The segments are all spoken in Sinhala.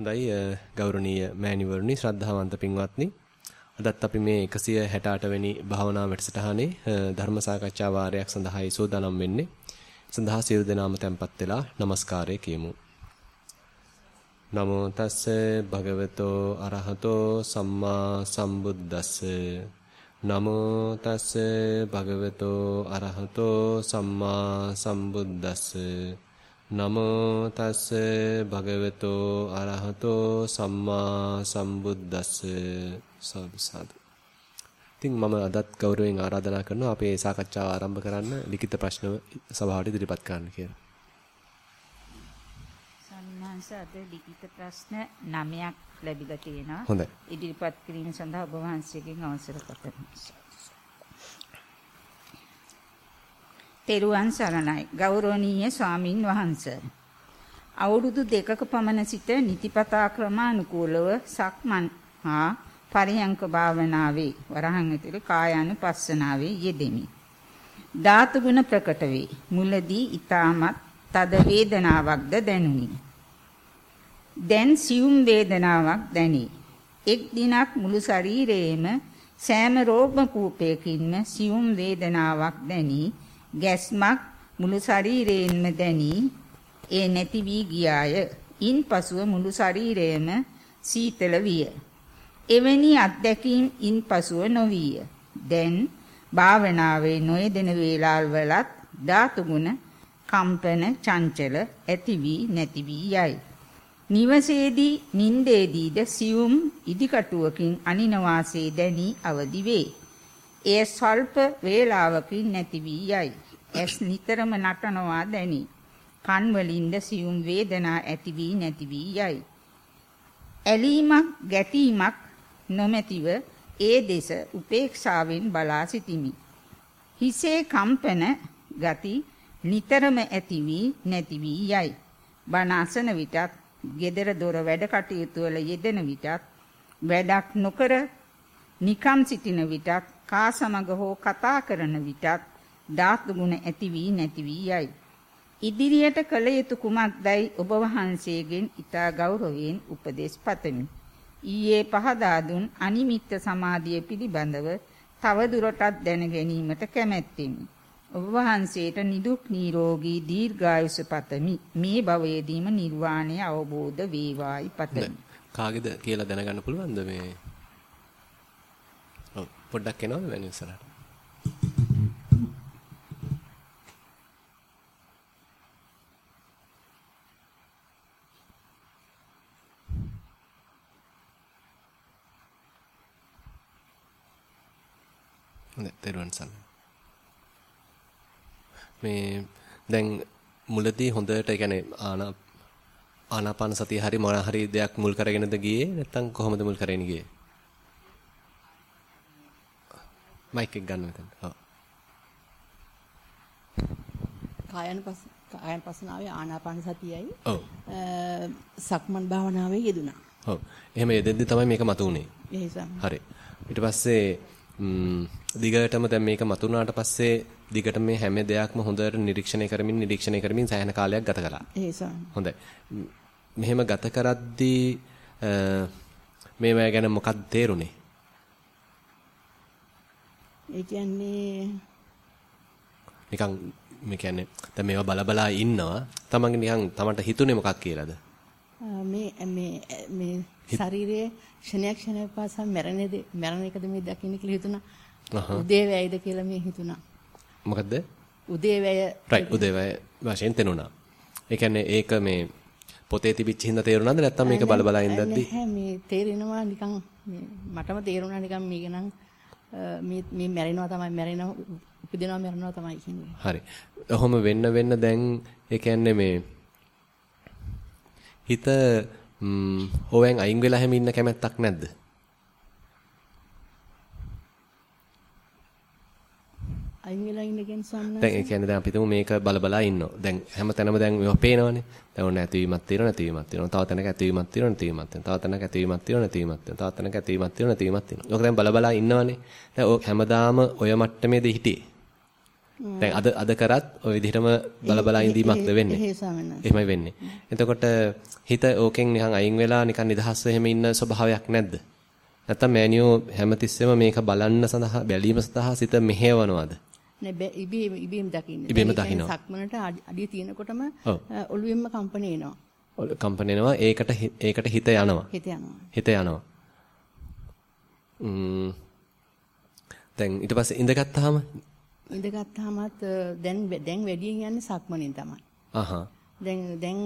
හොඳයි ගෞරවනීය මෑණිවරුනි ශ්‍රද්ධාවන්ත පින්වත්නි අදත් අපි මේ 168 වෙනි භාවනා වැඩසටහනේ ධර්ම සාකච්ඡා වාරයක් සඳහායි සූදානම් වෙන්නේ. සඳහා සියලු දෙනාම tempත් වෙලා নমස්කාරය කියමු. නමෝ තස්ස භගවතෝ අරහතෝ සම්මා සම්බුද්දස්ස නමෝ තස්ස භගවතෝ අරහතෝ සම්මා සම්බුද්දස්ස නමෝ තස්ස භගවතෝ අරහතෝ සම්මා සම්බුද්දස්ස සාදු සාදු. ඉතින් මම අදත් ගෞරවයෙන් ආරාධනා කරනවා අපේ සාකච්ඡාව ආරම්භ කරන්න ලිඛිත ප්‍රශ්න සභාවට ඉදිරිපත් කරන්න කියලා. සම්මාංශ අද ලිඛිත ප්‍රශ්න 9ක් ලැබිලා තියෙනවා. හොඳයි. ඉදිරිපත් කිරීම සඳහා ඔබ වහන්සේගෙන් අවසර පතමි. තෙරුවන් සරණයි ගෞරවනීය ස්වාමින් වහන්සේ අවුරුදු දෙකක පමණ සිට නිතිපතා ක්‍රමානුකූලව සක්මන් හා පරියංක භාවනාවේ වරහන් ඇතුළේ කායානුපස්සනාවේ යෙදෙමි. ධාතු ගුණ ප්‍රකට වේ. මුලදී ඊටමත් තද වේදනාවක්ද දැනුනි. දැන් සියුම් වේදනාවක් දැනේ. එක් දිනක් මුළු ශරීරයේම සෑම රෝම කූපයකින්ම සියුම් වේදනාවක් දැනී ගැස්මක් මුළු ශරීරයෙන්ම දැනී ඒ නැති වී ගියාය. ඉන්පසුව මුළු ශරීරයම සීතල විය. එවැනි අත්දැකීම් ඉන්පසුව නොවිය. දැන් භාවනාවේ නොයෙදෙන වේලාවලත් ධාතු ගුණ කම්පන චංචල ඇති වී නැති වී යයි. නිවසේදී නින්දේදීද සියුම් ඉදිකටුවකින් අනින වාසේ දැනී අවදි වේ. එය ස්වල්ප වේලාවකින් නැති වී යයි. ඇස් නිතරම නටනවා දැනි. කන් වලින්ද සියුම් වේදනා ඇති වී නැති වී යයි. ඇලීමක් ගැටීමක් නොමැතිව ඒ දෙස උපේක්ෂාවෙන් බලා සිටිමි. හිසේ කම්පන ගති නිතරම ඇති වී නැති වී යයි. බණ අසන විටත්, gedara dora වැඩ කටයුතු වල යෙදෙන විටත්, වැඩක් නොකර නිකම් සිටින විටත් කා සමග හෝ කතා කරන විටත් ධාතු ගුණ ඇති වී නැති වී යයි. ඉදිරියට කළ යුතු කුමක්දයි ඔබ වහන්සේගෙන් ඊතා ගෞරවයෙන් උපදෙස් පතමි. ඊයේ පහදා දුන් අනිමිත්ත සමාධිය පිළිබඳව තව දුරටත් දැන ගැනීමට කැමැත්තෙමි. ඔබ වහන්සේට නිදුක් නිරෝගී දීර්ඝායුෂ පතමි. මේ භවයේදීම නිර්වාණය අවබෝධ වේවායි පතමි. කාගේද කියලා දැනගන්න පුළුවන්ද මේ පොඩ්ඩක් එනවද මම ඉස්සරහට? හොඳයි, තෙරුවන් සරණයි. මේ දැන් මුලදී හොඳට يعني ආනා ආනාපාන සතිය හරි මොන හරි දෙයක් මුල් කරගෙනද ගියේ නැත්නම් කොහොමද මුල් කරගෙන ගියේ? මයික් එක ගන්න මෙතන. ඔව්. කායනපස් කායනපස්නාවේ ආනාපාන සතියයි. ඔව්. සක්මන් භාවනාවේ යෙදුනා. ඔව්. එහෙම යෙදෙද්දි තමයි මේක මතුනේ. එහෙසම්. හරි. ඊට පස්සේ දිගටම දැන් මේක මතුනාට පස්සේ දිගට මේ හැම දෙයක්ම හොඳට නිරීක්ෂණය කරමින් නිරීක්ෂණය කරමින් සෑහෙන කාලයක් ගත කළා. එහෙසම්. හොඳයි. මෙහෙම ගත කරද්දී මේවා ගැන මොකක්ද තේරුනේ? ඒ කියන්නේ නිකන් මේ කියන්නේ දැන් මේවා බල බලා ඉන්නවා. තමන්ගේ නිකන් තමන්ට හිතුනේ මොකක් කියලාද? මේ මේ මේ ශරීරයේ ක්ෂණයක් ක්ෂණයක් පාසා මැරෙන මැරෙන එකද මේ දකින්න කියලා හිතුණා. උදේ වැයද කියලා මේ හිතුණා. මොකද්ද? උදේ වැය. right උදේ වැය වශයෙන් තේරුණා. ඒ කියන්නේ ඒක මේ පොතේ තිබිච්ච හින්දා තේරුණාද නැත්නම් මේක බල බලා ඉඳද්දි? නැහැ මේ තේරෙනවා නිකන් මටම තේරුණා නිකන් මේක නම් මේ මේ මැරෙනවා තමයි මැරෙනවා උපදිනවා මැරෙනවා තමයි කියන්නේ. හරි. ඔහොම වෙන්න වෙන්න දැන් ඒ කියන්නේ මේ හිත ඕවෙන් අයින් වෙලා හැම ඉන්න කැමැත්තක් නැද්ද? අයින් වෙලා ඉන්න කියන සම්මත. දැන් ඒ කියන්නේ දැන් අපි හිතමු මේක බල බලා ඉන්නවා. දැන් හැම තැනම දැන් මේවා පේනවනේ. දැන් ඔන්න ඇතිවීමක් තියෙනවා නැතිවීමක් තියෙනවා. තව තැනක ඇතිවීමක් තියෙනවා නැතිවීමක් තියෙනවා. තව තැනක ඇතිවීමක් තියෙනවා නැතිවීමක් තියෙනවා. තව තැනක ඇතිවීමක් තියෙනවා නැතිවීමක් තියෙනවා. ඔක දැන් බල බලා ඉන්නවනේ. දැන් ඔය හැමදාම ඔය මට්ටමේද හිටියේ. දැන් අද අද කරත් ওই විදිහටම බල බල ඉඳීමක්ද වෙන්නේ? එහෙමයි වෙන්නේ. එතකොට හිත ඕකෙන් නිකන් අයින් වෙලා නිකන් නිදහස්ව එහෙම ඉන්න ස්වභාවයක් නැද්ද? නැත්තම් මෑනියෝ හැමතිස්සෙම මේක බලන්න සඳහා බැලීම සඳහා සිත මෙහෙවනවද? නෑ ඉබේම ඉබේම දකින්න. ඉබේම දකින්නවා. සක්මනට අඩි- අඩිය තියෙනකොටම ඔළුවෙන්ම කම්පන එනවා. ඔය කම්පණයනවා ඒකට ඒකට හිත යනවා. හිත යනවා. හිත යනවා. ම්ම් දැන් ඊට පස්සේ ඉඳගත්තාම ඉඳගත්තාමත් දැන් දැන් වැඩියෙන් යන්නේ සක්මනෙන් තමයි. අහහ දැන් දැන්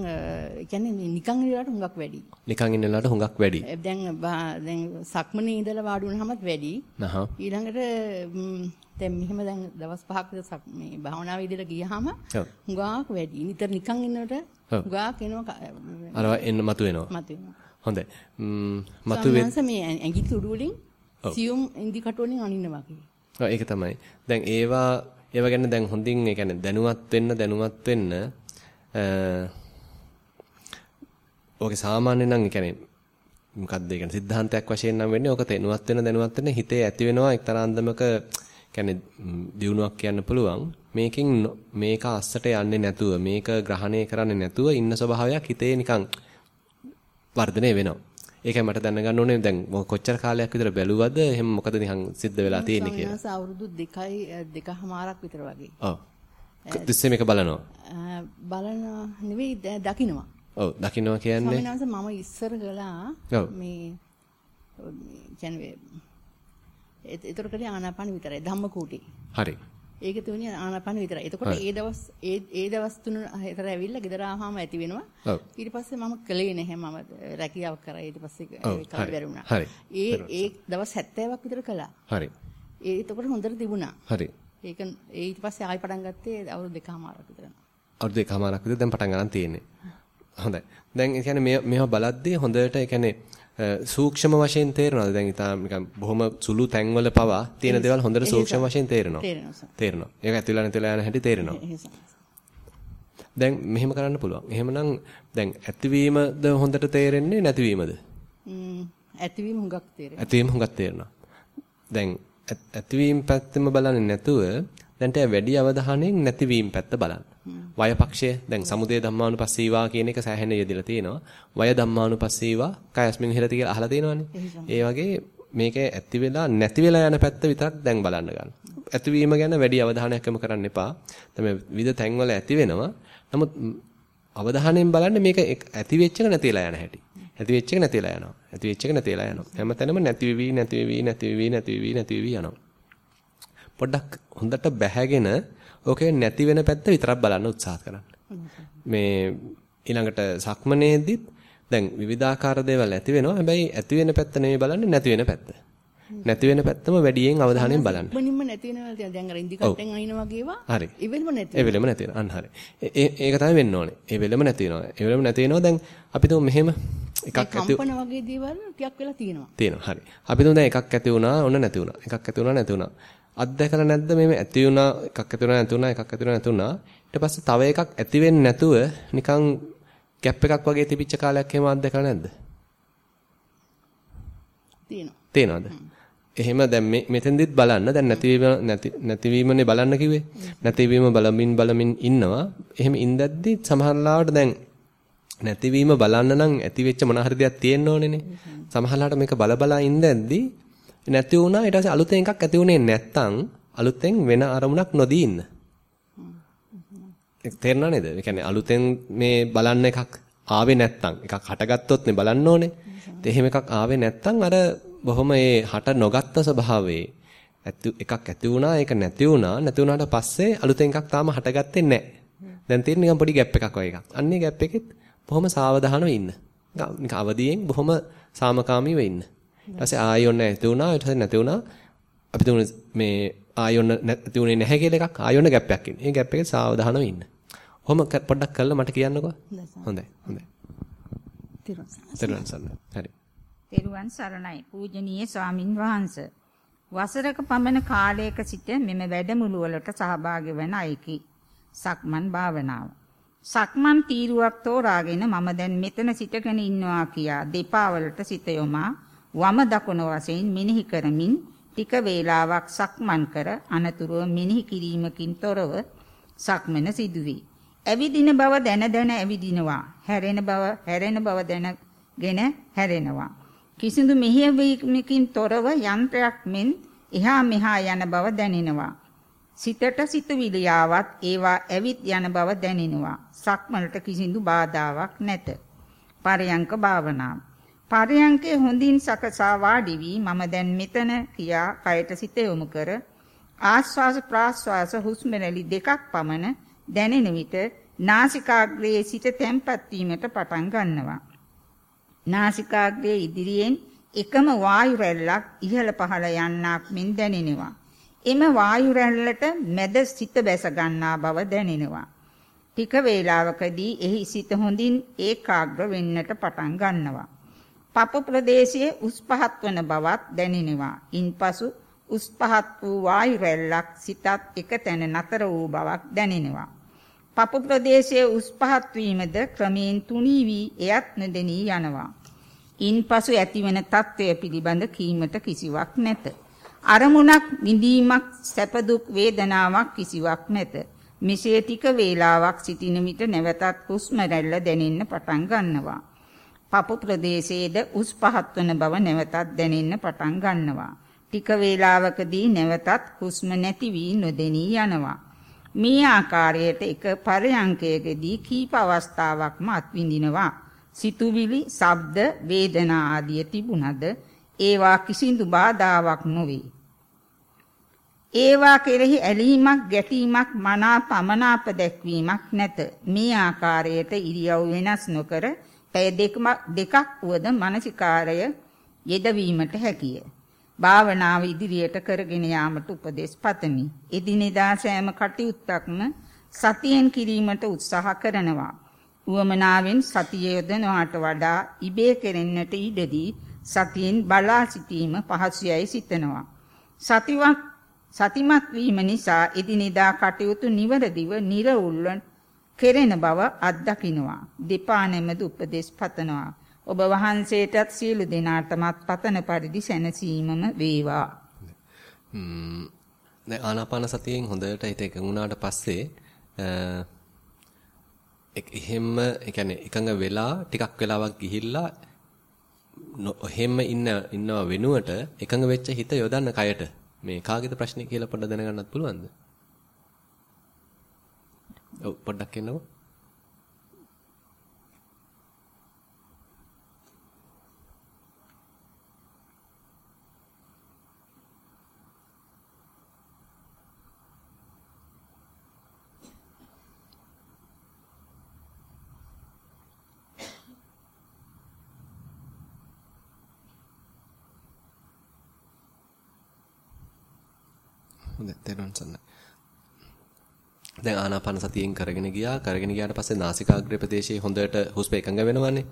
කියන්නේ නිකන් ඉඳලාට හුඟක් වැඩි. නිකන් ඉන්න වෙලාවට හුඟක් වැඩි. දැන් දැන් සක්මනේ ඉඳලා වාඩි වුණාමත් වැඩි. නහ ඊළඟට ම්, දැන් මෙහෙම දැන් දවස් පහක් විතර මේ භාවනාව ඉදලා ගියාම. හුඟක් වැඩි. නිතර නිකන් ඉන්නකොට ඔව්. හුඟක් එනවා අරවා එන්න මතුවෙනවා. මතුවෙනවා. හොඳයි. ම්ම් මතුවේ සමහරවිට මේ ඇ- ඇඟි තුඩු වලින්. සියුම් ඉන්දි කටු වලින් වගේ. ඔව් ඒක තමයි. දැන් ඒවා ඒවා ගැන දැන් හොඳින් ඒ කියන්නේ දැනුවත් වෙන්න දැනුවත් වෙන්න ඔගේ සාමාන්‍ය නම් ඒ කියන්නේ මොකක්ද ඒ කියන්නේ સિદ્ધාන්තයක් වශයෙන් නම් වෙන්නේ ඕක තේනුවත් වෙන දැනුවත් වෙන හිතේ ඇති වෙනවා එක්තරා අන්දමක කියන්නේ දියුණුවක් කියන්න පුළුවන්. මේකෙන් මේක අස්සට යන්නේ නැතුව මේක ග්‍රහණය කරන්නේ නැතුව ඉන්න ස්වභාවයක් හිතේ නිකන් වර්ධනය වෙනවා. ඒකයි මට දැනගන්න ඕනේ. දැන් කොච්චර කාලයක් විතර බැලුවද? එහෙම මොකද නිකන් සිද්ධ වෙලා තියෙන්නේ කියලා. අවුරුදු 2යි 2කමාරක් විතර වගේ. ඔව්. තිස්සේ මේක බලනවා. අ, බලන නෙවෙයි දකින්නවා. ඔව් දකින්නවා කියන්නේ ස්වාමීන් මම ඉස්සර කළා. මේ කියන්නේ ඒතර කරේ ආනාපාන විතරයි ධම්මකූටි. හරි. ඒක තුනේ ආනාපාන විතරයි. එතකොට ඒ දවස් ඒ ඒ දවස් තුන හතර ඇවිල්ලා ගෙදර ආවම ඇති වෙනවා. ඊට පස්සේ මම කළේ නැහැ මම රැකියාවක් කරා ඊට පස්සේ ඔව්, ඒක හරි, බැරි වුණා. හරි. ඒ ඒ දවස් 70ක් විතර කළා. හරි. ඒ එතකොට හොඳට තිබුණා. හරි. ඒක ඒ ඊට පස්සේ ආයෙ පටන් ගත්තේ අවුරුදු දෙකමාරක් විතර. අවුරුදු එකමාරක් විතර දැන් පටන් ගන්න තියෙන්නේ. හොඳයි. දැන් ඒ කියන්නේ මේ මේවා බලද්දී හොඳට ඒ කියන්නේ සූක්ෂම වශයෙන් තේරෙනවද? දැන් ඊටා නිකන් බොහොම සුළු තැන්වල පවා තියෙන දේවල් හොඳට සූක්ෂම වශයෙන් තේරෙනවා. තේරෙනවා. තේරෙනවා. ඒක ඇතුළේ නැතිලා යන හැටි තේරෙනවා. දැන් මෙහෙම කරන්න පුළුවන්. එහෙමනම් දැන් ඇතිවීමද හොඳට තේරෙන්නේ නැතිවීමද? ඇතිවීම හුඟක් තේරෙනවා. ඇතිවීම හුඟක් තේරෙනවා. දැන් ඇතිවීම පැත්තම බලන්නේ නැතුව දැන් ටය වැඩි අවධානයෙන් නැතිවීම පැත්ත බලන්න. වයපක්ෂය දැන් සමුදය ධම්මානුපස්සීවා කියන එක සෑහෙන යෙදලා තියෙනවා. වය ධම්මානුපස්සීවා කයස්මින් හිරති කියලා අහලා තියෙනවානේ. ඒ වගේ මේක ඇති වෙලා නැති වෙලා යන පැත්ත විතරක් දැන් බලන්න ගන්න. ඇතිවීම ගැන වැඩි අවධානයක් යොමු කරන්න එපා. තමයි විවිධ තැන්වල ඇති වෙනවා. නමුත් අවධානයෙන් බලන්න මේක ඇති වෙච්ච එක නැති වෙලා යන හැටි. ඇති වෙච්ච එක නැති වෙලා යනවා. ඇති වෙච්ච එක නැති වෙලා යනවා. හැමතැනම නැති වෙවි නැති වෙවි නැති වෙවි නැති වෙවි නැති වෙවි යනවා. පොඩ්ඩක් හොඳට බැහැගෙන ඕකේ නැති වෙන පැත්ත විතරක් බලන්න උත්සාහ කරන්න. මේ ඊළඟට සක්මනේදිත් දැන් විවිධාකාර දේවල් ඇති වෙනවා. හැබැයි ඇති වෙන පැත්ත නෙමෙයි බලන්නේ නැති වෙන පැත්ත. නැති වෙන පැත්තම වැඩියෙන් අවධානයෙන් බලන්න. ඉක්මනින්ම නැති වෙනවා දැන් දැන් අර ඉන්දි කට්ටෙන් අයින වගේ ඒවා හරි. ඉවෙලම නැති ඒ වෙලෙම නැති වෙනවා. අන්න හරි. ඒක තමයි වෙන්න ඕනේ. ඒ වෙලෙම නැති වෙනවා. ඒ වෙලෙම නැති වෙනවා. දැන් අපි තුමු මෙහෙම එකක්. ඇති කම්පන වගේ දේවල් ටිකක් වෙලා තියෙනවා තියෙනවා. හරි. අපි තුමු දැන් එකක් ඇති වුණා, ඔන්න නැති වුණා. එකක් ඇති වුණා, නැති වුණා. අත්දැකලා නැද්ද මේ ඇති වුණා, එකක් ඇති වුණා, නැති වුණා, එකක් ඇති වුණා, නැති වුණා. ඊට පස්සේ තව එකක් ඇති වෙන්නේ නැතුව නිකන් ગેප් එකක් වගේ තිබිච්ච කාලයක් එහෙම අත්දැකලා නැද්ද? තියෙනවා තේනවද? එහෙම දැන් මේ මෙතෙන්දිත් බලන්න දැන් නැතිවීම නැති නැතිවීමනේ බලන්න කිව්වේ. නැතිවීම බලමින් බලමින් ඉන්නවා. එහෙම ඉඳද්දි සමහරලාවට දැන් නැතිවීම බලන්න නම් ඇති වෙච්ච මොන හරි දෙයක් තියෙන්න ඕනේනේ. සමහරලාට මේක බල බලා ඉඳද්දි නැති වුණා ඊට පස්සේ අලුතෙන් එකක් ඇති වුණේ නැත්තම් අලුතෙන් වෙන අරමුණක් නොදී ඉන්න. ඒක තේරෙනව නේද? ඒ කියන්නේ අලුතෙන් මේ බලන්න එකක් ආවේ නැත්තම් එකක් හටගත්තොත් නේ බලන්න ඕනේ. ඒ එහෙම එකක් ආවේ නැත්තම් අර බොහොම ඒ හට නොගත්ත ස්වභාවයේ ඇතු එකක් ඇති වුණා ඒක නැති වුණා නැති වුණාට පස්සේ අලුතෙන් එකක් තාම හටගත්තේ නැහැ. දැන් තියෙන නිකන් පොඩි ગેප් එකක් වගේ එකක්. අන්නේ ગેප් එකෙත් බොහොම සාවධානව ඉන්න. නිකන් අවදියෙන් බොහොම සාමකාමීව ඉන්න. ඊට පස්සේ ආයෝන නැති වුණා ඊට පස්සේ නැති වුණා. අපි තුන මේ ආයෝන නැති වුණේ නැහැ කියලා එකක් ආයෝන ગેප් එකක් ඉන්නේ. ඒ ગેප් එකේ සාවධානව ඉන්න. කොහොම පොඩ්ඩක් කරලා මට කියන්නකෝ. හොඳයි. හොඳයි. තිරුවන් සරණයි. හරි. තෙරුවන් සරණයි පූජනීය ස්වාමින් වහන්සේ. වසරක පමණ කාලයක සිට මෙම වැඩමුළු වලට සහභාගී වන අයකි. සක්මන් භාවනාව. සක්මන් තීරුවක් තෝරාගෙන මම දැන් මෙතන සිටගෙන ඉන්නවා කියා දෙපා වලට සිත යොමා වම දකුණ වශයෙන් මෙනෙහි කරමින් ටික වේලාවක් සක්මන් කර අනතුරුව මෙනෙහි කිරීමකින් තොරව සක්මන සිදුවේ. ඇවිදින බව දැන දැන ඇවිදිනවා. හැරෙන බව හැරෙන බව දැනගෙන හැරෙනවා. කිසිදු මෙහෙයවීමකින් තොරව යන්ත්‍රයක් මෙන් එහා මෙහා යන බව දැනෙනවා. සිතට සිතුවිලි ආවත් ඒවා ඇවිත් යන බව දැනෙනවා. සක්මනට කිසිදු බාධාවක් නැත. පරයන්ක භාවනාව. පරයන්කේ හොඳින් සකසා වාඩි වී මම දැන් මෙතන කියා කයට සිත යොමු කර ආශ්වාස ප්‍රාශ්වාස හුස්ම දෙකක් පමණ දැනෙන විට නාසිකාග්‍රයේ සිට තැම්පත් වීමට පටන් ගන්නවා. නාසිකාග්‍රයේ ඉදිරියෙන් එකම වායු රැල්ලක් ඉහළ පහළ යන්නක් මෙන් දැනෙනවා. එම වායු රැල්ලට මැද සිත බැස ගන්නා බව දැනෙනවා. ටික වේලාවකදී එහි සිත හොඳින් ඒකාග්‍ර වෙන්නට පටන් ගන්නවා. පප ප්‍රදේශයේ උස් පහත් වන බවත් දැනෙනවා. ඉන්පසු උස් පහත් වූ වායු රැල්ලක් සිතත් එක තැන නතර වූ බවක් දැනෙනවා. පප ප්‍රදේශයේ උස් පහත් වීමද ක්‍රමයෙන් තුනී වී එයත් නොදෙනී යනවා. ඉන්පසු ඇතිවන తත්වය පිළිබඳ කීමට කිසිවක් නැත. අරමුණක් නිදීමක් සැප දුක් වේදනාවක් කිසිවක් නැත. මෙසේ ටික වේලාවක් සිටින විට නැවතත් හුස්ම රැල්ල දැනෙන්න පටන් ගන්නවා. පපු ප්‍රදේශයේද උස් පහත් වන බව නැවතත් දැනෙන්න පටන් ගන්නවා. ටික වේලාවකදී නැවතත් හුස්ම නැති වී නොදෙනී යනවා. මේ ආකාරයට එක පරයන්කයකදී කීප අවස්ථාවක්ම අත්විඳිනවා. සිතුවිලි, ශබ්ද, වේදනා ආදිය තිබුණද ඒවා කිසිදු බාධාවක් නොවේ. ඒවා කෙරෙහි ඇලීමක්, ගැටීමක්, මනාප අමනාප දැක්වීමක් නැත. මේ ආකාරයට ඉරියව් වෙනස් නොකර පැය දෙකක් වුවද මානසිකාරය යෙදවීමට හැකිය. භාවනාව ඉදිරියට කරගෙන යාමට උපදෙස් පතමි. එදිනෙදා සෑම කටයුත්තක්ම සතියෙන් කිරීමට උත්සාහ කරනවා. උවමනාවෙන් සතිය යොදනවාට වඩා ඉබේ කෙරෙන්නට ඉඩදී සතියෙන් බලා සිටීම පහසුයයි සිතනවා. සතිවක් සතිමත් වීම නිසා එදිනෙදා කටයුතු නිවරදිව නිර්වුල්ව කෙරෙන බව අත්දකින්නවා. දෙපා නැමද උපදේශ පතනවා. ඔබ වහන්සේටත් සියලු දෙනාටමත් පතන පරිදි සැනසීමම වේවා. ම්ම් දැන් ආනාපාන සතියෙන් හොඳට හිත එකඟුණාට පස්සේ එහෙම ඒ කියන්නේ එකඟ වෙලා ටිකක් වෙලාවක් ගිහිල්ලා එහෙම ඉන්න ඉන්නව වෙනුවට එකඟ වෙච්ච හිත යොදන්න කයට මේ කාගේද ප්‍රශ්නේ කියලා පොඩ්ඩක් දැනගන්නත් පුළුවන්ද? ඔව් පොඩ්ඩක් කියන්නකෝ. හොඳයි තේරුම් ගන්න. දැන් ආනාපාන සතියෙන් කරගෙන ගියා කරගෙන ගියාට පස්සේ නාසිකාග්‍රේ ප්‍රදේශයේ හොඳට හුස්ම එකඟ වෙනවනේ.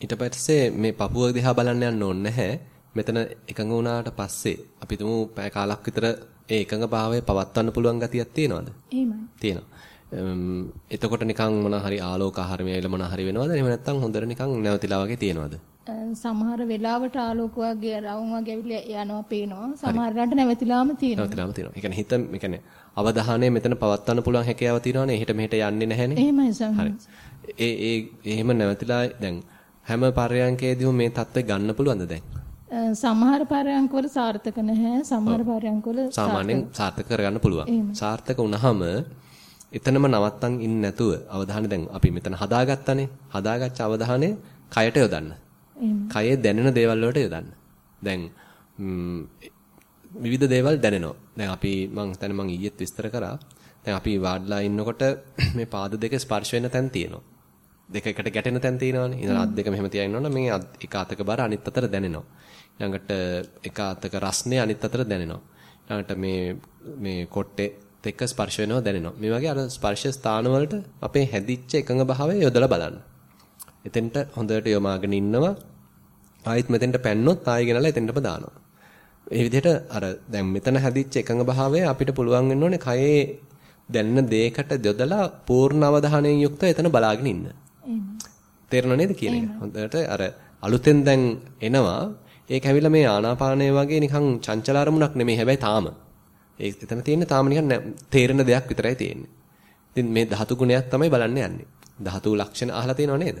ඊට පස්සේ මේ පපුව දිහා බලන්න යන්න ඕනේ නැහැ. මෙතන එකඟ වුණාට පස්සේ අපි තුමු පැය කාලක් විතර ඒ එකඟ භාවය පවත්වන්න පුළුවන් ගතියක් තියෙනවද? එහෙමයි. තියෙනවා. එතකොට නිකන් මොන හරි ආලෝක ආහාරමය එළ මොන හරි වෙනවද? එහෙම නැත්නම් හොඳට නිකන් නැවතිලා වගේ තියෙනවද? සමහර වෙලාවට ආලෝක වගේ රවුම් වගේ ඇවිල්ලා යනවා පේනවා. සමහර රට නැවතිලාම තියෙනවා. නැවතිලාම තියෙනවා. ඒ කියන්නේ හිත ඒ කියන්නේ අවධානය මෙතන පවත්වන්න පුළුවන් හැකියාව තියෙනවනේ. එහෙට මෙහෙට යන්නේ නැහැනේ. එහෙමයි සමහර. ඒ ඒ එහෙම නැවතිලා දැන් හැම පරයන්කේදීම මේ தත්ත්වය ගන්න පුළුවන්ද දැන්? සමහර පරයන්කවල සාර්ථක නැහැ. සමහර පරයන්කවල සාමාන්‍යයෙන් සාර්ථක කරගන්න පුළුවන්. සාර්ථක වුණාම එතනම නවත්තන් ඉන්නේ නැතුව අවධානය දැන් අපි මෙතන හදාගත්තනේ. හදාගත්ත අවධානය කයට යොදන්න. කයේ දැනෙන දේවල් වලට යොදන්න. දැන් විවිධ දේවල් දැනෙනවා. දැන් අපි මං හිතන්නේ මං ඊයේත් විස්තර කරා. දැන් අපි වාඩ්ලා ඉන්නකොට මේ පාද දෙක ස්පර්ශ වෙන තැන් තියෙනවා. දෙක එකට ගැටෙන තැන් තියෙනවානේ. ඉතින් අත් දෙක මෙහෙම තියා ඉන්නවනම් මේ එක අතක බර අනිත් අතට දැනෙනවා. ඊළඟට එක අතක රස්නේ අනිත් අතට දැනෙනවා. ඊළඟට මේ මේ කොට්ටේ දෙක ස්පර්ශ වෙනවා දැනෙනවා. මේ වගේ අර ස්පර්ශ ස්ථාන වලට අපේ හැදිච්ච එකඟ භාවය යොදලා බලන්න. එතෙන්ට හොඳට යොමාගෙන ඉන්නවා. ආයෙත් මෙතෙන්ට පැන්නොත් ආයෙ ගෙනලා එතෙන්ටම දානවා. මේ විදිහට අර දැන් මෙතන හැදිච්ච එකඟ භාවය අපිට පුළුවන් වෙන්න ඕනේ කයේ දැනෙන දෙයකට යොදලා පූර්ණ අවධානයෙන් යුක්තව එතන බලාගෙන ඉන්න. තේරෙනව නේද කියන එක? හොඳට අර අලුතෙන් දැන් එනවා ඒක ඇවිල්ලා මේ ආනාපානය වගේ නිකන් චංචල අරමුණක් නෙමෙයි. හැබැයි තාම. ඒ එතන තියෙන්නේ තාම නිකන් තේරෙන දෙයක් විතරයි තියෙන්නේ. ඉතින් මේ ධාතු ගුණයක් තමයි බලන්න යන්නේ. ධාතු ලක්ෂණ අහලා තියෙනව නේද?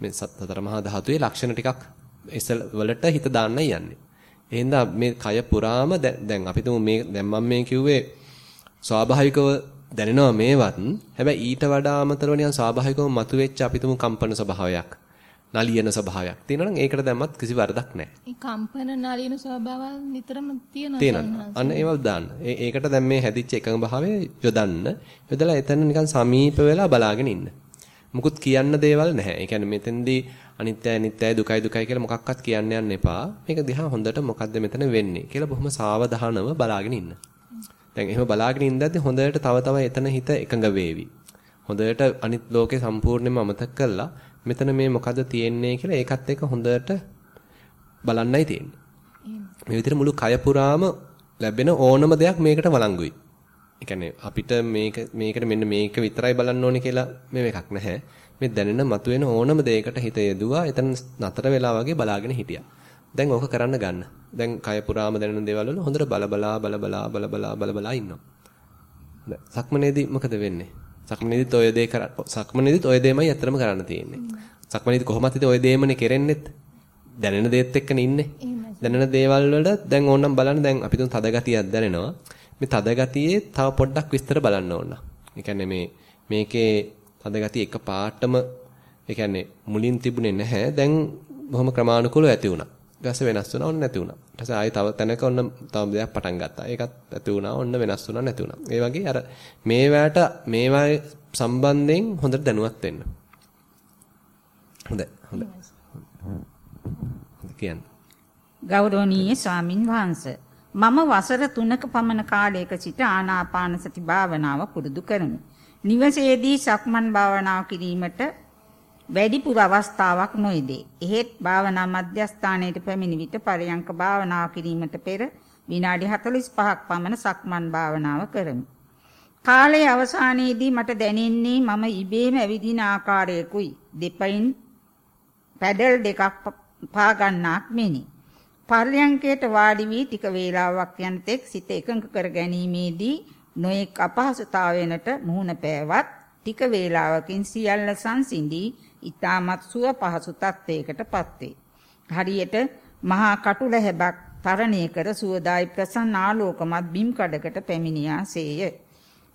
මේ සතර මහා ධාතුවේ ලක්ෂණ ටිකක් ඉස්සල වලට හිත දාන්නයි යන්නේ. එහෙනම් මේ කය පුරාම දැන් අපි තුමු මේ දැන් මම මේ කිව්වේ ස්වාභාවිකව දැනෙනවා මේවත් හැබැයි ඊට වඩා අමතරව නිකන් ස්වාභාවිකව මතුවෙච්ච අපි තුමු කම්පන ස්වභාවයක් නලියන ස්වභාවයක් තියෙනවා නම් ඒකට දැම්මත් කිසි වරදක් නැහැ. ඒ කම්පන නලියන ස්වභාවල් නිතරම තියෙනවා. තියෙනවා. අන්න ඒවල් දාන්න. ඒකට දැන් මේ හැදිච්ච එකඟ භාවය යොදන්න. යොදලා එතන නිකන් සමීප වෙලා බලාගෙන ඉන්න. මුකුත් කියන්න දේවල් නැහැ. ඒ කියන්නේ මෙතෙන්දී අනිත්‍යයි අනිත්‍යයි දුකයි දුකයි කියලා මොකක්වත් කියන්න යන්න එපා. මේක දිහා හොඳට මොකද්ද මෙතන වෙන්නේ කියලා බොහොම සාවධානව බලාගෙන ඉන්න. දැන් එහෙම බලාගෙන ඉඳද්දී හොඳට තව තව එතන හිත එකඟ වේවි. හොඳට අනිත් ලෝකේ සම්පූර්ණයෙන්ම අමතක කරලා මෙතන මේ මොකද්ද තියෙන්නේ කියලා ඒකත් එක්ක හොඳට බලන්නයි තියෙන්නේ. මේ විදිහට මුළු කය පුරාම ලැබෙන ඕනම දෙයක් මේකට වළංගුයි. ඒ කියන්නේ අපිට මේක මේකට මෙන්න මේක විතරයි බලන්න ඕනේ කියලා මේ එකක් නැහැ. මේ දැනෙන මතුවෙන ඕනම දෙයකට හිත යදුවා එතන නතර වෙලා වගේ බලාගෙන හිටියා. දැන් ඕක කරන්න ගන්න. දැන් කය පුරාම දැනෙන දේවල් වල හොඳට බල බලා බල බලා බල බලා බල බලා ඉන්නවා. සක්මනේදී මොකද වෙන්නේ? සක්මනේදීත් ඔය දේ කර සක්මනේදීත් ඔය දෙමයි ඇත්තටම කරන්න තියෙන්නේ. සක්මනේදී කොහොමද ඉතින් ඔය දෙමනේ කෙරෙන්නෙත්? දැනෙන දේත් එක්කනේ ඉන්නේ. දැනෙන දේවල් වල දැන් ඕනනම් බලන්න දැන් අපි තුන් තද ගතියක් දැනෙනවා. මේ තද ගතියේ තව පොඩ්ඩක් විස්තර බලන්න ඕන. ඒ කියන්නේ මේ මේකේ තද ගතිය එක පාටම ඒ කියන්නේ මුලින් තිබුණේ නැහැ. දැන් බොහොම ක්‍රමානුකූලව ඇති වුණා. ඊට පස්සේ වෙනස් වුණා ඔන්න නැති වුණා. ඊට පස්සේ ආයෙ තව තැනක ඔන්න තව දෙයක් පටන් ගත්තා. ඒකත් ඇති වුණා ඔන්න වෙනස් වුණා නැති වුණා. ඒ වගේ අර මේවට මේවා සම්බන්ධයෙන් හොඳට දැනුවත් වෙන්න. හොඳයි. හොඳයි. හොඳ කියන්න. ගෞරවනීය ස්වාමින් වහන්සේ මම වසර 3ක පමණ කාලයක සිට ආනාපාන සති භාවනාව පුරුදු කරමි. නිවසේදී සක්මන් භාවනාව කිරීමට වැඩිපුර අවස්ථාවක් නොයේදී. එහෙත් භාවනා මධ්‍යස්ථානයේ පැමිණි විට පරයන්ක භාවනාව කිරීමට පෙර විනාඩි 45ක් පමණ සක්මන් භාවනාව කරමි. කාලයේ අවසානයේදී මට දැනෙන්නේ මම ඉබේම ඇවිදින ආකාරයකුයි. දෙපයින් පැඩල් දෙකක් පා ගන්නක් මෙනි. පර්යංකයට වාඩි වී ටික වේලාවක් යන තෙක් සිත එකඟ කර ගැනීමේදී නොඑක් අපහසුතාවයකට මුහුණ පෑවත් ටික වේලාවකින් සියල්ල සංසිඳී ඊටමත් සුව පහසු තත්වයකටපත් වේ. හරියට මහා කටුල හැබක් තරණය කර සුවදායි ප්‍රසන්න ආලෝකමත් බිම් කඩකට පැමිණියාසේය.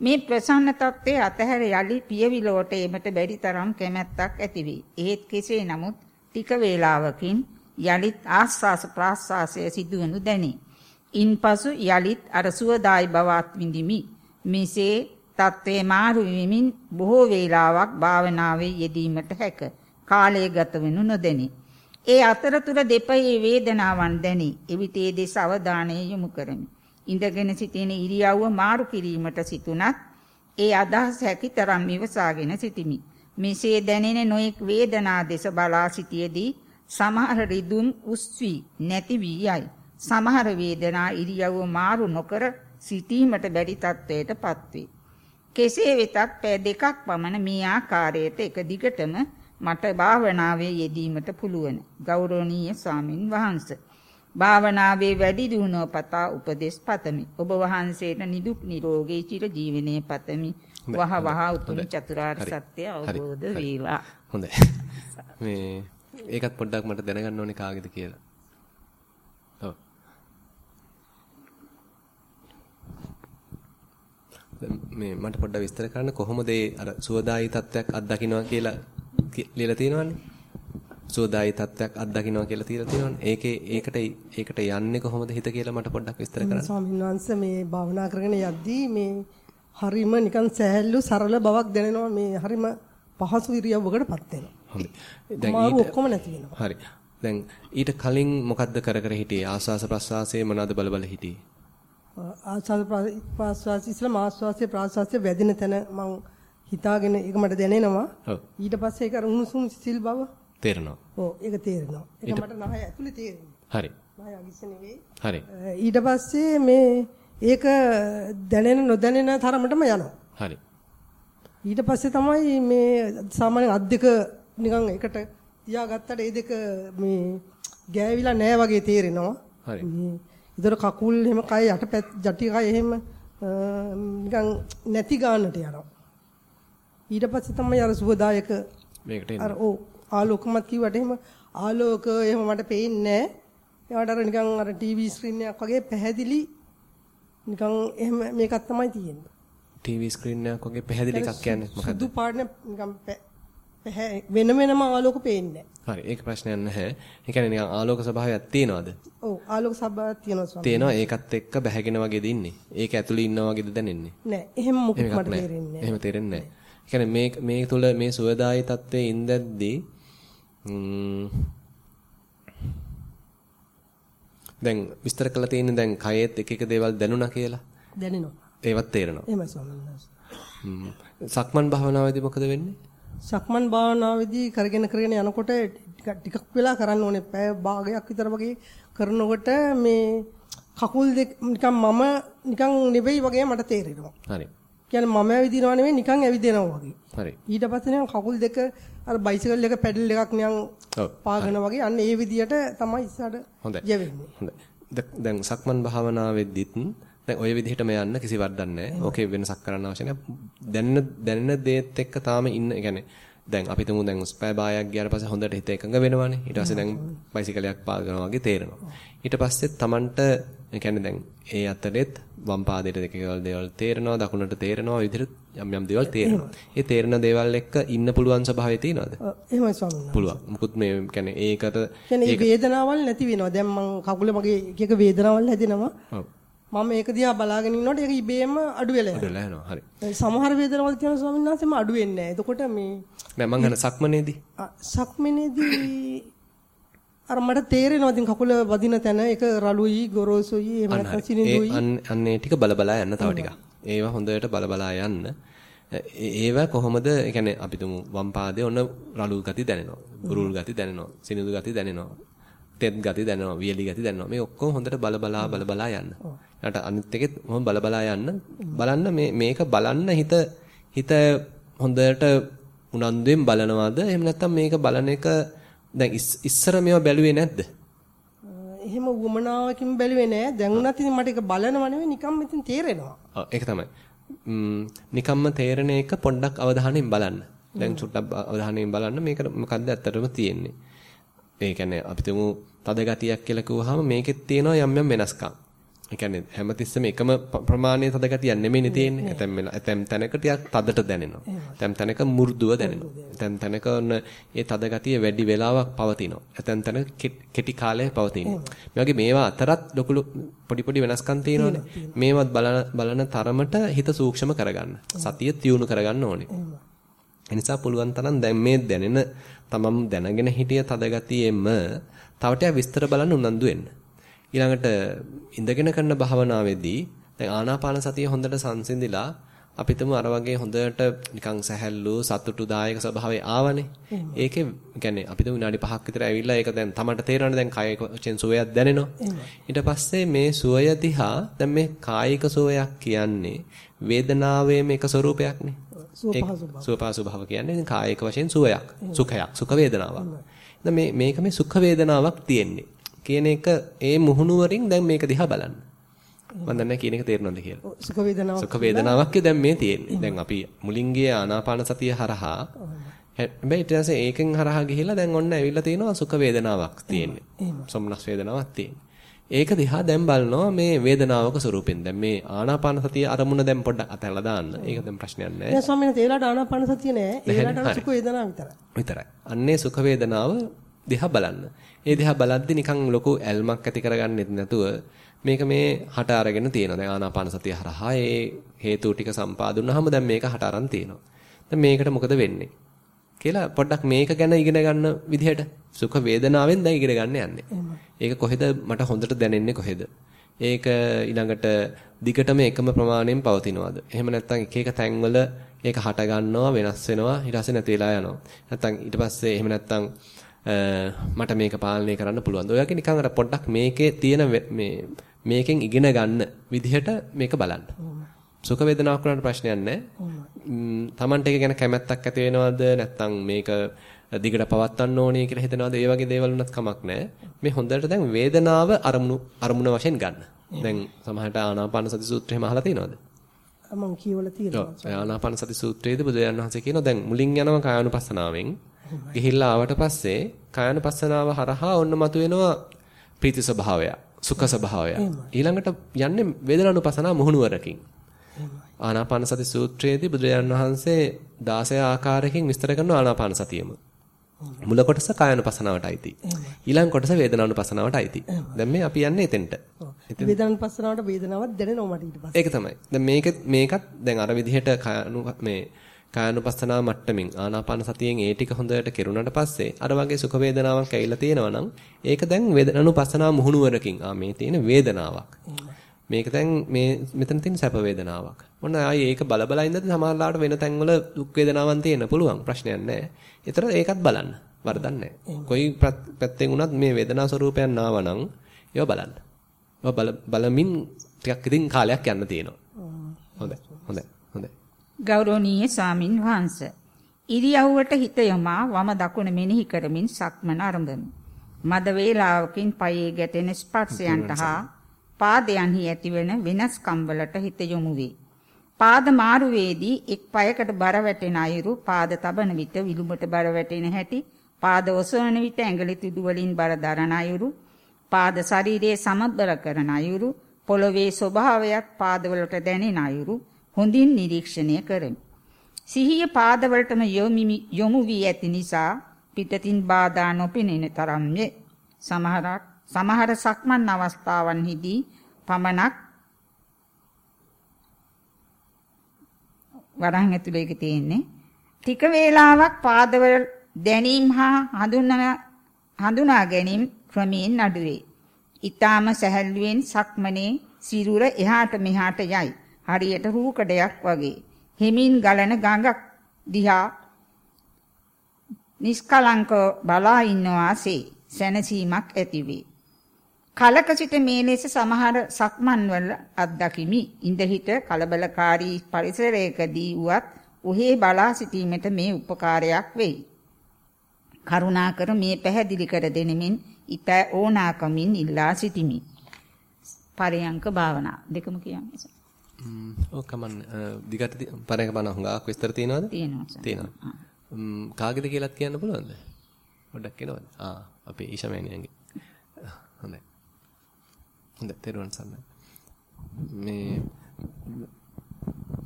මේ ප්‍රසන්න තත්ත්වයේ අතහැර යලි පියවිලෝට එමට බැරි තරම් කැමැත්තක් ඇතිවේ. ඒත් කෙසේ නමුත් ටික වේලාවකින් යලිත් ආස්වාස ප්‍රාස්වාසය සිදුවනු දැනේ. ඉන්පසු යලිත් අර සුවදායි බවත් විඳිමි. මෙසේ තත්ත්වේ මාරු වෙමින් බොහෝ වේලාවක් භාවනාවේ යෙදීමට හැක. කාලය ගත වෙනු නොදැනි. ඒ අතරතුර දෙපයේ වේදනාවන් දැනි. එවිට ඒ දෙස අවධානය යොමු කරමි. ඉඳගෙන සිටින ඉරියව්ව මාරු කිරීමට සිටුණත් ඒ අදහස් හැකිතරම් ඉවසාගෙන සිටිමි. මෙසේ දැනෙන නොඑක් වේදනා දෙස බලා සිටියේදී සමහර රිදුම් උස්වි නැති වී යයි. සමහර වේදනා ඉරියව්ව මාරු නොකර සිටීමට බැරි තත්වයටපත් වේ. කෙසේ වෙතත් පෑ දෙකක් පමණ මේ ආකාරයට එක දිගටම මට භාවනාවේ යෙදීමට පුළුවන්. ගෞරවනීය ස්වාමින් වහන්සේ. භාවනාවේ වැඩි දියුණුව පතා උපදෙස් පතමි. ඔබ වහන්සේට නිදුක් නිරෝගී චිර ජීවනයේ පතමි. වහ වහ උතුම් චතුරාර්ය සත්‍ය අවබෝධ වේවා. හොඳයි. මේ ඒකත් පොඩ්ඩක් මට දැනගන්න ඕනේ කාගේද කියලා. මේ මට පොඩ්ඩක් විස්තර කරන්න කොහොමද ඒ අර සුවදායි තත්වයක් අත්දකින්නවා කියලා ලියලා තියෙනවනේ. සුවදායි තත්වයක් අත්දකින්නවා කියලා තියලා තියෙනවනේ. ඒකේ ඒකට ඒකට යන්නේ කොහොමද හිත කියලා මට පොඩ්ඩක් විස්තර කරන්න. ස්වාමීන් වහන්සේ මේ භාවනා කරගෙන යද්දී මේ හරිම නිකන් සෑහළු සරල බවක් දැනෙනවා මේ හරිම පහසු ඉරියව්වකටපත් වෙනවා. හොඳයි. දැන් ඊට ඔක්කොම නැති වෙනවා. හරි. දැන් ඊට කලින් මොකද්ද කර කර හිටියේ? ආස්වාස ප්‍රස්වාසයේ මොනවද බල බල හිටියේ? ආස්වාද ප්‍රාස්වාසී ඉස්සලා මාස්වාසයේ ප්‍රාස්වාසයේ වැදින තැන මං හිතාගෙන ඒක මට දැනෙනවා. ඊට පස්සේ ඒක උණුසුම් සිසිල් බව තේරෙනවා. ඔව් ඒක තේරෙනවා. ඒක මට නහය ඇතුලේ තේරෙනවා. හරි. නහය අගිස්ස නෙවෙයි. හරි. ඊට පස්සේ මේ ඒක දැනෙන නොදැනෙන තරමටම යනවා. හරි. ඊට පස්සේ තමයි මේ සාමාන්‍ය අත් දෙක නිකන් එකට තියාගත්තට ඒ දෙක මේ ගෑවිලා නැහැ වගේ තේරෙනවා. හරි. ඒතර කකුල් එහෙම කය යටපැත් ජටි කය එහෙම නිකන් නැති ගන්නට යනවා. ඊට පස්සේ තමයි අර සුවදායක මේකට අර ඔව් ආලෝකමත් කිව්වට එහෙම ආලෝක එහෙම මට පේන්නේ නැහැ. ඒවට අර නිකන් අර ටීවී ස්ක්‍රීන් එකක් වගේ පැහැදිලි නිකන් එහෙම මේකක් තමයි තියෙන්නේ. ටීවී ස්ක්‍රීන් එකක් වගේ පැහැදිලි එකක් කියන්නේ මොකද්ද? සුදු පාට නිකන් වෙන වෙනම ආලෝක පේන්නේ හරි ඒක ප්‍රශ්නයක් නැහැ. ඒ කියන්නේ නිකන් ආලෝක ස්වභාවයක් තියනවාද? ඔව් ආලෝක ස්වභාවයක් තියෙනවා ස්වාමී. තියෙනවා ඒකත් එක්ක බැහැගෙන වගේද ඉන්නේ. ඒක ඇතුළේ ඉන්නා වගේද දැනෙන්නේ? නෑ එහෙම මොකක් මට තේරෙන්නේ නෑ. එහෙම තේරෙන්නේ නෑ. ඒ කියන්නේ මේ මේ තුල මේ සුවදායි තත්ත්වයේ ඉඳද්දී දැන් විස්තර කළා තියෙන්නේ දැන් කයෙත් එක එක දේවල් දැනුණා කියලා. දැනෙනවා. ඒවත් තේරෙනවා. එහෙමයි ස්වාමීන් වහන්සේ. සක්මන් භාවනාවේදී මොකද වෙන්නේ? සක්මන් භාවනාවේදී කරගෙන කරගෙන යනකොට ටිකක් වෙලා කරන්න ඕනේ. පැය භාගයක් විතර වගේ කරනකොට මේ කකුල් දෙක නිකන් මම නිකන් නෙවෙයි වගේ මට තේරෙනවා. හරි. කියන්නේ මම ඇවිදිනවා නෙවෙයි නිකන් ඇවිදිනවා වගේ. හරි. ඊට පස්සේ නිකන් කකුල් දෙක අර බයිසිකල් එක පැඩල් එකක් නිකන් පාගන වගේ අන්න ඒ විදියට තමයි ඉස්සරට යවෙන්නේ. හොඳයි. දැන් සක්මන් භාවනාවේදීත් දැන් ওই විදිහටම යන්න කිසි වරදක් නැහැ. ඕකේ වෙනසක් කරන්න අවශ්‍ය නැහැ. දැනෙන දැනෙන දේත් එක්ක තාම ඉන්න, يعني දැන් අපි තුමු දැන් ස්පෑ බායක් ගියාට පස්සේ හොඳට හිත එකඟ වෙනවනේ. ඊට පස්සේ දැන් බයිසිකලයක් පාගනවා වගේ තේරෙනවා. ඊට පස්සේ Tamanට ඒ කියන්නේ දැන් ඒ අතරෙත් වම් පාදයට දෙකවල් දේවල් තේරෙනවා දකුණට තේරෙනවා විදිහට යම් යම් දේවල් තේරෙනවා. ඒ තේරෙන දේවල් එක්ක ඉන්න පුළුවන් ස්වභාවය තියෙනවද? එහෙමයි ස්වාමීන් වහන්සේ. පුළුවන්. මුකුත් මේ කියන්නේ ඒකට කියන්නේ වේදනාවල් නැති වෙනවා. දැන් මං කකුලේ මගේ එක එක වේදනාවල් හැදෙනවා. ඔව්. මම ඒක දිහා බලාගෙන ඉන්නකොට ඒක ඉබේම අඩු වෙලා යනවා. අඩු වෙලා යනවා. හරි. සමහර වේදනාවල් තියෙන ස්වාමීන් වහන්සේම අඩු වෙන්නේ නැහැ. එතකොට මේ නෑ මං අහන සක්මනේදී සක්මනේදී අර මට තේරෙනවා ඉතින් කකුල වදින තැන ඒක රළුයි ගොරෝසුයි එහෙම නැත්නම් සිනිඳුයි අන්න ටික බලබලා යන්න තව ටිකක්. ඒවා හොඳට බලබලා යන්න. ඒවා කොහොමද ඒ කියන්නේ අපි තුමු වම් පාදයේ ඔන්න රළු ගති දැනෙනවා. බුරුල් ගති දැනෙනවා. සිනිඳු ගති දැනෙනවා. තෙත් ගති දැනෙනවා. වියලි ගති දැනෙනවා. මේ ඔක්කොම හොඳට බලබලා බලබලා යන්න. ඊට අනිත් එකෙත් මොහොම බලබලා යන්න. බලන්න මේ මේක බලන්න හිත හිත හොඳට උනන්දුවෙන් බලනවාද? එහෙම නැත්නම් මේක බලන එක දැන් ඉස්සර මේවා බැලුවේ නැද්ද? එහෙම වමනාවකින් බැලුවේ නෑ. දැන් උනත් ඉතින් මට ඒක බලනව නෙවෙයි නිකම්ම ඉතින් තේරෙනවා. ඔව් ඒක තමයි. නිකම්ම තේරෙන එක පොඩ්ඩක් අවධානයෙන් බලන්න. දැන් චුට්ටක් අවධානයෙන් බලන්න මේක මොකද්ද ඇත්තටම තියෙන්නේ. ඒ කියන්නේ අපි තුමු තද ගතියක් කියලා කිව්වහම මේකෙත් තියෙනවා යම් යම් වෙනස්කම්. ඒ කියන්නේ හැමතිස්සෙම එකම ප්‍රමාණයේ තද ගතියක් නෙමෙයිනේ තියෙන්නේ. ඇතැම් වෙලා ඇතැම් තැනක ටිකක් තදට දැනෙනවා. ඇතැම් තැනක මෘදුව දැනෙනවා. ඇතැම් තැනක ඒ තද ගතිය වැඩි වෙලාවක් පවතිනවා. ඇතැම් තැනක කෙටි කාලයක් පවතිනවා. මේ වගේ මේවා අතරත් ලොකු පොඩි පොඩි වෙනස්කම් තියෙනවානේ. මේවත් බලන බලන තරමට හිත සූක්ෂම කරගන්න. සතිය තියුණු කරගන්න ඕනේ. එනිසා පුළුවන් තරම් දැන් මේ දැනෙන තමම් දැනගෙන හිටිය තද ගතියෙම තවටයක් විස්තර බලන්න උනන්දු වෙන්න. ඊළඟට ඉඳගෙන කරන භාවනාවේදී දැන් ආනාපාන සතිය හොඳට සංසිඳිලා අපිටම අර වගේ හොඳට නිකන් සැහැල්ලු සතුටුදායක ස්වභාවය ආවනේ. ඒකේ يعني අපිටම විනාඩි 5ක් විතර ඇවිල්ලා ඒක දැන් තමට තේරෙනවා දැන් කායික සුවයක් දැනෙනවා. ඊට පස්සේ මේ සුවය දිහා දැන් මේ කායික සුවයක් කියන්නේ වේදනාවේ මේක ස්වરૂපයක්නේ. සුවපහසු භාව කියන්නේ කායික වශයෙන් සුවයක්. සුඛයක්. සුඛ වේදනාවක්. දැන් මේ මේක මේ සුඛ වේදනාවක් තියෙන්නේ. කියන එක ඒ මුහුණුවරින් දැන් මේක දිහා බලන්න. මම දන්නේ කියන එක තේරෙනවද කියලා. සුඛ වේදනාවක්. සුඛ වේදනාවක් දැන් මේ තියෙන්නේ. දැන් අපි මුලින් ගියේ ආනාපාන සතිය හරහා හැබැයි ඊට පස්සේ ඒකෙන් හරහා ගිහිල්ලා දැන් ඔන්න ඇවිල්ලා තියෙනවා සුඛ වේදනාවක් තියෙන්නේ. සොම්නස් වේදනාවක් තියෙන්නේ. ඒක දිහා දැන් බලනවා මේ වේදනාවක ස්වරූපෙන්. දැන් මේ ආනාපාන සතිය අරමුණ දැන් පොඩ්ඩක් අතහැරලා දාන්න. ඒක දැන් ප්‍රශ්නයක් නෑ. නෑ ස්වාමීන් වහන්සේ ඒලාට ආනාපාන සතිය නෑ. ඒලාට සුඛ වේදනාව විතරයි. විතරයි. අන්නේ සුඛ වේදනාව දිහා බලන්න. ඒ දිහා බලද්දි නිකන් ලොකු ඇල්මක් ඇති කරගන්නෙත් නැතුව මේක මේ හට අරගෙන තියෙනවා. දැන් ආනාපාන සතිය හරහා ඒ හේතු ටික සම්පාදුනහම දැන් මේක හට අරන් තියෙනවා. දැන් මේකට මොකද වෙන්නේ? කියලා පොඩ්ඩක් මේක ගැන ඉගෙන ගන්න විදිහට සුඛ වේදනාවෙන් දැන් ඉගෙන ගන්න යන්නේ. ඒක කොහෙද මට හොඳට දැනෙන්නේ කොහෙද? ඒක ඊළඟට දිගටම එකම ප්‍රමාණයෙන් පවතිනවද? එහෙම නැත්නම් එක එක තැන්වල ඒක හට ගන්නවා වෙනස් වෙනවා ඊට පස්සේ නැති වෙලා යනවා. නැත්නම් ඊට පස්සේ එහෙම නැත්නම් මට මේක පාලනය කරන්න පුළුවන්. ඔය වගේ නිකන් අර පොඩ්ඩක් මේකේ තියෙන මේ මේකෙන් ඉගෙන ගන්න විදිහට මේක බලන්න. සුඛ වේදනාවක් වුණාට ප්‍රශ්නයක් නැහැ. Tamante එක ගැන කැමැත්තක් ඇති වෙනවද නැත්නම් මේක දිගට පවත්වන්න ඕනේ කියලා හිතනවාද ඒ වගේ දේවල් වුණත් කමක් නැහැ. මේ හොඳට දැන් වේදනාව අරමුණු අරමුණ වශයෙන් ගන්න. දැන් සමහරට ආනාපාන සති සූත්‍රයම අහලා තියෙනවද? මම කියවල තියෙනවා. ආනාපාන සති සූත්‍රයේදී බුදුරජාණන් වහන්සේ කියනවා දැන් මුලින් යනවා කායानुපස්සනාවෙන්. ගිහිල්ලා ආවට පස්සේ කායानुපස්සනාව හරහා ඔන්න මතුවෙනවා ප්‍රීති ස්වභාවය, සුඛ ස්වභාවය. ඊළඟට යන්නේ වේදනානුපස්සනා මුහුණුවරකින්. ආනාපාන සති සූත්‍රයේදී බුදුරජාණන් වහන්සේ 16 ආකාරයකින් විස්තර කරන ආනාපාන සතියම. මුල කොටස කායानुපසනාවට අයිති. ඊළඟ කොටස වේදනානුපසනාවට අයිති. දැන් මේ අපි යන්නේ එතෙන්ට. වේදනානුපසනාවට වේදනාවක් දැනෙනවා මට ඊට පස්සේ. ඒක තමයි. දැන් මේක මේකත් දැන් අර විදිහට කායනු මේ කායानुපස්සනා මට්ටමින් ආනාපාන සතියෙන් ඒ ටික හොඳට කෙරුණාට පස්සේ අර වගේ සුඛ වේදනාවක් ඇවිල්ලා තියෙනවා නම් ඒක දැන් වේදනානුපස්සනා මුහුණුවරකින් ආ මේ තියෙන වේදනාවක්. මේක දැන් මේ මෙතන තියෙන සැප වේදනාවක්. මොන ආයේ ඒක බල බල ඉඳද්දි සමහරලාට වෙන තැන්වල දුක් වේදනාවක් තියෙන්න පුළුවන් ප්‍රශ්නයක් නැහැ. ඒතර ඒකත් බලන්න. වරදක් නැහැ. කොයි පැත්තෙන් වුණත් මේ වේදනා ස්වરૂපයන් ආවනම් ඒවා බලන්න. ඒවා බලමින් ටිකක් ඉතින් කාලයක් යන්න තියෙනවා. හොඳයි. හොඳයි. හොඳයි. ගෞරවනීය ස්වාමින් වහන්සේ ඉරියව්වට හිත යොමා වම දකුණ මෙනෙහි කරමින් සක්මන ආරම්භමි. මද වේලාවකින් පයේ ගැටෙන ස්පර්ශයන්ට හා පාදයන්හි ඇතිවන වෙනස්කම් වලට හිත යොමු වේ. පාද මාරුවේදී එක් පායකට බර වැටෙන අයුරු පාද තබන විට විලුඹට බර වැටෙන හැටි පාද ඔසවන විට ඇඟිලි තුඩු වලින් බර දරන අයුරු පාද ශරීරයේ සමබර කරන අයුරු පොළවේ ස්වභාවයත් පාදවලට දැනෙන අයුරු හොඳින් නිරීක්ෂණය කරමි. සිහිය පාදවලටම යොමු වී ඇති නිසා පිටතින් බාධා නොපෙනෙන තරම්ය. සමහරක් සමහර සක්මන් අවස්ථාවන්හිදී පමණක් වරහන් ඇතුලේ එක තියෙන්නේ ටික වේලාවක් පාදවල දැනීම හා හඳුනා හඳුනා ගැනීම ක්‍රමයෙන් අඩුවේ. ඊටාම සැහැල්ලුවෙන් සක්මනේ සිරුර එහාට මෙහාට යයි. හරියට රූකඩයක් වගේ. හිමින් ගලන ගඟක් දිහා නිස්කලංක බලා ඉන්නවාසේ සැනසීමක් ඇතිවේ. කලක සිට මේ ලෙස සමහර සක්මන්වල අත්දකිමි. ඉඳහිට කලබලකාරී පරිසරයකදී වුවත් ඔහේ බලා සිටීමට මේ උපකාරයක් වෙයි. කරුණාකර මේ පැහැදිලි කර දෙනෙමින් ඊට ඕනාකමින් ඉල්ලා සිටිමි. පරයන්ක භාවනා දෙකම කියන්නේ. ම්ම් ඔව් කමන්න දිගට පරයන්ක බණ හුඟක් විස්තර තියෙනවද? තියෙනවා. තියෙනවා. කාගේද කියලාත් කියන්න පුළුවන්ද? පොඩ්ඩක් කියනවද? ආ අපේ ඊෂමෑණියන්ගේ. හොඳයි තෙරුවන් සරණයි. මේ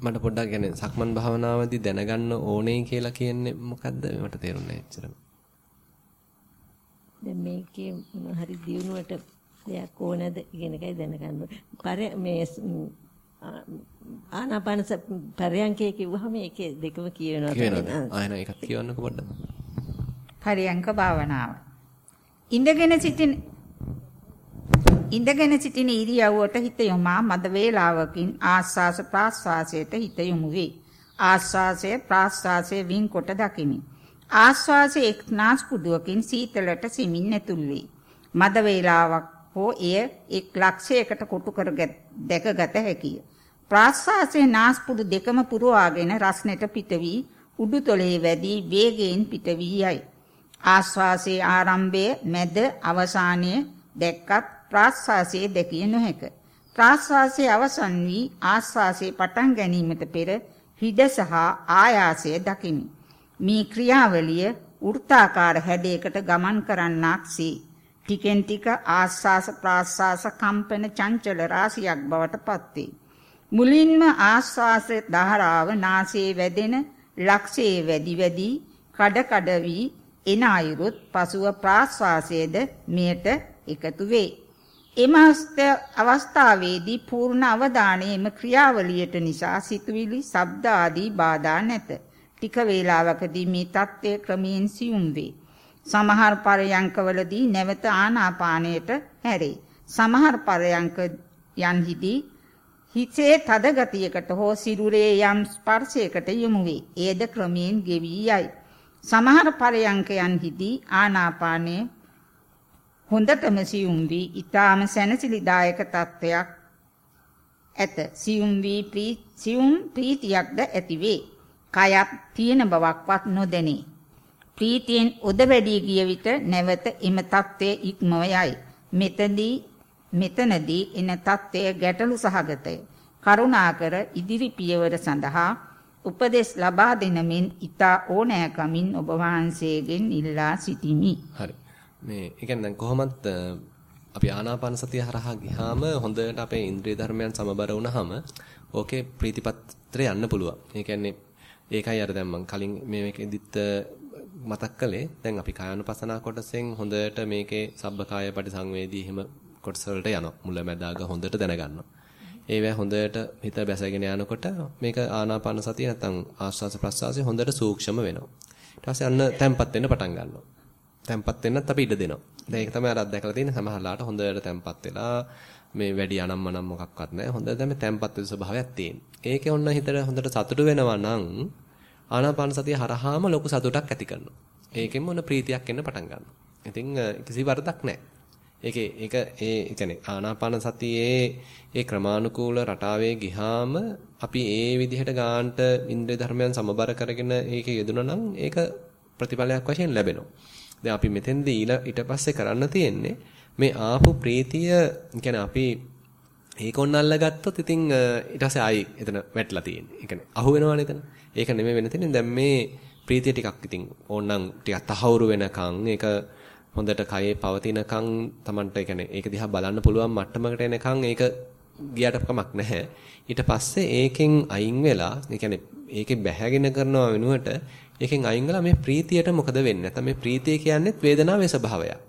මට පොඩ්ඩක් කියන්නේ සක්මන් භාවනාවේදී දැනගන්න ඕනේ කියලා කියන්නේ මොකද්ද මට තේරුන්නේ නැහැ එච්චරම. දැන් මේකේ හරි දියුණුවට දෙයක් ඕනද කියන එකයි දැනගන්න. පර මේ ආනාපාන පරයන්කේ කිව්වහම ඒකේ දෙකම කියනවා. කියනවා. ආයෙන එකක් කියවන්නකෝ පොඩ්ඩක්. පරයන්ක භාවනාව. ඉඳගෙන සිටින ඉඳගෙන සිටින ඉරියව්වට හිත යොමා මද වේලාවකින් ආස්වාස ප්‍රාස්වාසයට හිත යොමු වේ. ආස්වාසය ප්‍රාස්වාසය වින් කොට දකිමි. ආස්වාසයේ එක් නාස්පුඩුවකින් සීතලට සිමින් නැතුල් වේ. මද වේලාවක් හෝ එය එක් ලක්ෂයකට කොටු කර දැකගත හැකිය. ප්‍රාස්වාසයේ නාස්පුඩු දෙකම පුරවාගෙන රස්නෙට පිට වී උඩුතොලේ වැඩි වේගයෙන් පිට වී යයි. ආස්වාසයේ ආරම්භය මැද අවසානයේ දැක්කත් ප්‍රාශ්වාසයේ දැකිය නොහැක. ප්‍රාශ්වාසයේ අවසන් වී ආශ්වාසයේ පටන් ගැනීමට පෙර හිඩ සහ ආයාසය දකිමි. මේ ක්‍රියාවලිය වෘත්තාකාර හැඩයකට ගමන් කරන්නාක්සේ ටිකෙන් ටික ආස්වාස ප්‍රාස්වාස කම්පන චංචල රාශියක් බවට පත්වේ. මුලින්ම ආස්වාස ධාරාව නාසයේ වැදෙන ලක්ෂයේ වැඩි වැඩි කඩ කඩ වී එන අයුරුත් පසුව ප්‍රාස්වාසයේද මෙයට එකතු වේ. එම අවස්ථාවේදී පූර්ණ අවධානය එම ක්‍රියාවලියට නිසා සිතුවිලි, ශබ්ද ආදී බාධා නැත. ටික වේලාවකදී මේ தත්ත්වය ක්‍රමයෙන් සියුම් වේ. සමහර පරයන්කවලදී නැවත ආනාපානයට හැරේ. සමහර පරයන්ක යන්හිදී හිතේ තද ගතියකට හෝ සිරුරේ යම් ස්පර්ශයකට යොමු වේ. ඒද ක්‍රමයෙන් ගෙවී යයි. සමහර පරයන්කයන්හිදී ආනාපානයේ හොඳටම සියුම් වී ඊටාම සැනසිලිදායක තත්වයක් ඇත. සියුම් වී ප්‍රී සියුම් ප්‍රීතියක්ද ඇතිවේ. කයත් තියෙන බවක්වත් නොදැනේ. ප්‍රීතියෙන් උද වැඩි ගිය විට නැවත එම தත්ත්වයේ ඉක්මව යයි. මෙතදී මෙතනදී එන தත්ත්වය ගැටලු සහගතය. කරුණාකර ඉදිරි පියවර සඳහා උපදෙස් ලබා දෙනමින් ඊතා ඕනෑකමින් ඔබ වහන්සේගෙන් ඉල්ලා සිටිමි. හරි. මේ ඒ කියන්නේ දැන් කොහොමත් අපි ආනාපාන සතිය හරහා ගියාම හොඳට අපේ ඉන්ද්‍රිය ධර්මයන් සමබර වුණාම ඕකේ ප්‍රීතිපත්‍රය යන්න පුළුවන්. ඒ කියන්නේ ඒකයි අර දැන් මම කලින් මේකෙදිත් මතක් කළේ දැන් අපි කායानुපසනා කොටසෙන් හොඳට මේකේ සබ්බකාය පරිසංවේදී එහෙම කොටස වලට යනවා. මුල මැදාග හොඳට දැනගන්නවා. ඒවැ හොඳට හිත බැසගෙන යනකොට මේක ආනාපාන සතිය නැත්නම් ආස්වාස ප්‍රස්වාසය හොඳට සූක්ෂම වෙනවා. ඊට පස්සේ අන්න තැම්පත් වෙන්න පටන් ගන්නවා. තැම්පත් වෙන්නත් අපි ඉඩ දෙනවා. දැන් ඒක තමයි අර අත්දැකලා තියෙන සමහරලාට හොඳට තැම්පත් වෙලා මේ වැඩි අනම්මනම් මොකක්වත් නැහැ. හොඳ දැන් මේ තැම්පත් වෙන ස්වභාවයක් තියෙන. ඒකේ ඔන්න හිතට හොඳට සතුටු වෙනවා නම් ආනාපාන සතිය හරහාම ලොකු සතුටක් ඇති කරනවා. ඒකෙන් මොන ප්‍රීතියක් එන්න පටන් ගන්නවා. ඉතින් කිසි වරදක් නැහැ. ඒකේ ඒක ඒ කියන්නේ ආනාපාන සතියේ ඒ ක්‍රමානුකූල රටාවේ ගිහාම අපි ඒ විදිහට ගාන්ට ඉන්ද්‍රිය ධර්මයන් සමබර කරගෙන ඒකේ යෙදුණා නම් ඒක ප්‍රතිඵලයක් වශයෙන් ලැබෙනවා. දැන් අපි මෙතෙන්දී ඊට පස්සේ කරන්න තියෙන්නේ මේ ආපු ප්‍රීතිය කියන්නේ අපි ඒක ඔන්න අල්ලගත්තොත් ඉතින් ඊට පස්සේ ආයි එතන වැටලා තියෙන්නේ. ඒ කියන්නේ අහු වෙනවනේ එතන. ඒක නෙමෙයි වෙන තියෙන්නේ. දැන් මේ ප්‍රීතිය ටිකක් ඉතින් ඕනනම් ටිකක් තහවුරු වෙනකන් ඒක හොඳට කයේ පවතිනකන් Tamanට ඒ කියන්නේ ඒක දිහා බලන්න පුළුවන් මට්ටමකට එනකන් ඒක ගියට කමක් නැහැ. ඊට පස්සේ ඒකෙන් අයින් වෙලා ඒ කියන්නේ ඒකේ බැහැගෙන කරනවා වෙනුවට ඒකෙන් අයින් වෙලා මේ ප්‍රීතියට මොකද වෙන්නේ? නැත්නම් මේ ප්‍රීතිය කියන්නේ වේදනාවේ ස්වභාවයක්.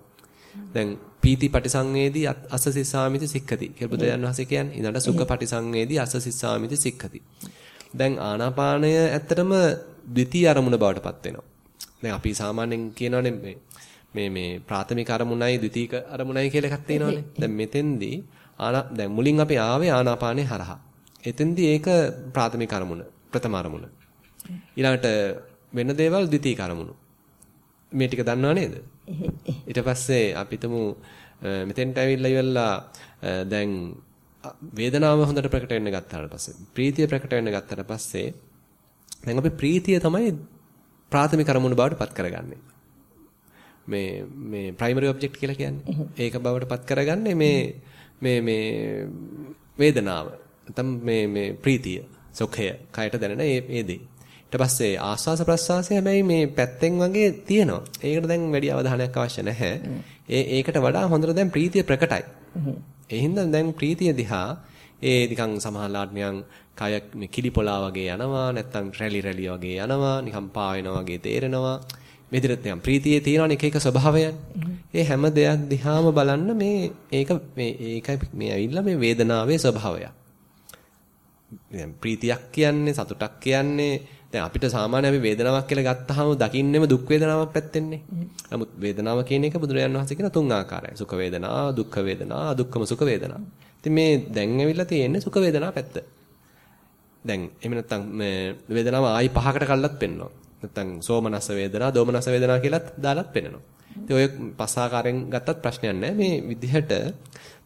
දැන් පීති පටිසංවේදී අසසිස්සාමිති සික්ඛති කියලා බුදුරජාණන් වහන්සේ කියන්නේ. ඊළඟට සුඛ පටිසංවේදී අසසිස්සාමිති සික්ඛති. දැන් ආනාපානය ඇත්තටම ද්විතීයි අරමුණ බවට පත් වෙනවා. දැන් අපි සාමාන්‍යයෙන් කියනවානේ මේ මේ මේ ප්‍රාථමික අරමුණයි ද්විතීක අරමුණයි කියලා එකක් තියෙනවානේ. දැන් මෙතෙන්දී ආනා දැන් මුලින් අපි ආවේ ආනාපානේ හරහා. එතෙන්දී ඒක ප්‍රාථමික අරමුණ, ප්‍රථම අරමුණ. ඊළඟට වෙන දේවල් ද්විතීක අරමුණු. මේ ටික දන්නව නේද? ඊට පස්සේ අපි තුමු මෙතෙන්ට ඇවිල්ලා ඉවරලා දැන් වේදනාව හොඳට ප්‍රකට වෙන්න ගත්තාට පස්සේ ප්‍රීතිය ප්‍රකට වෙන්න ගත්තාට පස්සේ දැන් අපි ප්‍රීතිය තමයි ප්‍රාථමික අරමුණු බවට පත් කරගන්නේ. මේ මේ ප්‍රයිමරි ඔබ්ජෙක්ට් කියලා කියන්නේ. ඒක බවට පත් කරගන්නේ මේ මේ මේ වේදනාව. නැත්නම් මේ මේ ප්‍රීතිය, සුඛය, කයට දැනෙන මේ මේ දේ. ඊට පස්සේ ආස්වාස ප්‍රස්වාසය හැබැයි මේ පැත්තෙන් වගේ තියෙනවා. ඒකට දැන් වැඩි අවධානයක් අවශ්‍ය නැහැ. ඒ ඒකට වඩා හොඳට දැන් ප්‍රීතිය ප්‍රකටයි. ඒ හින්දා දැන් ප්‍රීතිය දිහා ඒ නිකන් සමහරලාට නිකන් කය මේ කිලිපොලා වගේ යනවා නැත්නම් රැලි රැලි වගේ යනවා නිකන් පාවෙනවා වගේ තේරෙනවා මේ විදිහට නිකන් ප්‍රීතියේ තියෙන එක එක ස්වභාවයන් ඒ හැම දෙයක් දිහාම බලන්න මේ ඒක මේ ඒකයි මේ ඇවිල්ලා මේ වේදනාවේ ස්වභාවය දැන් ප්‍රීතියක් කියන්නේ සතුටක් කියන්නේ දැන් අපිට සාමාන්‍ය අපි වේදනාවක් කියලා ගත්තාම දකින්නෙම දුක් වේදනාවක් පැත්තෙන්නේ. නමුත් වේදනාව කියන එක බුදුරජාණන් වහන්සේ කියන තුන් ආකාරයි. සුඛ වේදනා, දුක්ඛ වේදනා, අදුක්ඛම සුඛ වේදනා. ඉතින් මේ දැන් ඇවිල්ලා තියෙන්නේ සුඛ වේදනා පැත්ත. දැන් එහෙම නැත්නම් මේ වේදනාව ආයි පහකට කල්ලත් පෙන්නවා. නැත්නම් සෝමනස්ස වේදනා, දෝමනස්ස වේදනා කියලාත් දාලත් පෙන්නනවා. ඉතින් ඔය පස් ආකාරයෙන් ගත්තත් ප්‍රශ්නයක් නැහැ. මේ විදිහට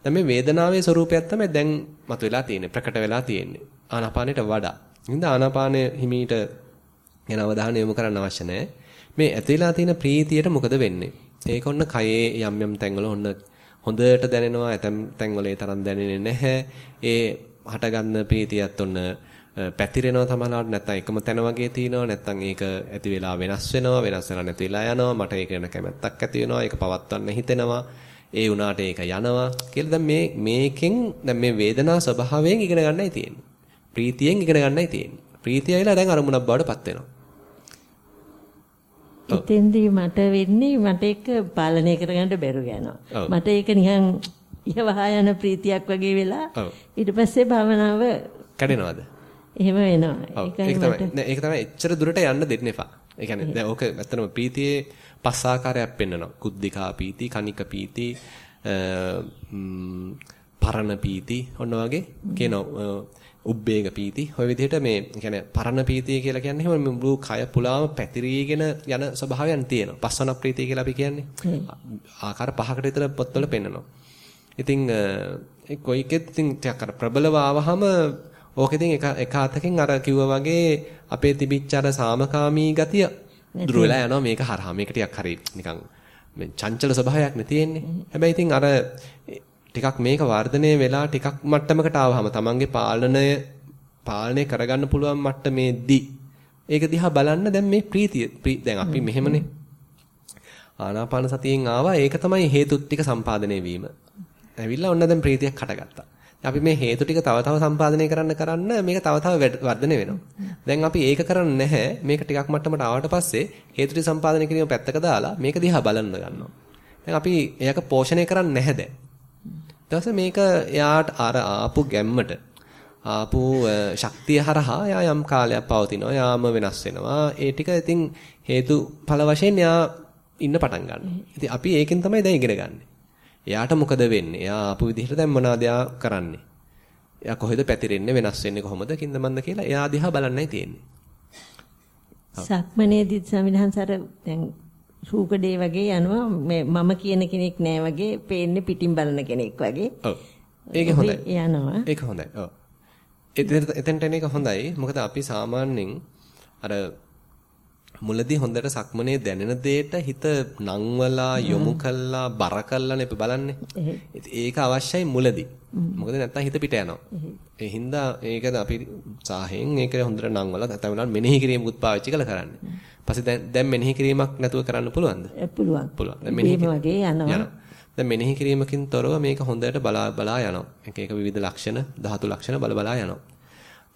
දැන් මේ වේදනාවේ ස්වરૂපයක් තමයි දැන් මතුවලා තියෙන්නේ, ප්‍රකට වෙලා තියෙන්නේ. ආනාපානෙට වඩා. ඉතින් ආනාපානය හිමීට යන අවධානය යොමු කරන්න අවශ්‍ය නැහැ. මේ ඇතිලා තියෙන ප්‍රීතියට මොකද වෙන්නේ? ඒක ඔන්න කයේ යම් යම් තැන්වල ඔන්න හොඳට දැනෙනවා. ඇතම් තැන්වල ඒ තරම් දැනෙන්නේ නැහැ. ඒ හටගන්න ප්‍රීතියත් ඔන්න පැතිරෙනවා තමලාට නැත්නම් එකම තැන වගේ තියෙනවා නැත්නම් ඒක ඇති වෙලා වෙනස් වෙනවා වෙනස් වෙලා නැති වෙලා යනවා මට ඒක ගැන කැමැත්තක් ඇති වෙනවා ඒක පවත්වන්න හිතෙනවා ඒ වුණාට ඒක යනවා කියලා දැන් මේ මේකෙන් දැන් මේ වේදනා ස්වභාවයෙන් ඉගෙන ගන්නයි තියෙන්නේ ප්‍රීතියෙන් ඉගෙන ගන්නයි තියෙන්නේ. ප්‍රීතිය ඇවිල්ලා දැන් අරමුණක් බවට පත් වෙනවා. එතෙන්දී මට වෙන්නේ මට ඒක පාලනය කරගන්න බැරුව යනවා. මට ඒක නිකන් ඉහවහා යන ප්‍රීතියක් වගේ වෙලා ඊට පස්සේ භාවනාව කැඩෙනවද? එහෙම වෙනවා. ඒකයි මට. ඒක තමයි එච්චර දුරට යන්න දෙන්න එපා. ඒ කියන්නේ දැන් ඕක ඇත්තටම ප්‍රීතියේ පස් ආකාරයක් පෙන්වනවා. කුද්ධිකා පීති, කනික පීති, පරණ පීති ඔන්න වගේ කියනවා. උබ්බේග පීති. ඔය විදිහට මේ කියන්නේ පරණ පීතිය කියලා කියන්නේ එහෙම මුළු කය පුලාම පැතිරීගෙන යන ස්වභාවයන් තියෙනවා. පස්සන ප්‍රීතිය කියලා අපි කියන්නේ. ආකාර පහකට විතර පොත්වල පෙන්නනවා. ඉතින් ඒ කොයිකෙත් ඉතින් ටිකක් අර ප්‍රබලව ආවහම ඕක ඉතින් එක එක අතකින් අර කිව්වා වගේ අපේ තිබිච්ච අර සාමකාමී ගතිය දුර වෙලා යනවා මේක හරහා. මේක ටිකක් හරි නිකන් මේ චංචල ස්වභාවයක් නේ තියෙන්නේ. හැබැයි ඉතින් අර ටිකක් මේක වර්ධනය වෙලා ටිකක් මට්ටමකට ආවහම තමන්ගේ පාලනය පාලනය කරගන්න පුළුවන් මට්ටමේදී ඒක දිහා බලන්න දැන් මේ ප්‍රීතිය දැන් අපි මෙහෙමනේ ආනාපාන සතියෙන් ආවා ඒක තමයි හේතුත් ටික සම්පාදනය වීම. ඇවිල්ලා ඔන්න දැන් ප්‍රීතියක් හටගත්තා. අපි මේ හේතු ටික තව තව සම්පාදනය කරන්න කරන්න මේක තව තව වර්ධනය වෙනවා. දැන් අපි ඒක කරන්නේ නැහැ. මේක ටිකක් මට්ටමට ආවට පස්සේ හේතු ටික සම්පාදනය කිරීම පැත්තක දාලා මේක දිහා බලන්න ගන්නවා. දැන් අපි එයාක පෝෂණය කරන්නේ නැහැ දැන්. ඊට මේක එයාට අර ආපු ගැම්මට ආපු ශක්තිය හරහා එයා යම් කාලයක් පවතිනවා. යාම වෙනස් වෙනවා. ඒ ටික ඉතින් හේතුඵල වශයෙන් එයා ඉන්න පටන් ගන්නවා. ඉතින් අපි ඒකෙන් තමයි දැන් ඉගෙන ගන්නෙ. එයාට මොකද වෙන්නේ? එයා ආපු විදිහට දැන් මොනවද කරන්නේ? එයා කොහෙද පැතිරෙන්නේ වෙනස් වෙන්නේ කොහොමද කින්ද මන්ද කියලා එයා දිහා බලන්නයි තියෙන්නේ. සක්මනේදී සමිධාන්සර දැන් රූකඩේ වගේ යනවා මම කියන කෙනෙක් නෑ වගේ පේන්නේ පිටින් බලන කෙනෙක් වගේ. ඔව්. ඒක හොඳයි. යනවා. ඒක හොඳයි. ඔව්. එතෙන්ට එන එක හොඳයි. මොකද අපි සාමාන්‍යයෙන් අර මුලදී හොඳට සක්මනේ දැනෙන දෙයට හිත නංවලා යොමු කළා බර කළානේ අපි බලන්නේ. ඒක අවශ්‍යයි මුලදී. මොකද නැත්තම් හිත පිට යනවා. ඒ හින්දා ඒකද අපි සාහෙන් ඒක හොඳට නංවලා නැත්නම් වෙලාවට මෙනෙහි කිරීමකුත් පාවිච්චි කළා කරන්නේ. පස්සේ දැන් දැන් මෙනෙහි කිරීමක් නැතුව කරන්න පුළුවන්ද? පුළුවන්. පුළුවන්. දැන් මෙනෙහි වගේ යනවා. දැන් මෙනෙහි කිරීමකින් තොරව මේක හොඳට බලා බලා යනවා. එක එක විවිධ ලක්ෂණ, ධාතු ලක්ෂණ බල බලා යනවා.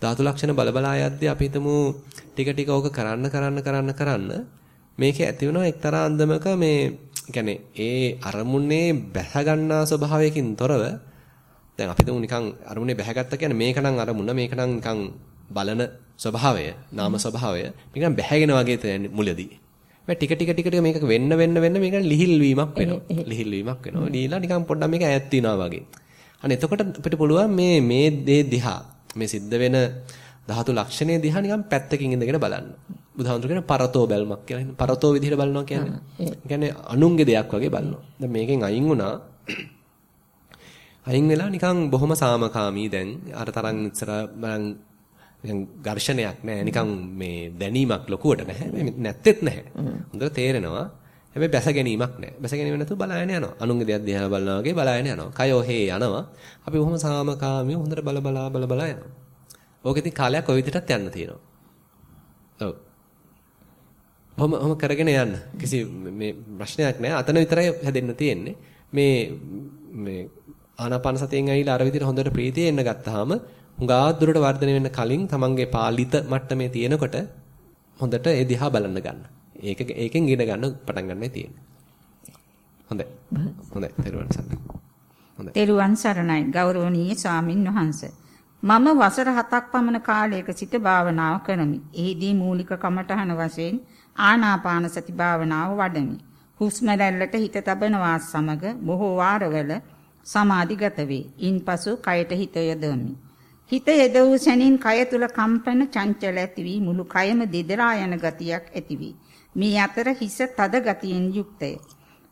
ධාතු ලක්ෂණ බල බලා යද්දී අපි හිතමු ටික ටික ඕක කරන්න කරන්න කරන්න කරන්න මේකේ ඇති වෙනවා එක්තරා අන්දමක මේ يعني ඒ අරමුණේ බැස ගන්නා ස්වභාවයකින් තොරව දැන් අපි තුමු නිකන් අරමුණේ බැහැගත්ත කියන්නේ මේක නම් අරමුණ මේක නම් නිකන් බලන ස්වභාවය නාම ස්වභාවය මේක නම් බැහැගෙන වගේ තේන්නේ මුලදී. මේ ටික ටික ටික ටික මේක වෙන්න වෙන්න වෙන්න මේක ලිහිල් වීමක් වෙනවා. ලිහිල් වීමක් වෙනවා. දීලා නිකන් පොඩ්ඩක් මේක ඈත් වෙනවා වගේ. අන්න එතකොට අපිට පුළුවන් මේ මේ දේ දිහා මේ සිද්ධ වෙන ධාතු ලක්ෂණය දිහා නිකන් පැත්තකින් ඉඳගෙන බලන්න. බුදුහාමුදුරු කියන පරතෝ බැල්මක් කියලා. පරතෝ විදිහට බලනවා කියන්නේ. ඒ කියන්නේ අනුන්ගේ දෙයක් වගේ බලනවා. දැන් මේකෙන් අයින් වුණා. අයින් වෙලා නිකන් බොහොම සාමකාමී දැන් අර තරම් ඉස්සර බලන් නිකන් ඝර්ෂණයක් නෑ. නිකන් මේ දැනීමක් ලොකුවට නැහැ. නැත්තේත් නැහැ. හොඳට තේරෙනවා. හැබැයි බැස ගැනීමක් නැහැ. බැස ගැනීම නැතුව බලාගෙන යනවා. අනුන්ගේ දෙයක් දිහා බලනවා වගේ බලාගෙන යනවා. කය ඔහේ යනවා. අපි බොහොම සාමකාමීව හොඳට බල බලා බල බලා යනවා. ඕක ඉතින් කාලයක් ඔය විදිහටත් යන්න තියෙනවා. ඔව්. ඔහොම ඔහොම කරගෙන යන්න. කිසි මේ ප්‍රශ්නයක් නැහැ. අතන විතරයි හැදෙන්න තියෙන්නේ. මේ මේ ආනාපාන සතියෙන් ඇවිල්ලා අර විදිහට හොඳට ප්‍රීතිය එන්න ගත්තාම හුඟා දුරට වර්ධනය වෙන්න කලින් තමන්ගේ පාලිත මට්ටමේ තියෙනකොට හොඳට ඒ දිහා බලන්න ගන්න. ඒක ඒකෙන් ඉගෙන ගන්න පටන් ගන්නයි තියෙන්නේ. හොඳයි. හොඳයි. තෙරුවන් සරණයි. හොඳයි. තෙරුවන් සරණයි ගෞරවනීය ස්වාමින් වහන්සේ. මම වසර 7ක් පමණ කාලයක සිට භාවනාව කරමි. එහිදී මූලික කමඨහන වශයෙන් ආනාපාන සති භාවනාව වඩමි. හුස්ම රැල්ලට හිත තබනවා සමග බොහෝ වාරවල සමාධිගත වේ. ඉන්පසු කයට හිත යොදවමි. හිත යොදවූ සැනින් කය තුල කම්පන චංචල ඇති වී මුළු කයම දෙදරා යන ගතියක් ඇති වී මේ අතර හිස තද ගතියෙන් යුක්තය.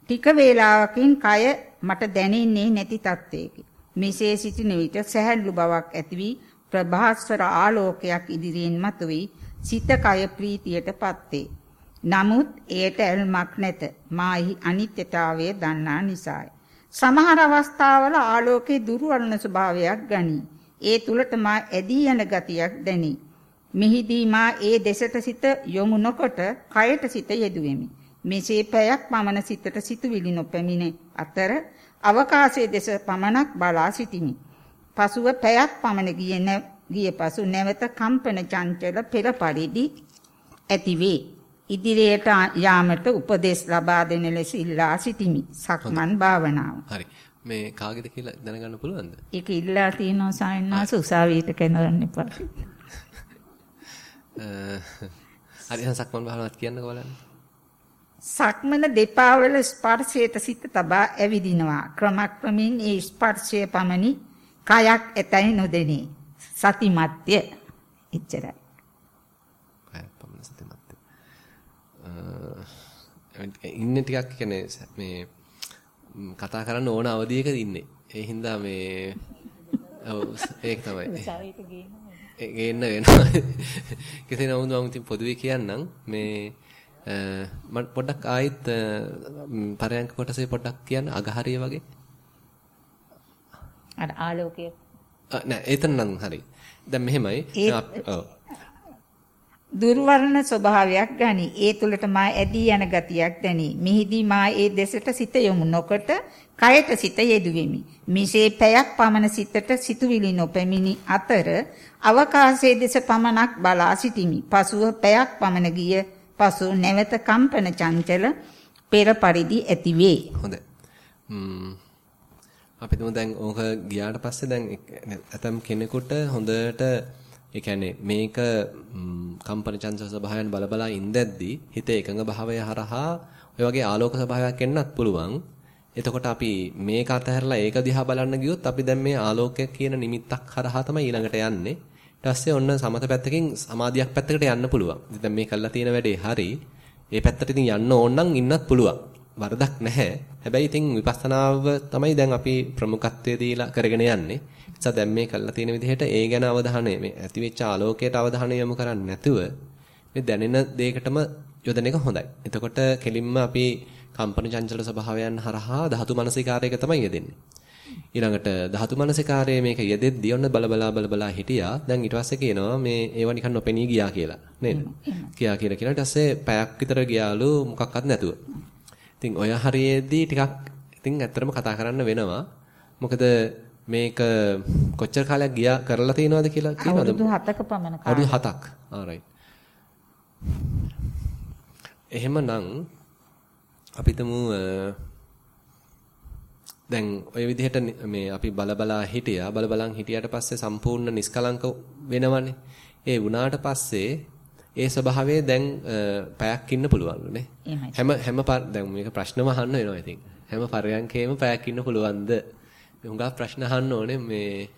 ටික වේලාවකින් කය මට දැනෙන්නේ නැති තත්වයකි. මෙසේ සිටින විට සැහැල්ලු බවක් ඇති වී ප්‍රභාස්වර ආලෝකයක් ඉදිරියෙන් මතුවී සිත කය ප්‍රීතියටපත් වේ. නමුත් එයට ඇල්මක් නැත. මාහි අනිත්‍යතාවය දන්නා නිසායි. සමහර අවස්ථාවල ආලෝකයේ දුර්වලන ස්වභාවයක් ගනී. ඒ තුලට මා ඇදී යන ගතියක් දැනේ. මෙහිදී මා ඒ දෙසට සිත යොමු නොකොට කයට සිත යෙදුවෙමි. මෙසේ පැයක් පමණ සිතට සිතුවිලි නොපැමිණ අතර අවකාශයේ දෙස පමණක් බලා සිටිමි. පසුව පැයක් පමණ ගිය පසු නැවත කම්පන චංචල පෙර පරිදි ඇතිවේ. ඉදිරියට යාමට උපදෙස් ලබා දෙන ලෙස ඉල්ලා සිටිමි. සක්මන් භාවනාව. හරි. මේ කාගේද කියලා දැනගන්න පුළුවන්ද? ඒක ඉල්ලා තියෙනවා සායනාස උසාවියට කැනරන්න එපා. හරි එහෙනම් සක්මන් භාවනාවත් කියන්නකෝ බලන්න. සක්මන දෙපා වල ස්පර්ශයට සිත තබා ඇවිදිනවා. ක්‍රමක්‍රමින් ඒ ස්පර්ශය පමණි කයක් ඇතයි නොදෙනී. සතිමත්ය. එච්චරයි. කයක් පමණ සතිමත්ය. ඉන්නේ ටිකක් කියන්නේ මේ කතා කරන්න ඕන අවධියක ඉන්නේ. ඒ හින්දා මේ ඔව් ඒක තමයි. ගේන්න වෙනවා. කෙසේ නමුත් මම ඉතින් පොදුවේ කියන්නම් මේ මම පොඩ්ඩක් ආයිත් පරයන්ක කොටසේ පොඩ්ඩක් කියන්න අගහරිය වගේ. අර ආලෝකය. නෑ එතන නම් හරි. දැන් මෙහෙමයි. ඔව්. දුර්වර්ණ ස්වභාවයක් ගනි. ඒ තුලට මා ඇදී යන ගතියක් දැනි. මිහිදී මා ඒ දෙසට සිත යොමු නොකොට කයට සිත යෙදුවෙමි. මිසේ පැයක් පමණ සිතට සිතුවිලි නොපැමිණි අතර අවකාශයේ දෙස පමණක් බලා සිටිමි. පසුව පැයක් පමණ ගිය පසු නැවත කම්පන චංචල පෙර පරිදි ඇතිවේ. හොඳයි. අපි තුමු දැන් ඕක ගියාට පස්සේ දැන් ඇතම් කෙනෙකුට හොඳට ඒ කියන්නේ මේක කම්පන චංචල ස්වභාවයන් බලබලා ඉඳද්දී හිත එකඟ භාවය හරහා ඔය වගේ ආලෝක ස්වභාවයක් එන්නත් පුළුවන්. එතකොට අපි මේක අතහැරලා ඒක දිහා බලන්න ගියොත් අපි දැන් මේ ආලෝකය කියන නිමිත්තක් හරහා තමයි ඊළඟට යන්නේ. ඊට පස්සේ ඔන්න සමත පැත්තකින් සමාධියක් පැත්තකට යන්න පුළුවන්. ඉතින් දැන් මේ කළා තියෙන වැඩේ හරි. ඒ පැත්තට ඉතින් යන්න ඕන නම් ඉන්නත් පුළුවන්. වරදක් නැහැ. හැබැයි ඉතින් විපස්සනාව තමයි දැන් අපි ප්‍රමුඛත්වයේ දීලා කරගෙන යන්නේ. නිසා දැන් මේ කළා තියෙන විදිහට ඒ ගැන අවධානය මේ ඇතිවෙච්ච ආලෝකයට අවධානය යොමු කරන්නේ නැතුව මේ දැනෙන දෙයකටම යොදන එක හොඳයි. එතකොට කෙලින්ම අපි කම්පන චංචල ස්වභාවයන් හරහා ධාතු මනසිකාරයක තමයි යෙදෙන්නේ. ඊළඟට ධාතු මනසිකාරයේ මේක යෙදෙද්දී ඔන්න බලබලා බලබලා හිටියා. දැන් ඊට පස්සේ කියනවා මේ ඒව නිකන් නොපෙනී ගියා කියලා. නේද? ගියා කියලා කියනවා. ඊට පස්සේ පැයක් විතර ගියාලු මොකක්වත් නැතුව. ඉතින් ඔය හරියේදී ටිකක් ඉතින් ඇත්තටම කතා කරන්න වෙනවා. මොකද මේක කොච්චර කාලයක් ගියා කරලා තියෙනවද කියලා කියනවද? අවුරුදු 7ක පමණ කාලයක්. අවුරුදු 7ක්. ආරයිට්. එහෙමනම් අපිටම දැන් ওই විදිහට මේ අපි බලබලා හිටියා බලබලන් හිටියට පස්සේ සම්පූර්ණ නිස්කලංක වෙනවනේ. ඒ වුණාට පස්සේ ඒ ස්වභාවය දැන් පැයක් ඉන්න පුළුවන්ලුනේ. හැම හැම දැන් මේක ප්‍රශ්නම අහන්න වෙනවා ඉතින්. හැම පරයන්කේම පැයක් ඉන්න පුළුවන්ද? හුඟා ප්‍රශ්න අහන්න ඕනේ මේ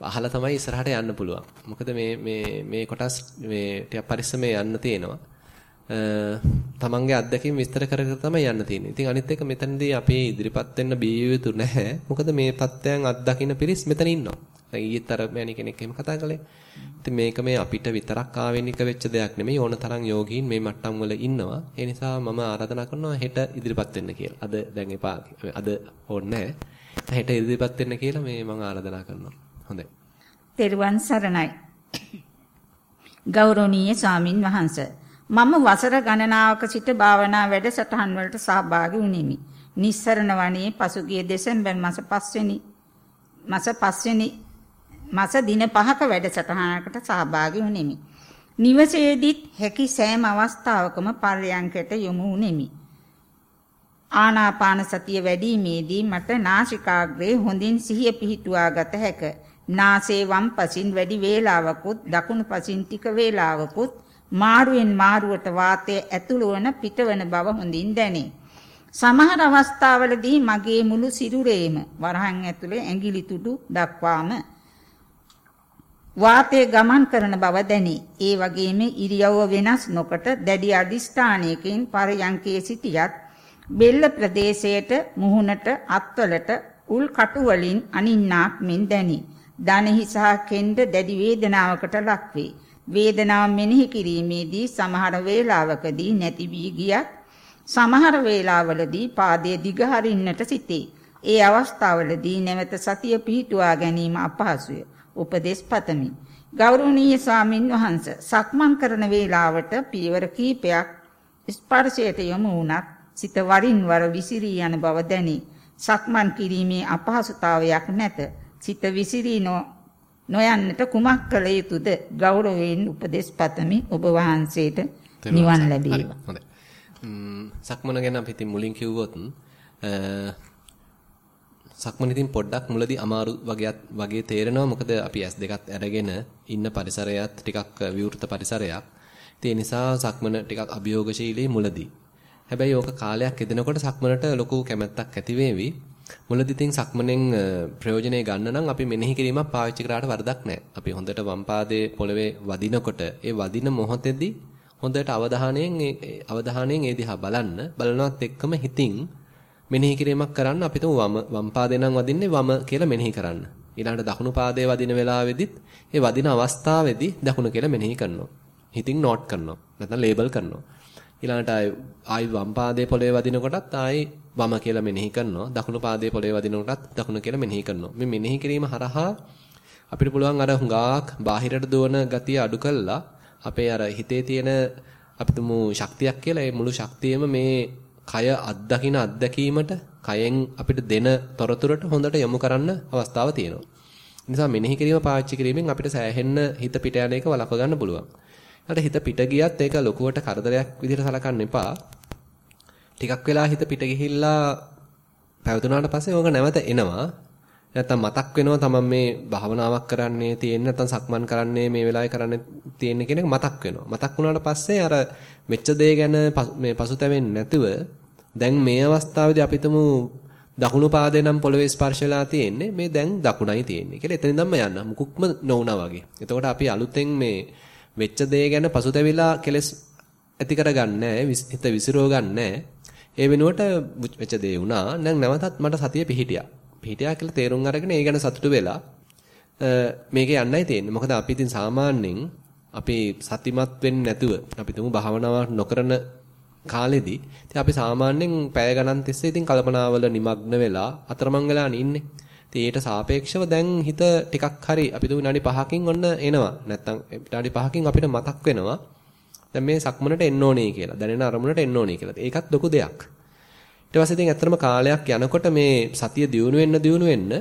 අහලා තමයි ඉස්සරහට යන්න පුළුවන්. මොකද මේ මේ මේ කොටස් මේ ටික පරිස්සමේ යන්න තියෙනවා. තමන්ගේ අත්දැකීම් විස්තර කර කර තමයි යන්න තියෙන්නේ. ඉතින් අනිත් එක මෙතනදී අපි ඉදිරිපත් වෙන්න බිය යුතු නැහැ. මොකද මේ தත්ත්වයන් අත්දකින්න පිරිස් මෙතන ඉන්නවා. දැන් ඊයේත් අර මෑණි කෙනෙක් එහෙම කතා කළේ. ඉතින් මේක මේ අපිට විතරක් ආවෙනික වෙච්ච දෙයක් නෙමෙයි ඕන තරම් යෝගීන් මේ මට්ටම් වල ඉන්නවා. ඒ නිසා මම ආරාධනා කරනවා හෙට ඉදිරිපත් වෙන්න කියලා. අද දැන් එපා. අද ඕනේ නැහැ. හෙට ඉදිරිපත් වෙන්න කියලා මේ මම ආරාධනා කරනවා. හොඳයි. තෙරුවන් සරණයි. ගෞරවනීය ස්වාමින් වහන්සේ මම වසර ගණනාවක සිට භාවනා වැඩසටහන් වලට සහභාගී වුනිමි. නිස්සරණ වනයේ පසුගිය දෙසැම්බර් මාස 5 වෙනි මාස 5 වෙනි මාස දින 5ක වැඩසටහනකට සහභාගී වුනිමි. නිවසේදීත් හැකි සෑම අවස්ථාවකම පර්යංකයට යොමු වුනිමි. ආනාපාන සතිය වැඩිීමේදී මට නාසිකාග්‍රේ හොඳින් සිහිය පිහිටුවා ගත හැක. නාසයේ වම් පසින් වැඩි වේලාවකුත් දකුණු පසින් ටික වේලාවකුත් මාරුවෙන් මාරුවට වාතය ඇතුළු වන පිටවන බව හොඳින් දැනේ. සමහර අවස්ථාවලදී මගේ මුළු සිරුරේම වරහන් ඇතුලේ ඇඟිලි තුඩු දක්වාම වාතය ගමන් කරන බව දැනේ. ඒ වගේම ඉරියව්ව වෙනස් නොකොට දැඩි අදිස්ථානයකින් පරයන්කේ සිටියත් බෙල්ල ප්‍රදේශයට මුහුණට අත්වලට උල් කටු වලින් අනින්නාක් මෙන් දැනි. දණහි සහ කෙන්ද දැඩි වේදනාවකට ලක්වේ. වේදනාව මෙනෙහි කිරීමේදී සමහර වේලාවකදී නැති වී ගියත් සමහර වේලාවලදී පාදයේ දිග හරින්නට සිටේ. ඒ අවස්ථාවලදී නැවත සතිය පිහිටුවා ගැනීම අපහසුය. උපදේශ පතමි. ගෞරවනීය ස්වාමින් වහන්සේ සක්මන් කරන වේලාවට පියවර කීපයක් ස්පර්ශයට යොමු වුණත් සිත වරින් වර විසිරී යන බව දැනේ. සක්මන් කිරීමේ අපහසුතාවයක් නැත. සිත විසිරී නොයන්නට කුමක් කළ යුතුද? ගෞරවයෙන් උපදෙස් පතමි ඔබ වහන්සේට නිවන් ලැබේවා. හොඳයි. සක්මන ගැන අපි ඉතින් මුලින් කිව්වොත් සක්මන ඉතින් පොඩ්ඩක් මුලදී අමාරු වගේත් වගේ තේරෙනවා මොකද අපි S2ත් අරගෙන ඉන්න පරිසරයත් ටිකක් විවෘත පරිසරයක්. ඒ නිසා සක්මන ටිකක් අභියෝගශීලී මුලදී. හැබැයි ඕක කාලයක් එදෙනකොට සක්මනට ලොකු කැමැත්තක් ඇති වේවි. මුලදී තින් සක්මනෙන් ප්‍රයෝජනෙ ගන්න නම් අපි මෙනෙහි කිරීමක් පාවිච්චි කරාට වරදක් නැහැ. අපි හොඳට වම් පාදයේ පොළවේ වදිනකොට ඒ වදින මොහොතේදී හොඳට අවධානයෙන් අවධානයෙන් ඒ දිහා බලන්න බලනවත් එක්කම හිතින් මෙනෙහි කිරීමක් කරන්න අපි තුමු වම වම් පාදේ නම් වදින්නේ වම කියලා මෙනෙහි කරන්න. ඊළඟට දකුණු පාදයේ වදින වෙලාවෙදිත් ඒ වදින අවස්ථාවේදී දකුණ කියලා මෙනෙහි කරනවා. හිතින් නෝට් කරනවා. නැත්නම් ලේබල් කරනවා. ඊළඟට ආයි වම් පාදයේ පොළවේ වදිනකොටත් ආයි වම කියලා මෙනෙහි කරනවා. දකුණු පාදයේ පොළවේ වදිනකොටත් දකුණ කියලා මෙනෙහි කරනවා. මේ මෙනෙහි කිරීම හරහා අපිට පුළුවන් අර හුඟාක් බාහිරට දුවන ගතිය අඩු කළා අපේ අර හිතේ තියෙන අපිටම ශක්තියක් කියලා ඒ මුළු ශක්තියම මේ කය අත්දකින අත්දැකීමට කයෙන් අපිට දෙන තොරතුරට හොඳට යොමු කරන්න අවස්ථාව තියෙනවා. නිසා මෙනෙහි කිරීම පාවිච්චි කිරීමෙන් අපිට සෑහෙන්න හිත පිට යන එක වළක්ව ගන්න පුළුවන්. ඊට හිත පිට ගියත් ඒක ලොකුවට කරදරයක් විදිහට සලකන්න එපා. ටිකක් වෙලා හිත පිට ගිහිල්ලා පැවතුනාට පස්සේ ඕක නැවත එනවා. නැත්තම් මතක් වෙනවා තමන් මේ භාවනාවක් කරන්නේ තියෙන්නේ නැත්තම් සක්මන් කරන්නේ මේ වෙලාවේ කරන්නේ තියෙන්නේ කියන එක මතක් වෙනවා. මතක් වුණාට පස්සේ අර මෙච්ච දේ ගැන මේ පසුතැවෙන්නේ නැතුව දැන් මේ අවස්ථාවේදී අපිටම දකුණු පාදේ නම් පොළවේ ස්පර්ශ වෙලා තියෙන්නේ මේ දැන් දකුණයි තියෙන්නේ කියලා එතනින්දම යන්න මුකුක්ම නොවුනා වගේ. එතකොට අපි අලුතෙන් මේ වෙච්ච දේ ගැන පසුතැවිලා කෙලස් ඇති කරගන්නේ හිත විසිරව ගන්නෑ. ඒ වෙනුවට වෙච්ච දේ වුණා. දැන් නැවතත් මට සතිය පිහිටියා. පිහිටියා කියලා තේරුම් අරගෙන ඒ ගැන සතුටු වෙලා මේක යන්නයි තියෙන්නේ. මොකද අපි ඉතින් සාමාන්‍යයෙන් අපි සතිමත් වෙන්නේ නැතුව අපි තුමු භාවනාවක් නොකරන කාලෙදී ඉතින් අපි සාමාන්‍යයෙන් පැය ගණන් තිස්සේ ඉතින් කල්පනාවල নিমগ্ন වෙලා අතරමං වෙලා ඉන්නේ. ඉතින් ඊට සාපේක්ෂව දැන් හිත ටිකක් හරි අපි තුමු විනාඩි 5කින් ඔන්න එනවා. නැත්තම් විනාඩි 5කින් අපිට මතක් වෙනවා. දැන් මේ සක්මනට එන්න ඕනේ කියලා. දැනෙන අරමුණට එන්න ඕනේ කියලා. ඒකත් ලොකු දෙයක්. ඊට පස්සේ ඉතින් ඇත්තටම කාලයක් යනකොට මේ සතිය දියුණු වෙන්න දියුණු වෙන්න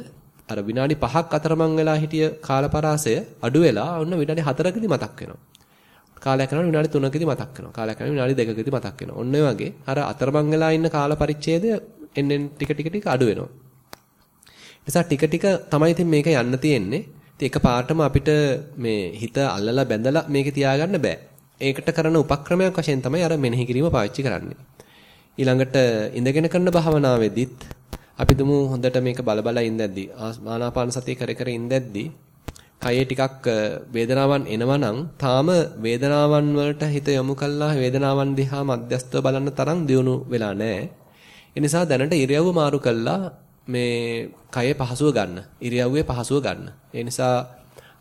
අර විනාඩි 5ක් අතරමං වෙලා හිටිය කාලපරාසය අඩු වෙලා ඔන්න විනාඩි 4කදී මතක් වෙනවා. කාලයක් යනකොට විනාඩි 3කදී මතක් වෙනවා. කාලයක් යනකොට විනාඩි 2කදී මතක් වෙනවා. ඔන්න ඔය වගේ අර අතරමං වෙලා ඉන්න කාල පරිච්ඡේදය එන්නෙන් ටික ටික ටික අඩු වෙනවා. නිසා ටික ටික තමයි ඉතින් මේක යන්න තියෙන්නේ. ඉතින් එක පාටම අපිට මේ හිත අල්ලලා බැඳලා මේක තියාගන්න බෑ. ඒකට කරන උපක්‍රමයක් වශයෙන් තමයි අර මෙනෙහි කිරීම පාවිච්චි කරන්නේ. ඊළඟට ඉඳගෙන කරන භාවනාවේදීත් අපි දුමු හොඳට මේක බල බල ඉඳද්දී ආනාපාන සතිය කර කර ඉඳද්දී කයේ ටිකක් වේදනාවන් එනවා නම් තාම වේදනාවන් වලට හිත යොමු කළා වේදනාවන් දිහා මධ්‍යස්තව බලන්න තරම් දියුණු වෙලා නැහැ. ඒ නිසා දැනට ඉරියව්ව මාරු කළා මේ කයේ පහසුව ගන්න. ඉරියව්වේ පහසුව ගන්න. ඒ නිසා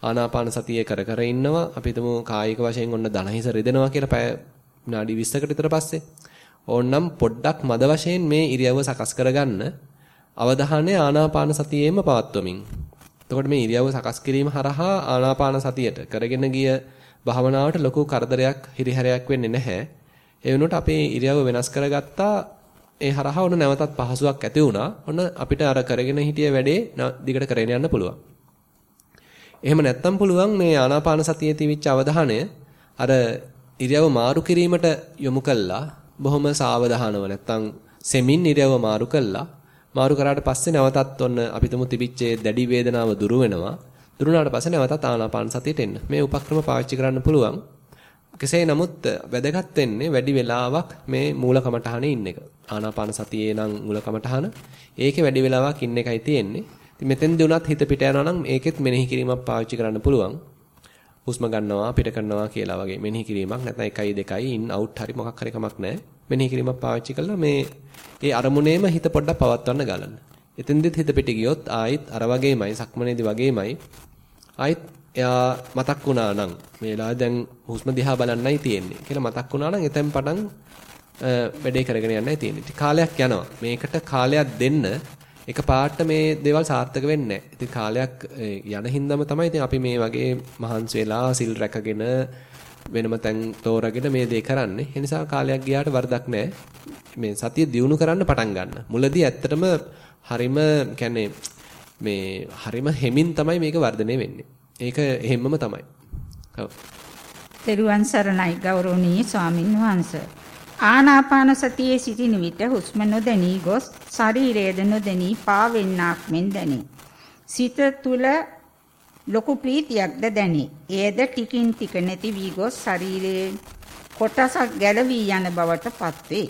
ආනාපාන සතිය කර කර ඉන්නවා. අපි හිතමු කායික වශයෙන් ඔන්න දණහිස රිදෙනවා කියලා පැය විනාඩි 20කට විතර පස්සේ. ඕන්නම් පොඩ්ඩක් මද වශයෙන් මේ ඉරියව්ව සකස් කරගන්න අවධානය ආනාපාන සතියේම පවත්වමින්. එතකොට මේ ඉරියව්ව සකස් කිරීම හරහා ආනාපාන සතියට කරගෙන ගිය භාවනාවට ලොකු කරදරයක් හිරිහැරයක් වෙන්නේ නැහැ. ඒ වෙනුවට අපේ ඉරියව්ව වෙනස් කරගත්තා ඒ හරහා ඔන්න නැවතත් පහසුවක් ඇති වුණා. ඔන්න අපිට අර කරගෙන හිටිය වැඩේ දිගට කරගෙන යන්න පුළුවන්. එහෙම නැත්තම් පුළුවන් මේ ආනාපාන සතියේ තිවිච්ච අවධානය අර ඉරියව්ව මාරු කිරීමට යොමු කළා. බොහොම සාවධානව නැත්තම් සෙමින් ඉරියව්ව මාරු කළා. මාරු කරාට පස්සේ නැවතත් ඔන්න අපි තුමු තිබිච්ච දැඩි වේදනාව දුරු වෙනවා. දුරු වුණාට පස්සේ නැවතත් ආනාපාන සතියට එන්න. මේ උපක්‍රම පාවිච්චි කරන්න පුළුවන්. කෙසේ නමුත් වැදගත් වෙන්නේ වැඩි වෙලාවක් මේ මූල කමඨහනේ ඉන්න එක. ආනාපාන සතියේ නම් මූල කමඨහන ඒකේ වැඩි වෙලාවක් ඉන්න එකයි තියෙන්නේ. ඉතින් මෙතෙන්දී උනත් හිත පිට යනවා නම් ඒකෙත් මෙනෙහි කිරීමක් පාවිච්චි කරන්න පුළුවන් හුස්ම ගන්නවා පිට කරනවා කියලා වගේ මෙනෙහි කිරීමක් නැත්නම් 1යි 2යි ඉන් අවුට් හරි මොකක් හරි කමක් නැහැ. මෙනෙහි කිරීමක් පාවිච්චි කළා මේ ඒ අරමුණේම හිත පොඩ්ඩක් පවත්වන්න ගලන්න. එතෙන්දෙත් හිත පිට ගියොත් ආයිත් අර වගේමයි සක්මනේදී වගේමයි ආයිත් එයා මතක් වුණා නම් මේ වෙලාවේ දැන් හුස්ම දිහා බලන්නයි තියෙන්නේ කියලා මතක් වුණා නම් එතෙන් පටන් වැඩේ කරගෙන යන්නයි තියෙන්නේ. කාලයක් යනවා. මේකට කාලයක් දෙන්න එක පාට මේ දේවල් සාර්ථක වෙන්නේ නැහැ. ඉතින් කාලයක් යන හින්දාම තමයි ඉතින් අපි මේ වගේ මහන්සි වෙලා සිල් රැකගෙන වෙනම තැන් තෝරාගෙන මේ දේ කරන්නේ. ඒ නිසා කාලයක් ගියාට වරදක් නැහැ. මේ සතිය දියුණු කරන්න පටන් ගන්න. මුලදී ඇත්තටම හරිම කියන්නේ මේ හරිම හෙමින් තමයි මේක වර්ධනය වෙන්නේ. ඒක එහෙම්මම තමයි. ඔව්. තෙරුවන් සරණයි ගෞරවනීය ස්වාමින් වහන්සේ. ආනාපාන සතියේ සිටින විට හුස්ම නොදැනී ගොස් ශරීරයේද නොදැනී පාවෙන්නක් මෙන් දැනේ. සිත තුල ලොකු ප්‍රීතියක්ද දැනේ. එයද ටිකින් ටික නැති වී ගොස් ශරීරයේ කොටසක් ගැලවී යන බවට පත්වේ.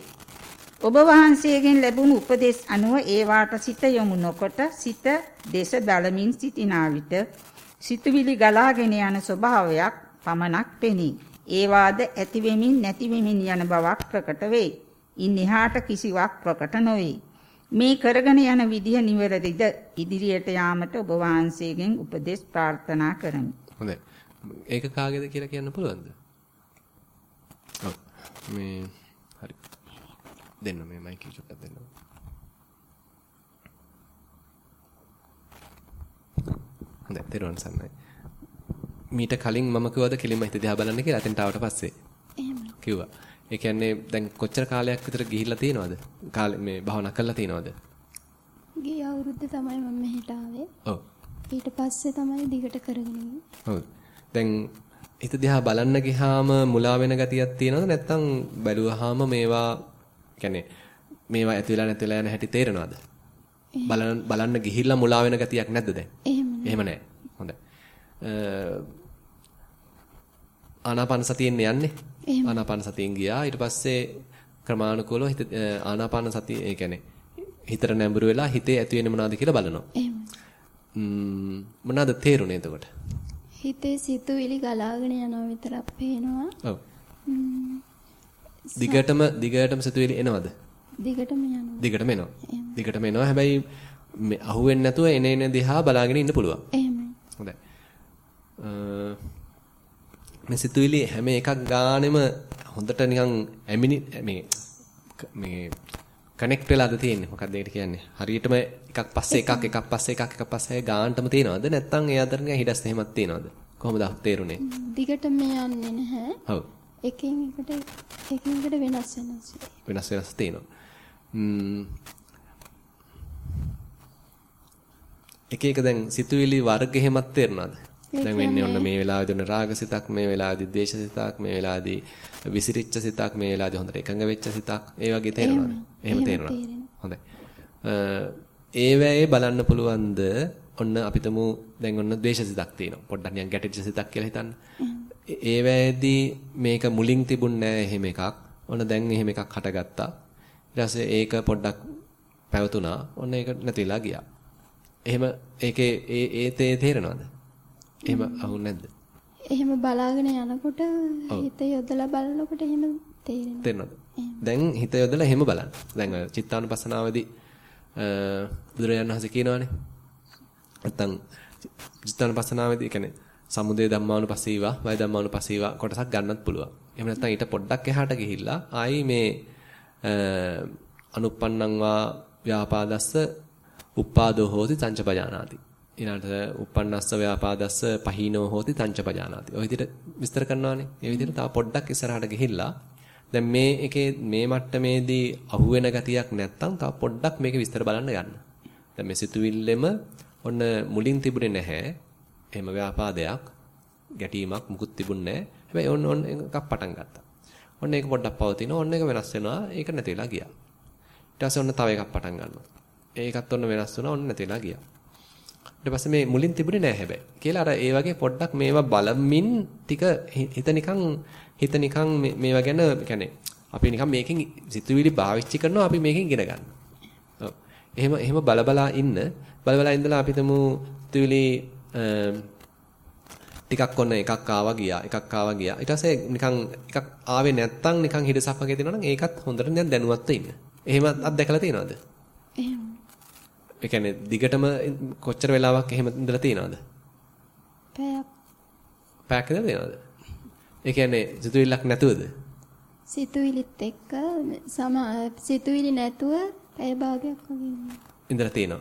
ඔබ වහන්සේගෙන් ලැබුණු උපදෙස් අනුව ඒවාට සිත යොමු නොකොට සිත දේශ බලමින් සිටිනා විට සිතුවිලි ගලාගෙන යන ස්වභාවයක් පමණක් පෙනී. ඒවාද ඇති වෙමින් නැති වෙමින් යන බවක් ප්‍රකට වේ. ඉන් එහාට කිසිවක් ප්‍රකට නොවේ. මේ කරගෙන යන විදිය නිවැරදිද ඉදිරියට යාමට ඔබ වහන්සේගෙන් උපදෙස් ප්‍රාර්ථනා කරමි. හොඳයි. ඒක කාගේද කියලා කියන්න පුළුවන්ද? ඔව්. මේ දෙන්න මේ මයික් එක චුට්ටක් දෙන්න. හොඳයි, තේරුවන් සන්නයි. මීට කලින් මම කිව්වද කෙලින්ම හිත දිහා බලන්න කියලා අතෙන්ට ආවට පස්සේ. එහෙම. කිව්වා. ඒ කියන්නේ දැන් කොච්චර කාලයක් විතර ගිහිල්ලා තියෙනවද? කාලේ මේ භාවනා කරලා තියෙනවද? ගිය අවුරුද්දේ තමයි මම මෙහෙට ආවේ. ඔව්. ඊට පස්සේ තමයි දිගට කරගෙන ඔව්. දැන් හිත දිහා බලන්න ගියාම මුලා වෙන ගතියක් තියෙනවද නැත්නම් බැලුවාම මේවා කියන්නේ මේවා ඇති වෙලා නැති වෙලා යන හැටි තේරෙනවද? බලන්න බලන්න ගිහිල්ලා මුලා වෙන ගතියක් නැද්ද දැන්? එහෙම නැහැ. හොඳයි. ආනාපාන සතියෙන් යන්නේ. ආනාපාන සතියෙන් ගියා. ඊට පස්සේ ක්‍රමානුකූලව හිත ආනාපාන සතිය ඒ කියන්නේ හිතට නැඹුරු වෙලා හිතේ ඇති වෙන්නේ මොනවද කියලා බලනවා. එහෙම. ම්ම් මොනවද තේරුනේ එතකොට? හිතේ සිතුවිලි ගලාගෙන යනවා විතරක් පේනවා. ඔව්. දිගටම දිගටම සිතුවිලි එනවද? දිගටම යනවා. දිගටම එනවා. දිගටම එනවා. හැබැයි මේ අහුවෙන්නේ නැතුව එන එන දිහා බලාගෙන ඉන්න පුළුවන්. එහෙමයි. හොඳයි. මේ සිතුවිලි හැම එකක් ගානෙම හොඳට නිකන් ඇමිනි මේ මේ කනෙක්ට් වෙලාද තියෙන්නේ. මොකක්ද ඒකට කියන්නේ? හරියටම එකක් පස්සේ එකක් එකක්. පස්සේ එකක් එකක් පස්සේ ගානටම තියෙනවද? නැත්නම් ඒ අතර නිකන් හිඩස් එහෙමත් තියෙනවද? කොහොමද තේරුනේ? දිගටම යන්නේ නැහැ. ඔව්. එකින් එකට එකින් එකට වෙනස් වෙනස් වෙනස් වෙනස් තියෙනවා. එක එක දැන් සිතුවිලි වර්ග එහෙමත් තේරෙනවද දැන් වෙන්නේ ඔන්න මේ වෙලාවේදී ඔන්න රාගසිතක් මේ වෙලාවේදී ද්වේෂසිතක් මේ වෙලාවේදී විසිරිච්ච සිතක් මේ වෙලාවේදී හොඳට එකඟ වෙච්ච සිතක් ඒ වගේ තේරෙනවද? එහෙම තේරෙනවා. හොඳයි. ඒ වෙලාවේ බලන්න පුළුවන්ද ඔන්න අපිටම දැන් ඔන්න ද්වේෂසිතක් තියෙනවා. පොඩ්ඩක් නිකන් ගැටෙච්ච සිතක් කියලා හිතන්න. ඒ වෙලාවේදී මේක මුලින් තිබුණ නෑ එහෙම එකක්. ඔන්න දැන් එහෙම එකක් හටගත්තා. ඊට පස්සේ ඒක පොඩ්ඩක් පැවතුනා ඔන්න ඒක නැතිලා ගියා. එහෙම ඒකේ ඒ ඒ තේරෙනවද එහෙම අහුන්නේ නැද්ද? එහෙම බලාගෙන යනකොට හිත යොදලා බලනකොට එහෙම තේරෙනවා. තේරෙනවද? දැන් හිත යොදලා එහෙම බලන්න. දැන් චිත්තානුපස්සනාවේදී බුදුරජාණන් වහන්සේ කියනවානේ. නැත්තම් චිත්තානුපස්සනාවේදී කියන්නේ සමුදය ධම්මානුපස්සීවා, වය ධම්මානුපස්සීවා කොටසක් ගන්නත් පුළුවන්. එහෙම නැත්නම් ඊට පොඩ්ඩක් එහාට ගිහිල්ලා ආයි මේ අනුප්පන්නං වා ව්‍යාපාදස්ස උප්පාදෝ හෝති සංචපජානාති. ඊළඟට uppannassa ව්‍යාපාදස්ස පහීනෝ හෝති තංචපජානාති. ඔය විදිහට විස්තර කරනවානේ. ඒ විදිහට තව පොඩ්ඩක් ඉස්සරහට ගිහිල්ලා දැන් මේ එකේ මේ මට්ටමේදී අහුවෙන ගතියක් නැත්තම් තව පොඩ්ඩක් මේක විස්තර බලන්න ගන්න. දැන් මේ සිතුවිල්ලෙම ඔන්න මුලින් තිබුණේ නැහැ. එහෙම ව්‍යාපාදයක් ගැටීමක් මුකුත් තිබුණේ නැහැ. හැබැයි ඔන්න ඔන්න එකක් පටන් ගත්තා. ඔන්න ඒක පොඩ්ඩක් පවතිනවා. ඔන්න ඒක වෙනස් වෙනවා. ඒක නැතිලා ගියා. ඊට පස්සේ ඔන්න තව එකක් පටන් ගන්නවා. ඒකත් ඔන්න වෙනස් වුණා. ඔන්න නැතිලා ගියා. ඊට පස්සේ මේ මුලින් තිබුණේ නැහැ හැබැයි. කියලා අර ඒ වගේ පොඩ්ඩක් මේවා බලමින් ටික හිත නිකන් හිත නිකන් මේවා ගැන يعني අපි නිකන් මේකෙන් සිතුවිලි පාවිච්චි කරනවා අපි මේකෙන් ඉගෙන ගන්න. ඔව්. එහෙම එහෙම බලබලා ඉන්න බලබලා ඉඳලා අපි තමු සිතුවිලි ටිකක් ඔන්න එකක් ආවා ගියා එකක් ආවා ගියා. ඊට පස්සේ නිකන් එකක් ආවේ නැත්තම් නිකන් හිඩසක් වගේ දෙනවා නම් ඒකත් හොඳට නිකන් දැනුවත්ව ඉන්න. එහෙම අත්දැකලා තියෙනවද? එහෙම. ඒ කියන්නේ දිගටම කොච්චර වෙලාවක් එහෙම ඉඳලා තියෙනවද? පැයක්. පැයක් ඉඳලා තියෙනවද? ඒ කියන්නේ සිතුවිල්ලක් නැතුවද? සිතුවිලිත් එක්ක සම සිතුවිලි නැතුව පැය භාගයක් වගේ ඉඳලා තියෙනවා.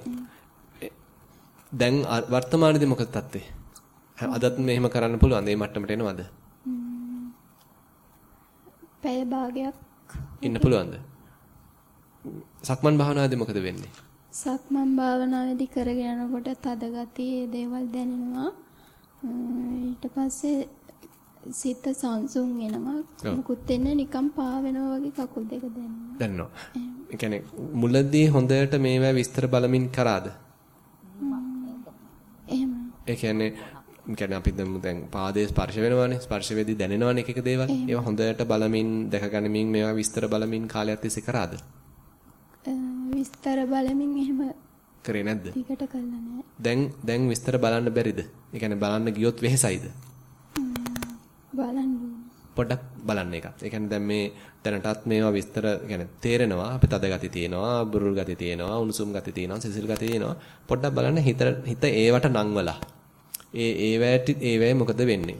දැන් වර්තමානයේදී මොකද තත්ත්වේ? අදත් මෙහෙම කරන්න පුළුවන් මේ මට්ටමට එනවද? පැය භාගයක් ඉන්න පුළුවන්ද? සක්මන් භාවනාවේදී මොකද වෙන්නේ? සක්මන් භාවනාවේදී කරගෙන යනකොට තද ගතිය දේවල් දැනෙනවා. ඊට පස්සේ සිත සංසුන් වෙනවා. මුකුත් වෙන්නේ නිකන් පා වෙනවා වගේ කකුල් දෙක දැනෙනවා. දැනෙනවා. ඒ කියන්නේ මුලදී හොඳට මේවා විස්තර බලමින් කරාද? එහෙමයි. ඒ කියන්නේ කියන්නේ අපි දැන් පාදයේ ස්පර්ශ වෙනවානේ ස්පර්ශ වෙදී දැනෙනවානේ එක එක දේවල්. ඒවා හොඳට බලමින් දැකගනිමින් මේවා විස්තර බලමින් කාලයක් තිස්සේ කරාද? විස්තර බලමින් එහෙම කරේ නැද්ද? ටිකට කළා නෑ. දැන් දැන් විස්තර බලන්න බැරිද? ඒ කියන්නේ බලන්න ගියොත් වෙහෙසයිද? බලන්න පොඩ්ඩක් බලන්න එකත්. ඒ කියන්නේ දැන් මේ දැනටත් මේවා විස්තර කියන්නේ තේරෙනවා. අපි තද ගති තියෙනවා, බුරුල් ගති තියෙනවා, උණුසුම් ගති තියෙනවා, සිසිල් ගති තියෙනවා. පොඩ්ඩක් බලන්න හිත හිත ඒවට නංවලා. ඒ ඒවැට ඒවැයි මොකද වෙන්නේ?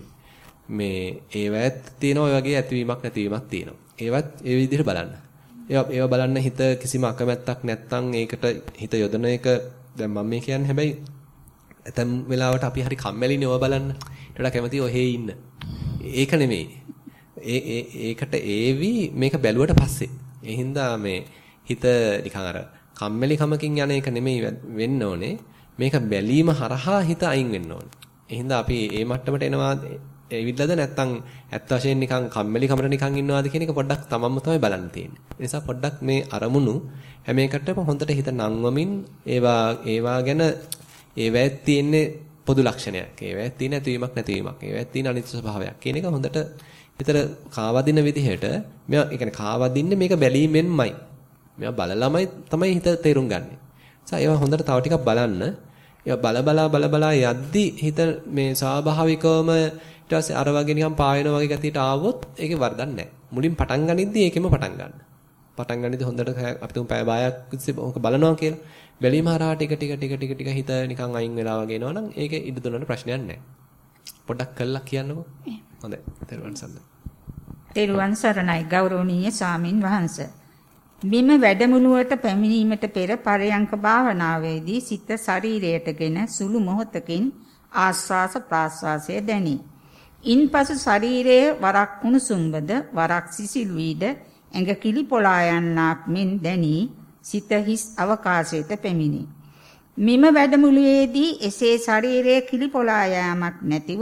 මේ ඒවැත් තියෙනවා ඔය වගේ ඇතිවීමක් නැතිවීමක් තියෙනවා. ඒවත් ඒ විදිහට බලන්න. ඒවා ඒවා බලන්න හිත කිසිම අකමැත්තක් නැත්තම් ඒකට හිත යොදන එක දැන් මම මේ කියන්නේ හැබැයි ඇතම් වෙලාවට අපි හරි කම්මැලිනේ ඔය බලන්න. ඊට වඩා කැමති ඔහේ ඉන්න. ඒක නෙමෙයි. ඒ ඒකට ඒවි මේක බැලුවට පස්සේ. ඒ හින්දා මේ හිත නිකන් අර කම්මැලි කමකින් යන එක නෙමෙයි වෙන්න ඕනේ. මේක බැලීම හරහා හිත අයින් වෙන්න ඕනේ. ඒ හින්දා අපි මේ මට්ටමට එනවා එවිල්ලාද නැත්තම් ඇත්ත වශයෙන් නිකන් කම්මැලි කමර නිකන් ඉන්නවාද කියන එක පොඩ්ඩක් තමන්ම තමයි බලන්න තියෙන්නේ. ඒ නිසා පොඩ්ඩක් මේ අරමුණු හැම එකටම හොඳට හිත නංවමින් ඒවා ඒවා ගැන ඒවැය තියෙන්නේ පොදු ලක්ෂණයක්. ඒවැය තියෙන ඇතිවීමක් නැතිවීමක්. ඒවැය තියෙන අනිත්‍ය ස්වභාවයක් කියන එක හොඳට විතර කාවදින විදිහට මෙයා ඒ කියන්නේ කාවදින්නේ මේක බැලීමෙන්මයි. මෙයා බලලාමයි තමයි හිත තේරුම් ගන්නෙ. නිසා ඒවා හොඳට තව ටිකක් බලන්න. ඒවා බල බලා බල බලා යද්දි හිත මේ ස්වාභාවිකවම ඊට පස්සේ අර වගේ නිකන් පායන වගේ ගතියට ආවොත් ඒකේ වරදක් නැහැ. මුලින් පටන් ගනිද්දි ඒකෙම පටන් ගන්න. පටන් ගනිද්දි හොඳට අපි තුන් පැය භාගයක් ඔක බලනවා කියලා. බැලීම හරහා ටික ටික ටික ටික ටික හිත නිකන් අයින් වෙලා වගේ එනවනම් ඒකේ ඉඩ දුන්නට ප්‍රශ්නයක් නැහැ. පොඩ්ඩක් කළා කියන්නකෝ. හොඳයි. තෙරුවන් සරණයි. තෙරුවන් සරණයි ගෞරවනීය ස්වාමින් වහන්සේ. බිම වැඩමුළුවට පැමිණීමට පෙර පරයන්ක භාවනාවේදී සිත ශරීරයටගෙන සුළු මොහොතකින් ආස්වාස ප්‍රාස්වාසය දැනේ. ඉන්පසු ශරීරයේ වරක් උණුසුම්බද වරක් සිසිල් වීද ඇඟ කිලි පොලා යන්නක් මෙන් දැනී සිත හිස් අවකාශයට පැමිණි. මෙම වැඩමුළුවේදී එසේ ශරීරයේ කිලිපොලා යාමක් නැතිව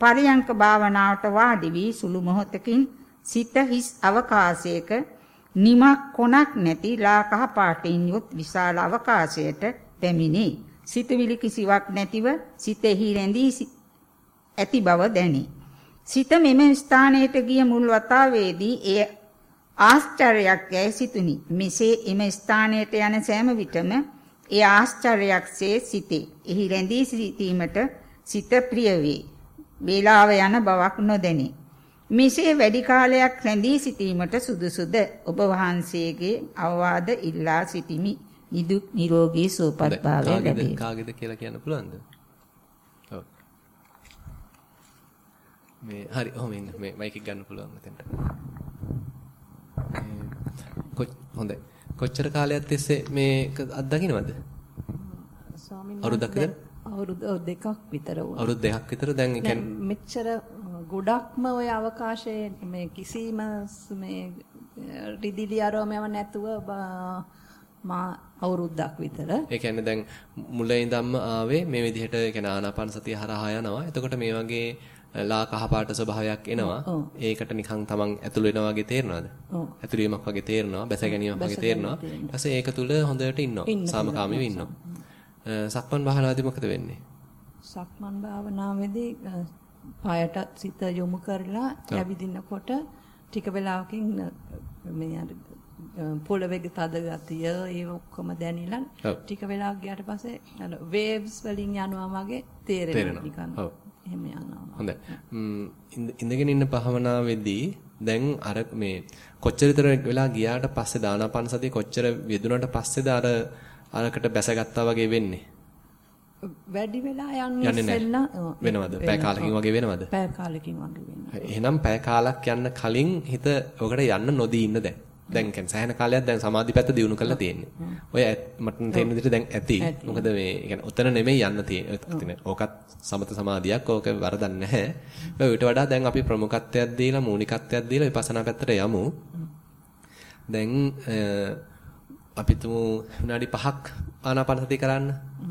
පරියංක භාවනාවට වාඩි වී සුළු මොහොතකින් සිත හිස් අවකාශයක නිමක් කොනක් නැති ලාකහ පාටින් යුත් විශාල අවකාශයට පැමිණි. සිතවිලි කිසිවක් නැතිව සිතෙහි රැඳී ඇති බව දැනේ. සිත මෙම ස්ථානයට ගිය මුල් වතාවේදී එය ආශ්චර්යයක් යැයි සිතුනි. මෙසේ එම ස්ථානයට යන සෑම විටම ඒ ආශ්චර්යයක්සේ සිටේ. එහි රැඳී සිටීමට සිත ප්‍රිය වේ. වේලාව යන බවක් නොදැනේ. මෙසේ වැඩි කාලයක් රැඳී සිටීමට සුදුසුද ඔබ වහන්සේගේ අවවාද ඉල්ලා සිටිමි. නිදුක් නිරෝගී සුවපත් භාවය ලැබේ. කාගේද කියලා කියන්න පුළුවන්ද? මේ හරි ඔහොම ඉන්න මේ මයික් එක ගන්න පුළුවන් මෙතෙන්ට. හොඳයි. කොච්චර කාලයක් තිස්සේ මේක අත්දකින්නවද? ස්වාමීන් විතර? අවුරුදු දෙකක් විතර වුණා. අවුරුදු දෙකක් විතර දැන් ඒ කියන්නේ මෙච්චර ගොඩක්ම ওই අවකාශයේ මේ කිසිම මේ රිදිලි ආරෝමයම නැතුව මා අවුරුද්දක් විතර. ඒ කියන්නේ දැන් මුලින් ඉඳන්ම ආවේ මේ විදිහට ඒ කියන්නේ ආනාපාන සතිය හරහා යනවා. එතකොට මේ වගේ ලා කහ පාට ස්වභාවයක් එනවා. ඒකට නිකන් තමන් ඇතුළු වෙනවා වගේ තේරෙනවද? ඇතුළු වීමක් වගේ තේරෙනවා, බැස ගැනීමක් වගේ තේරෙනවා. ඊට පස්සේ ඒක තුල හොඳට ඉන්නවා. සාමකාමීව ඉන්නවා. සක්මන් භාවනාවේදී මොකද වෙන්නේ? සක්මන් භාවනාවේදී පායට සිත යොමු කරලා ඇවිදිනකොට ටික වෙලාවකින් මේ අර පොළවේ තද ගතිය ඒ ඔක්කොම දැනිලා ටික වෙලාවක් ගියාට පස්සේ අර වේව්ස් වලින් යනවා වගේ තේරෙනවා නිකන්. එහෙම යනවා. හොඳයි. ඉඳගෙන ඉන්න භාවනාවේදී දැන් අර මේ කොච්චර විතර වෙලා ගියාට පස්සේ දානාපාන සතිය කොච්චර යෙදුනට පස්සේද අර අරකට බැසගත්තා වගේ වෙන්නේ? වැඩි වෙලා යන්නේ ඉස්සෙල්ලා වෙනවද? පැය කාලකින් වගේ වෙනවද? පැය කාලකින් වගේ වෙනවා. එහෙනම් පැය කාලක් යන්න කලින් හිත ඔකට යන්න නොදී ඉන්න දැන්. දැන් කියන්නේ සෑහෙන කාලයක් දැන් සමාධි පැත්ත දියුණු කරලා තියෙන්නේ. ඔය මට තේරෙන විදිහට දැන් ඇති. මොකද මේ කියන්නේ උතන නෙමෙයි යන්න තියෙන්නේ. ඕකත් සමත සමාධියක්. ඕක වරදක් නැහැ. ඊට වඩා දැන් අපි ප්‍රමුඛත්වයක් දීලා මූලිකත්වයක් දීලා විපස්සනා පැත්තට යමු. දැන් අපි තුමු විනාඩි 5ක් ආනාපාන සතිය කරන්න.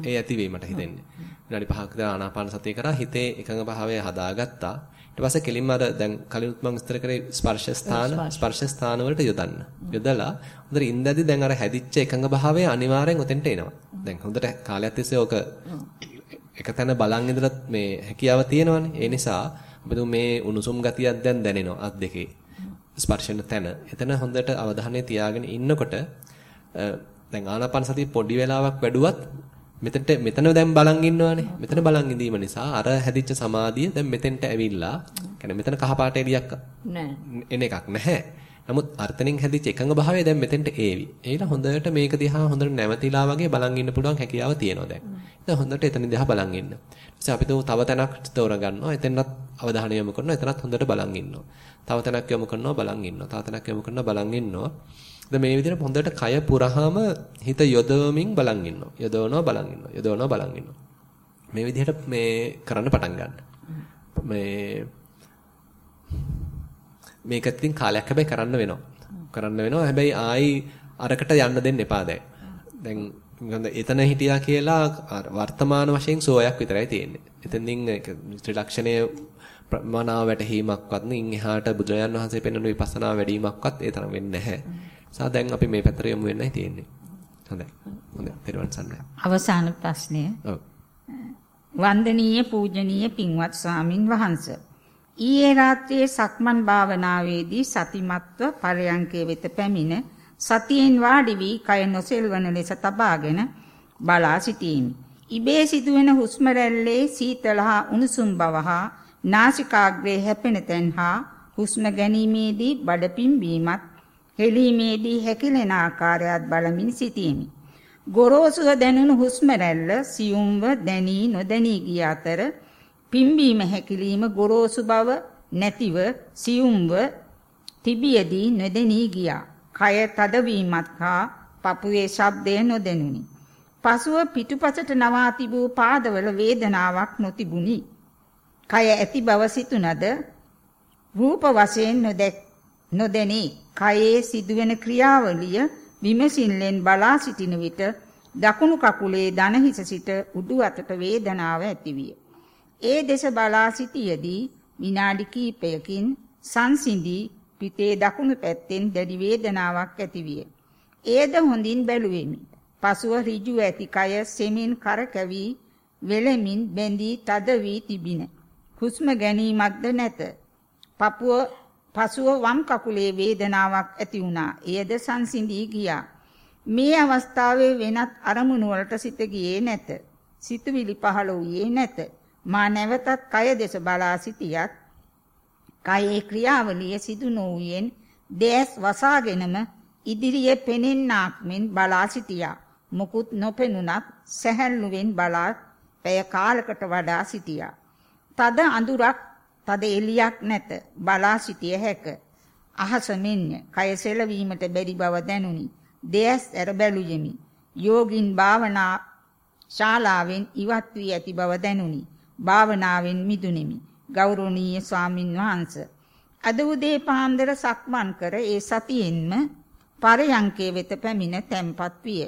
ඒ ඇති වීමට හිතෙන්නේ. විනාඩි 5ක් විතර ආනාපාන සතිය කරා හිතේ එකඟ භාවය හදාගත්තා. ඊට පස්සේ කෙලින්ම අර දැන් කලිනුත් මම විස්තර කරේ ස්පර්ශ ස්ථාන ස්පර්ශ ස්ථාන වලට යොදන්න. යොදලා හොඳට ඉඳදී දැන් අර හැදිච්ච එකඟ භාවය අනිවාර්යෙන් උතෙන්ට එනවා. දැන් හොඳට කාලයක් තිස්සේ ඕක එකතැන බලන් ඉඳලා මේ හැකියාව තියෙනවනේ. ඒ නිසා අපිට මේ උණුසුම් ගතියක් දැන් දැනෙනවා අත් දෙකේ. ස්පර්ශන තැන. එතන හොඳට අවධානය තියාගෙන ඉන්නකොට දැන් ආනාපාන සතිය පොඩි වෙලාවක් වැඩුවත් මෙතනට මෙතන දැන් බලන් ඉන්නවානේ. මෙතන බලන් ඉඳීම නිසා අර හැදිච්ච සමාධිය දැන් මෙතෙන්ට ඇවිල්ලා يعني මෙතන කහපාට එළියක් එන එකක් නැහැ. නමුත් අර්ථනින් හැදිච්ච එකඟ භාවය දැන් මෙතෙන්ට ඒවි. ඒලා හොඳට මේක දිහා හොඳට නැවතිලා වගේ බලන් ඉන්න පුළුවන් හැකියාව තියෙනවා දැන්. දැන් හොඳට එතන දිහා බලන් ඉන්න. ඊට අපි තව තැනක් තෝරගන්නවා. එතනත් අවධානය යොමු කරනවා. එතනත් හොඳට බලන් ඉන්නවා. තව තැනක් යොමු කරනවා බලන් ඉන්නවා. තව තැනක් යොමු කරනවා බලන් ඉන්නවා. දැන් මේ විදිහට හොඳට කය පුරාම හිත යොදවමින් බලන් ඉන්නවා. යොදවනවා බලන් ඉන්නවා. යොදවනවා බලන් ඉන්නවා. මේ විදිහට මේ කරන්න පටන් ගන්න. මේ මේක ඉතින් කාලයක් හැබැයි කරන්න වෙනවා. කරන්න වෙනවා. හැබැයි ආයි අරකට යන්න දෙන්න එපා දැන්. දැන් එතන හිටියා කියලා වර්තමාන වශයෙන් සෝයක් විතරයි තියෙන්නේ. එතනින් ත්‍රිලක්ෂණයේ මනාව වැටහීමක්වත් නින් එහාට බුදුරජාන් වහන්සේ පෙන්වන විපස්සනා වැඩිවීමක්වත් ඒ තරම් වෙන්නේ නැහැ. සා දැන් අපි මේ පැත්තට යමු වෙන්නයි තියෙන්නේ. හොඳයි. හොඳයි. පෙරවන් සන්නයි. අවසාන ප්‍රශ්නය. ඔව්. වන්දනීය පූජනීය පින්වත් ස්වාමින් වහන්සේ. ඊයේ රාත්‍රියේ සක්මන් භාවනාවේදී සතිමත්ව පරයන්කේ වෙත පැමිණ සතියෙන් වාඩි වී කය නොසෙල්වන ලෙස තබාගෙන බලා සිටීමි. ඉබේ සිදුවෙන හුස්ම රැල්ලේ සීතල හා උණුසුම් බව හා නාසිකාග්‍රේ හැපෙන තැන් හා හුස්ම ගැනීමේදී බඩ පිම්බීමත් හෙලීමේදී හැකිලෙන ආකාරයත් බලමින් සිටීමි. ගොරෝසුව දැනුණු හුස්ම රැල්ල සියුම්ව දැනී නොදැනී ගිය අතර පිම්බීම හැකිලිම ගොරෝසු බව නැතිව සියුම්ව තිබියදී නොදැනී ගියා. කය තදවීමත් හා පපුවේ ශබ්දය නොදැනුනි. පසුව පිටුපසට නවා තිබූ පාදවල වේදනාවක් නොතිබුනි. කය ඇති බව සිතුනද රූප වශයෙන් නොදැනී කයේ සිදුවෙන ක්‍රියාවලිය විමසින්ලෙන් බලා සිටින විට දකුණු කකුලේ දන හිස සිට උඩු අතට වේදනාව ඇතිවිය. ඒ දෙස බලා සිටියේදී විනාඩි කිහිපයකින් සංසිඳී පිටේ දකුණු පැත්තෙන් දැඩි වේදනාවක් ඇතිවිය. ඒද හොඳින් බැලුවෙමි. පසුව ඍජු ඇති කය සෙමින් කරකැවි වෙලෙමින් බැඳී තද වී තිබින. හුස්ම ගැනීමක්ද නැත. පපුව පසුව වම් කකුලේ වේදනාවක් ඇති වුණා. එයද සංසිඳී ගියා. මේ අවස්ථාවේ වෙනත් අරමුණු වලට සිත ගියේ නැත. සිතුවිලි පහළ වූයේ නැත. මා නැවතත් කය දෙස බලා සිටියත් කයේ ක්‍රියාවලිය සිදු නොවුයෙන් දැස් වසාගෙනම ඉදිරියේ පෙනෙන්නාක් මෙන් බලා සිටියා. මුකුත් නොපෙනුනත් සැහැල්ලුවෙන් බලා පැය කාලකට වඩා සිටියා. තද අඳුරක් තද එලියක් නැත. බලා සිටිය හැක. අහස මෙන්ය. කය සෙලවීමට බැරි බව දැනුනි. දෙයස් ඇර බැලුයෙමි. යෝගින් භාවනා ශාලාවෙන් ඉවත් වී ඇති බව දැනුනි. භාවනාවෙන් මිදුනිමි. ගෞරවනීය ස්වාමින් වහන්සේ. අද උදේ පාන්දර සක්මන් කර ඒ සතියෙන්ම පරයන්කේ වෙත පැමිණ තැම්පත් විය.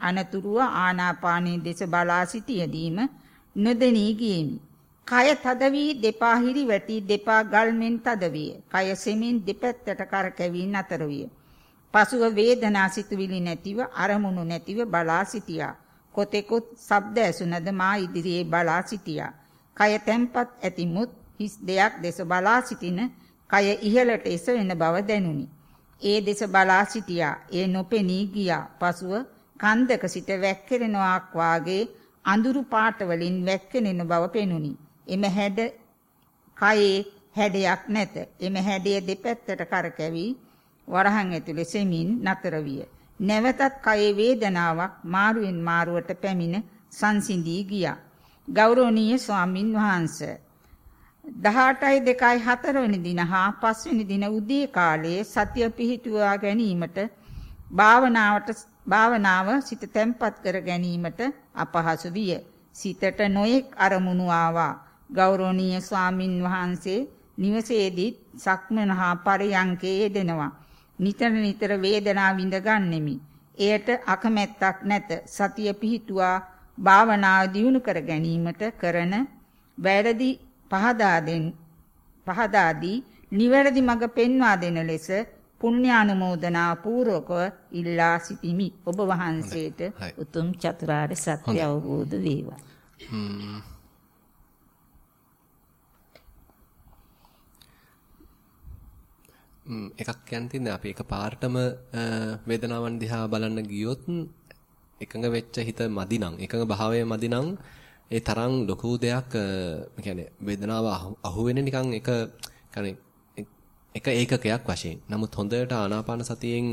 අනතුරුව ආනාපානයේ දෙස බලා සිටියදීම නොදෙනී ගියෙමි. කය තද වී දෙපා හිරි වැටි දෙපා ගල්මෙන් තද විය. කය සෙමින් දෙපැත්තට කරකැවී නතර විය. පසුව වේදනා සිතුවිලි නැතිව අරමුණු නැතිව බලා සිටියා. කොතෙකුත් ශබ්ද ඇසුනද මා ඉදිරියේ බලා සිටියා. කය තැම්පත් ඇතිමුත් හිස් දෙයක් දෙස බලා සිටින කය ඉහළට එසවෙන බව දැනුනි. ඒ දෙස බලා සිටියා. ඒ නොපෙනී ගියා. පසුව කන්දක සිට වැක්කිරෙනවාක් වාගේ අඳුරු පාට වලින් වැක්කිරෙන බව පෙනුනි. එම හැඩ කයේ හැඩයක් නැත. එම හැඩය දෙපැත්තට කරකැවි වරහන් ඇතුලේ සෙමින් නතර විය. නැවතත් කයේ වේදනාවක් මාරුවෙන් මාරුවට පැමිණ සංසිඳී ගියා. ගෞරවනීය ස්වාමින් වහන්සේ 18යි 2යි 4 වෙනි දින හා 5 වෙනි දින උදේ කාලයේ සතිය පිහිටුවා ගැනීමට භාවනාවට භාවනාව සිත තැම්පත් කර ගැනීමට අපහසු විය. සිතට නොයෙක් අරමුණු ආවා. ගෞරවනීය ස්වාමින් වහන්සේ නිවසේදී සක්මන හා පරයන්කේ යෙදෙනවා. නිතර නිතර වේදනාව විඳ ගන්නෙමි. එයට අකමැත්තක් නැත. සතිය පිහිටුවා භාවනාව දියුණු කර ගැනීමට කරන වැරදි පහදා දෙන් පහදාදී නිවැරදි මඟ පෙන්වා දෙන ලෙස පුණ්‍යානුමෝදනා පූර්වකව ඉල්ලා සිටිමි. ඔබ වහන්සේට උතුම් චතුරාර්ය සත්‍ය අවබෝධ වේවා. එකක් කියන්න අපි එකපාරටම වේදනාවන් දිහා බලන්න ගියොත් එකඟ වෙච්ච හිත මදි නම් එකඟ භාවය මදි නම් ඒ තරම් ලොකු දෙයක් يعني වේදනාව අහු වෙන්නේ නිකන් එක يعني එක ඒකකයක් වශයෙන්. නමුත් හොඳට ආනාපාන සතියෙන්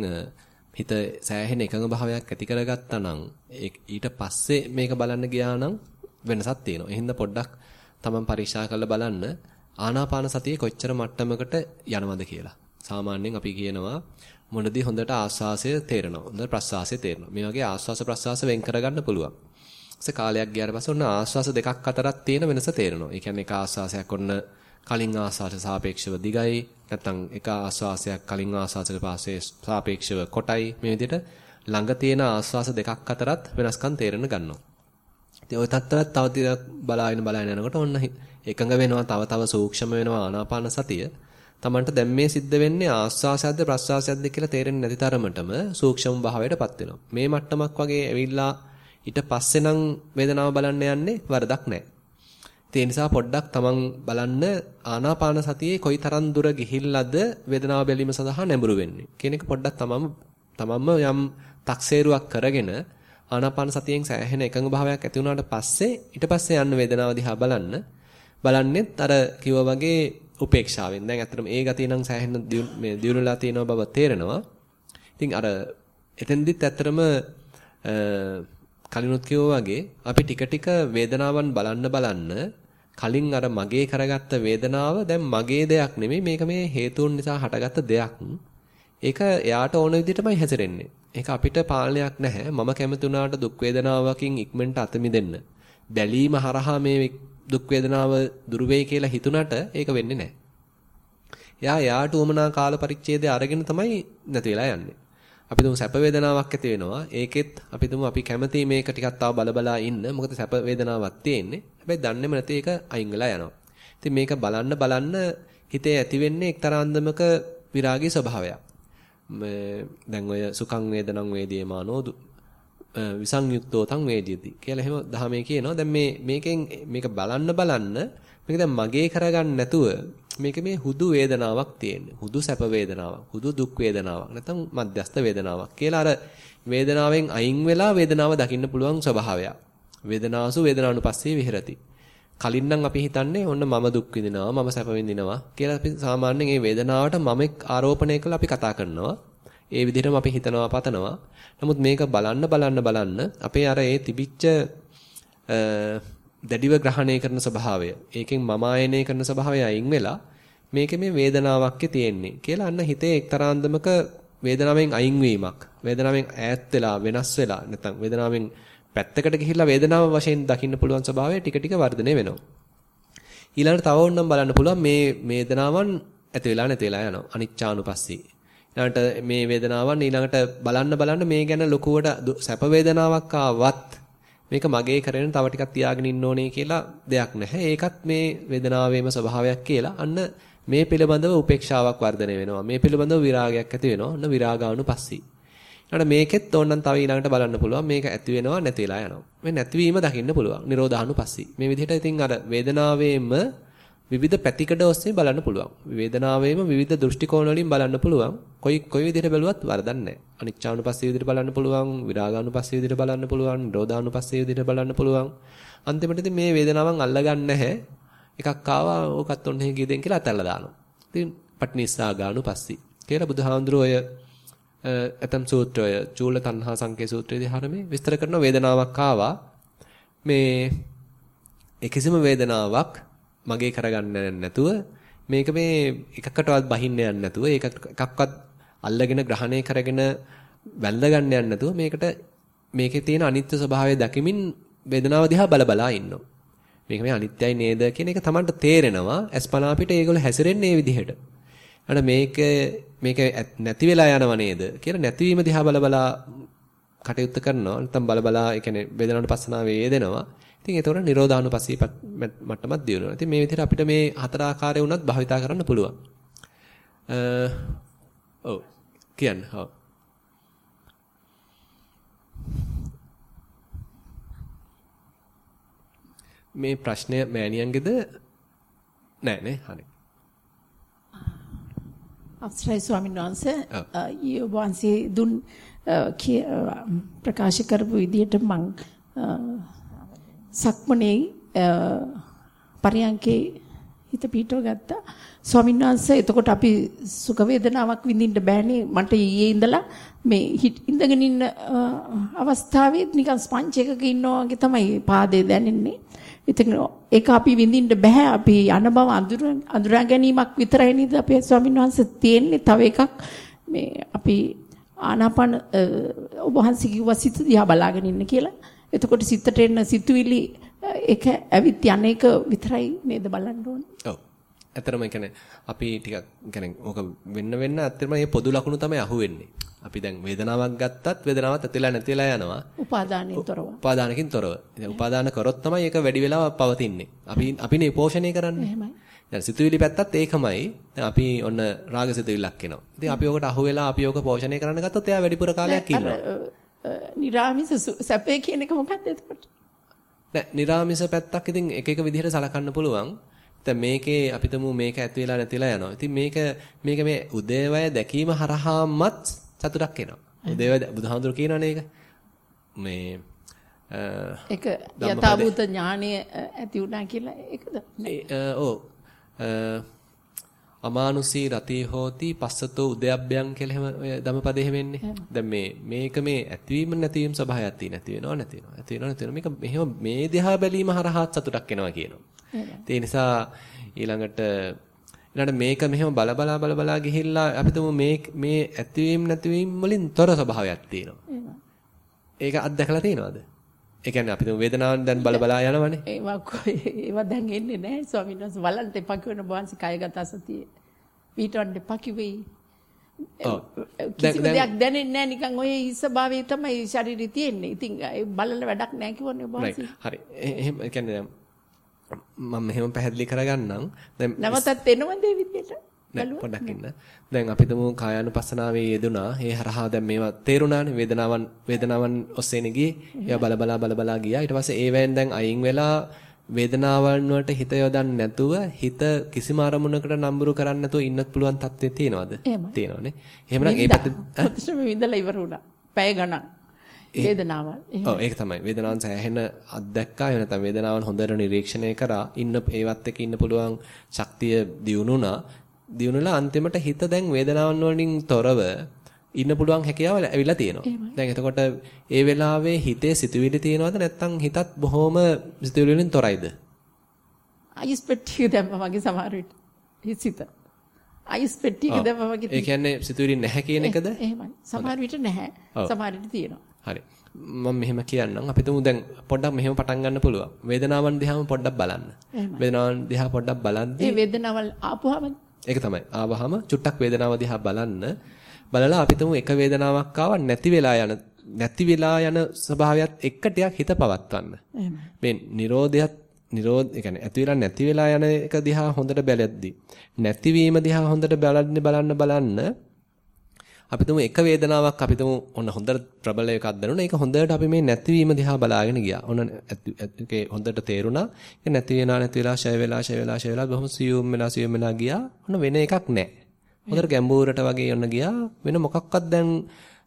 හිත සෑහෙන එකඟ භාවයක් ඇති කරගත්තා නම් ඊට පස්සේ මේක බලන්න ගියා නම් වෙනසක් තියෙනවා. එහෙනම් පොඩ්ඩක් තමන් පරීක්ෂා කරලා බලන්න ආනාපාන සතියේ කොච්චර මට්ටමකට යනවද කියලා. සාමාන්‍යයෙන් අපි කියනවා මොනදී හොඳට ආස්වාසය තේරෙනවා. හොඳට ප්‍රස්වාසය තේරෙනවා. මේ වගේ ආස්වාස ප්‍රස්වාස වෙන් කරගන්න පුළුවන්. ඊට කාලයක් ගියාට පස්සේ ඔන්න ආස්වාස දෙකක් අතරක් තියෙන වෙනස තේරෙනවා. ඒ කියන්නේ එක ආස්වාසයක් ඔන්න කලින් ආස්වාසයට සාපේක්ෂව දිගයි නැත්නම් එක ආස්වාසයක් කලින් ආස්වාසයට පස්සේ සාපේක්ෂව කොටයි මේ විදිහට ළඟ තියෙන ආස්වාස දෙකක් අතරත් වෙනස්කම් තේරෙන ගන්නවා. ඉතින් ওই තත්ත්වයක් තව ටිකක් බලාගෙන බලාගෙන යනකොට ඔන්න එකඟ වෙනවා තව තව සූක්ෂම වෙනවා ආනාපාන සතිය. Tamanට දැන් මේ සිද්ධ වෙන්නේ ආස්වාසයක්ද ප්‍රස්වාසයක්ද කියලා තේරෙන්නේ නැති තරමටම සූක්ෂම භාවයටපත් වෙනවා. මේ මට්ටමක් වගේ ඇවිල්ලා ඊට පස්සේ නම් වේදනාව බලන්න යන්නේ වරදක් නැහැ. ඒ නිසා පොඩ්ඩක් තමන් බලන්න ආනාපාන සතියේ කොයිතරම් දුර ගිහිල්ලාද වේදනාව බැලීම සඳහා නැඹුරු වෙන්නේ කියන එක පොඩ්ඩක් තමම තමන්ම යම් තක්සේරුවක් කරගෙන ආනාපාන සතියෙන් සෑහෙන එකඟ භාවයක් ඇති වුණාට පස්සේ ඊට පස්සේ යන්න වේදනාව දිහා බලන්න බලන්නෙත් අර කිව්වා වගේ උපේක්ෂාවෙන් දැන් ඇත්තටම ඒ ගතිය නම් සෑහෙන මේ දියුණුලා තියෙන බව තේරෙනවා ඉතින් අර එතෙන්දිත් ඇත්තටම කලිනුත් කිව්වා වගේ අපි ටික ටික වේදනාවන් බලන්න බලන්න කලින් අර මගේ කරගත්ත වේදනාව දැන් මගේ දෙයක් නෙමෙයි මේක මේ හේතුන් නිසා හටගත්ත දෙයක්. ඒක එයාට ඕන විදිහටමයි හැසිරෙන්නේ. ඒක අපිට පාලනයක් නැහැ. මම කැමති වුණාට දුක් වේදනාවකින් ඉක්මනට අත මිදෙන්න. බැලීම හරහා මේ දුක් වේදනාව දුර වෙයි කියලා හිතුණට ඒක වෙන්නේ නැහැ. එයා එයාට උමනා කාල පරිච්ඡේදය අරගෙන තමයි නැති වෙලා යන්නේ. අපි තුමු සැප වේදනාවක් ඇති වෙනවා. ඒකෙත් අපි තුමු අපි කැමති මේක ටිකක් තව බලබලා ඉන්න. මොකද සැප වේදනාවක් තියෙන්නේ. හැබැයි දන්නේම නැති ඒක අයින් වෙලා යනවා. ඉතින් මේක බලන්න බලන්න හිතේ ඇති වෙන්නේ එක්තරා අන්දමක විරාගී ස්වභාවයක්. දැන් ඔය සුඛං වේදනං වේදීමානෝ විසංයුක්තෝ තං වේදියති කියලා එහෙම දහමේ කියනවා. දැන් මේ මේකෙන් මේක බලන්න බලන්න මේක දැන් මගේ කරගන්න නැතුව මේක මේ හුදු වේදනාවක් තියෙන්නේ. හුදු සැප වේදනාවක්, හුදු දුක් වේදනාවක්, නැත්නම් මධ්‍යස්ත වේදනාවක් කියලා අර වේදනාවෙන් අයින් වෙලා වේදනාව දකින්න පුළුවන් ස්වභාවයක්. වේදනාසු වේදනානුපස්සී විහෙරති. කලින් නම් අපි හිතන්නේ ඔන්න මම දුක් විඳිනවා, මම සැප විඳිනවා කියලා අපි සාමාන්‍යයෙන් මේ වේදනාවට මමෙක් ආරෝපණය කරලා අපි කතා කරනවා. ඒ විදිහටම අපි හිතනවා පතනවා. නමුත් මේක බලන්න බලන්න බලන්න අපේ අර ඒ තිබිච්ච දැඩිව ග්‍රහණය කරන ස්වභාවය, ඒකෙන් මම ආයනය කරන ස්වභාවය අයින් වෙලා මේක මේ වේදනාවක් තියෙන්නේ කියලා අන්න හිතේ එක්තරාන්දමක වේදනාවෙන් අයින් වීමක් වේදනාවෙන් ඈත් වෙලා වෙනස් වෙලා නැත්නම් වේදනාවෙන් පැත්තකට ගිහිල්ලා වේදනාව වශයෙන් දකින්න පුළුවන් ස්වභාවය ටික ටික වර්ධනය වෙනවා. ඊළඟට තව ඕනනම් බලන්න පුළුවන් මේ වේදනාවන් ඇති වෙලා නැති වෙලා යනවා. අනිච්චානුපස්සී. ඊළඟට මේ වේදනාවන් ඊළඟට බලන්න බලන්න මේ ගැන ලොකුවට සැප වේදනාවක් ආවත් මේක මගේ කරගෙන තව ටිකක් තියාගෙන ඉන්න ඕනේ කියලා දෙයක් නැහැ. ඒකත් මේ වේදනාවේම ස්වභාවයක් කියලා අන්න මේ පිළිබඳව උපේක්ෂාවක් වර්ධනය වෙනවා. මේ පිළිබඳව විරාගයක් ඇති වෙනවා. ඔන්න විරාගානුපස්සී. ඊළඟට මේකෙත් ඕනනම් තව ඊළඟට බලන්න පුළුවන්. මේක ඇති වෙනවා නැති වෙලා යනවා. මේ නැතිවීම දකින්න පුළුවන්. නිරෝධානුපස්සී. මේ විදිහට ඉතින් අර වේදනාවේම විවිධ පැතිකඩ ඔස්සේ බලන්න පුළුවන්. වේදනාවේම විවිධ දෘෂ්ටි කෝණ වලින් බලන්න පුළුවන්. කොයි කොයි විදිහට බැලුවත් වරදක් නැහැ. අනිච්චානුපස්සී විදිහට බලන්න පුළුවන්, විරාගානුපස්සී විදිහට බලන්න පුළුවන්, නිරෝධානුපස්සී විදිහට බලන්න පුළුවන්. අන්තිමට ඉතින් මේ වේදනාවන් අල්ලගන්නේ නැහැ. එකක් ආවා ඕකත් ඔන්න හේ ගියදෙන් කියලා අතල්ලා දානවා. ඉතින් පට්නිස්සා ගානු පස්සි. කියලා බුදුහාඳුරෝ ඔය ඇතම් සූත්‍රය චූල තණ්හා සංකේ සූත්‍රයේදී හරමේ විස්තර කරන වේදනාවක් ආවා. මේ ඒ කිසිම වේදනාවක් මගේ කරගන්න නැතුව මේක මේ එකකටවත් බහින්න යන්නේ නැතුව ඒක එකක්වත් අල්ලගෙන ග්‍රහණය කරගෙන වැළඳ ගන්න යන්නේ නැතුව මේකට මේකේ තියෙන අනිත්‍ය ස්වභාවය දැකීමින් වේදනාව දිහා බල බලා ඉන්නවා. මේක මේ අනිත්‍යයි නේද කියන එක Tamanට තේරෙනවා අස්පනා පිට ඒගොල්ලෝ හැසිරෙන්නේ මේ විදිහට. අර මේක මේක නැති වෙලා යනව නේද කියලා නැතිවීම දිහා බල බලා කටයුත්ත කරනවා. නැත්නම් බල බලා ඒ කියන්නේ වේදනාවට පස්සනාවේ යෙදෙනවා. ඉතින් ඒතකොට නිරෝධානුපස්සී මට්ටමක් දියුණුවා. ඉතින් මේ විදිහට අපිට මේ හතර ආකාරය වුණත් භාවිතා කරන්න පුළුවන්. අ ඔව් කියන්න. ඔව්. මේ ප්‍රශ්නය මෑණියන්ගේද නෑ නේ හරි. අවසරයි ස්වාමීන් වහන්සේ ඊ වහන්සේ දුන් ප්‍රකාශ කරපු විදිහට මං සක්මනේ පරියන්කේ හිත පීටව ගත්තා. ස්වාමීන් වහන්සේ එතකොට අපි සුඛ වේදනාවක් විඳින්න බෑනේ මට ඊයේ ඉඳලා මේ ඉඳගෙන ඉන්න අවස්ථාවේ නිකන් ස්පංච් එකක ඉන්නවා වගේ තමයි පාදේ දැනෙන්නේ. ඉතින් ඒක අපි විඳින්න බෑ. අපි යන බව අඳුරා ගැනීමක් විතරයි නේද අපේ ස්වාමීන් වහන්සේ තියෙන්නේ. තව එකක් මේ අපි ආනාපාන ඔබ වහන්සේ කිව්වා සිත දිහා බලාගෙන ඉන්න කියලා. එතකොට සිතට එන සිතුවිලි ඒක ඇවිත් යන එක විතරයි නේද බලන්න ඕනේ. ඔව්. ඇත්තටම කියන්නේ අපි ටිකක් කියන්නේ ඕක වෙන්න වෙන්න ඇත්තටම මේ පොදු ලකුණු තමයි අහුවෙන්නේ. අපි දැන් වේදනාවක් ගත්තත් වේදනාවත් ඇතිලා නැතිලා යනවා. උපාදානයෙන් තොරව. උපාදානකින් තොරව. ඉතින් උපාදාන කරොත් තමයි ඒක වැඩි වෙලාවක් පවතින්නේ. අපි අපිනේ පෝෂණය කරන්නේ. එහෙමයි. දැන් සිතුවිලි පැත්තත් ඒකමයි. දැන් අපි ඔන්න රාග සිතුවිල්ලක් එනවා. ඉතින් අපි ඔකට අහු වෙලා අපි ඔක පෝෂණය කරන්න ගත්තොත් එයා වැඩිපුර කාලයක් ඉන්නවා. නිරාමිස සැපේ කියන එක මොකක්ද එතකොට? නෑ නිරාමිස පැත්තක් ඉතින් එක එක විදිහට සලකන්න පුළුවන්. දැන් මේකේ අපිටම මේක ඇති වෙලා නැතිලා යනවා. ඉතින් මේක මේක මේ උදේවය දැකීම හරහාමත් සතුටක් එනවා. උදේවය බුදුහාමුදුරු කියනවනේ ඒක. මේ ඒක යථාභූත ඥානය ඇති වුණා කියලා ඒකද? ඔව්. අමානුෂී රතී හෝති පස්සතෝ උදයබ්බයන් කියලා එහෙම ඔය ධම්මපදේ එහෙම එන්නේ. දැන් මේ මේක මේ ඇතිවීම නැතිවීම සබහායක් තියෙන නැති වෙනව නැති වෙනව. ඇති වෙනව නැති වෙනව. මේක මෙහෙම මේ දිහා බැලීම හරහා සතුටක් එනවා කියනවා. ඒ නිසා ඊළඟට ඊළඟට මේක මෙහෙම බල බලා බල බලා ගිහිල්ලා අපි තුමු මේ මේ ඇතිවීම නැතිවීම වලින් තොර ස්වභාවයක් තියෙනවා. ඒක අත්දැකලා තියෙනවද? ඒ කියන්නේ අපි තුමු වේදනාවන් දැන් බල බලා යනවනේ. ඒවා ඒවා දැන් එන්නේ නැහැ ස්වාමීන් වහන්සේ බලන්න එපා කියන බෝන්සි කයගත සතියේ. පිටවන්න එපා කිව්වේ. කිසිම දෙයක් දැනෙන්නේ නැහැ නිකන් ඔය ස්වභාවය තමයි ශරීරය තියෙන්නේ. ඉතින් බලන්න වැඩක් නැහැ කිව්වනේ බෝන්සි. හරි. එහෙම කියන්නේ මම මෙහෙම පැහැදිලි කරගන්නම්. දැන් නැවතත් එනවද ඒ විදිහට? නෑ පොඩ්ඩක් ඉන්න. දැන් අපි තුමු කායानुපස්සනාවේ යෙදුනා. ඒ හරහා දැන් මේවා තේරුණානේ වේදනාවන් වේදනාවන් ඔස්සේනේ ගියේ. ඒවා බල බලා බල බලා ගියා. ඊට පස්සේ ඒවෙන් දැන් අයින් වෙලා වේදනාවන් වලට හිත යොදන්න නැතුව හිත කිසිම අරමුණකට නම්බුරු කරන්න නැතුව ඉන්නත් පුළුවන් තත්ත්වයේ තියෙනවද? තියෙනවනේ. එහෙමනම් ඒ පැත්තේ විඳලා ඉවර වුණා. පැය ගණන්. වේදනාවල්. ඔව් ඒක තමයි. වේදනාවන් සෑහෙන අත්දැක්කා. එහෙම නැත්නම් වේදනාවන් හොඳට නිරීක්ෂණය කරා. ඉන්න ඒවත් එක්ක ඉන්න පුළුවන් ශක්තිය දියුණුනා. දියුණුලා අන්තිමට හිත දැන් වේදනාවන් වලින් තොරව ඉන්න පුළුවන් හැකියාව ඇවිල්ලා තියෙනවා. දැන් එතකොට ඒ වෙලාවේ හිතේ සිතුවිලි තියෙනවද නැත්නම් හිතත් බොහොම සිතුවිලි වලින් තොරයිද? අයිස් පෙට්ටිය දැම්ම මගේ සමහර විට හිත. අයිස් පෙට්ටියක දැම්ම මගේ ඒ කියන්නේ සිතුවිලි නැහැ කියන එකද? එහෙමයි. සමහර විට නැහැ. සමහර විට තියෙනවා. හරි. මම මෙහෙම කියන්නම්. අපි තුමු දැන් පොඩ්ඩක් මෙහෙම පටන් ගන්න පුළුවන්. වේදනාවන් දිහාම පොඩ්ඩක් බලන්න. වේදනාවන් දිහා පොඩ්ඩක් බලද්දී ඒ වේදනාවල් ආපුවාම ඒක තමයි. ආවහම චුට්ටක් වේදනාව දිහා බලන්න. බලලා අපි තුමු එක වේදනාවක් ආව නැති වෙලා යන නැති වෙලා යන ස්වභාවයත් එක්ක ටිකක් හිත පවත්වන්න. මේ Nirodhayat නිරෝධ ඒ කියන්නේ ඇති වෙලා නැති වෙලා යන එක දිහා හොඳට බැලද්දි නැතිවීම දිහා හොඳට බලන්න බලන්න බලන්න අපි තුමු එක වේදනාවක් අපි තුමු ඔන්න හොඳට ප්‍රබල එකක් දැනුණා. ඒක හොඳට අපි මේ නැතිවීම දිහා බලාගෙන ගියා. ඔන්න ඒකේ හොඳට තේරුණා. ඒක නැති වෙනා නැති වෙලා ෂය වෙලා ෂය වෙලා ෂය වෙලා බොහොම සියුම් වෙලා සියුම් වෙලා ගියා. ඔන්න වෙන එකක් නැහැ. හොඳට ගැඹුරට වගේ ඔන්න ගියා. වෙන මොකක්වත් දැන්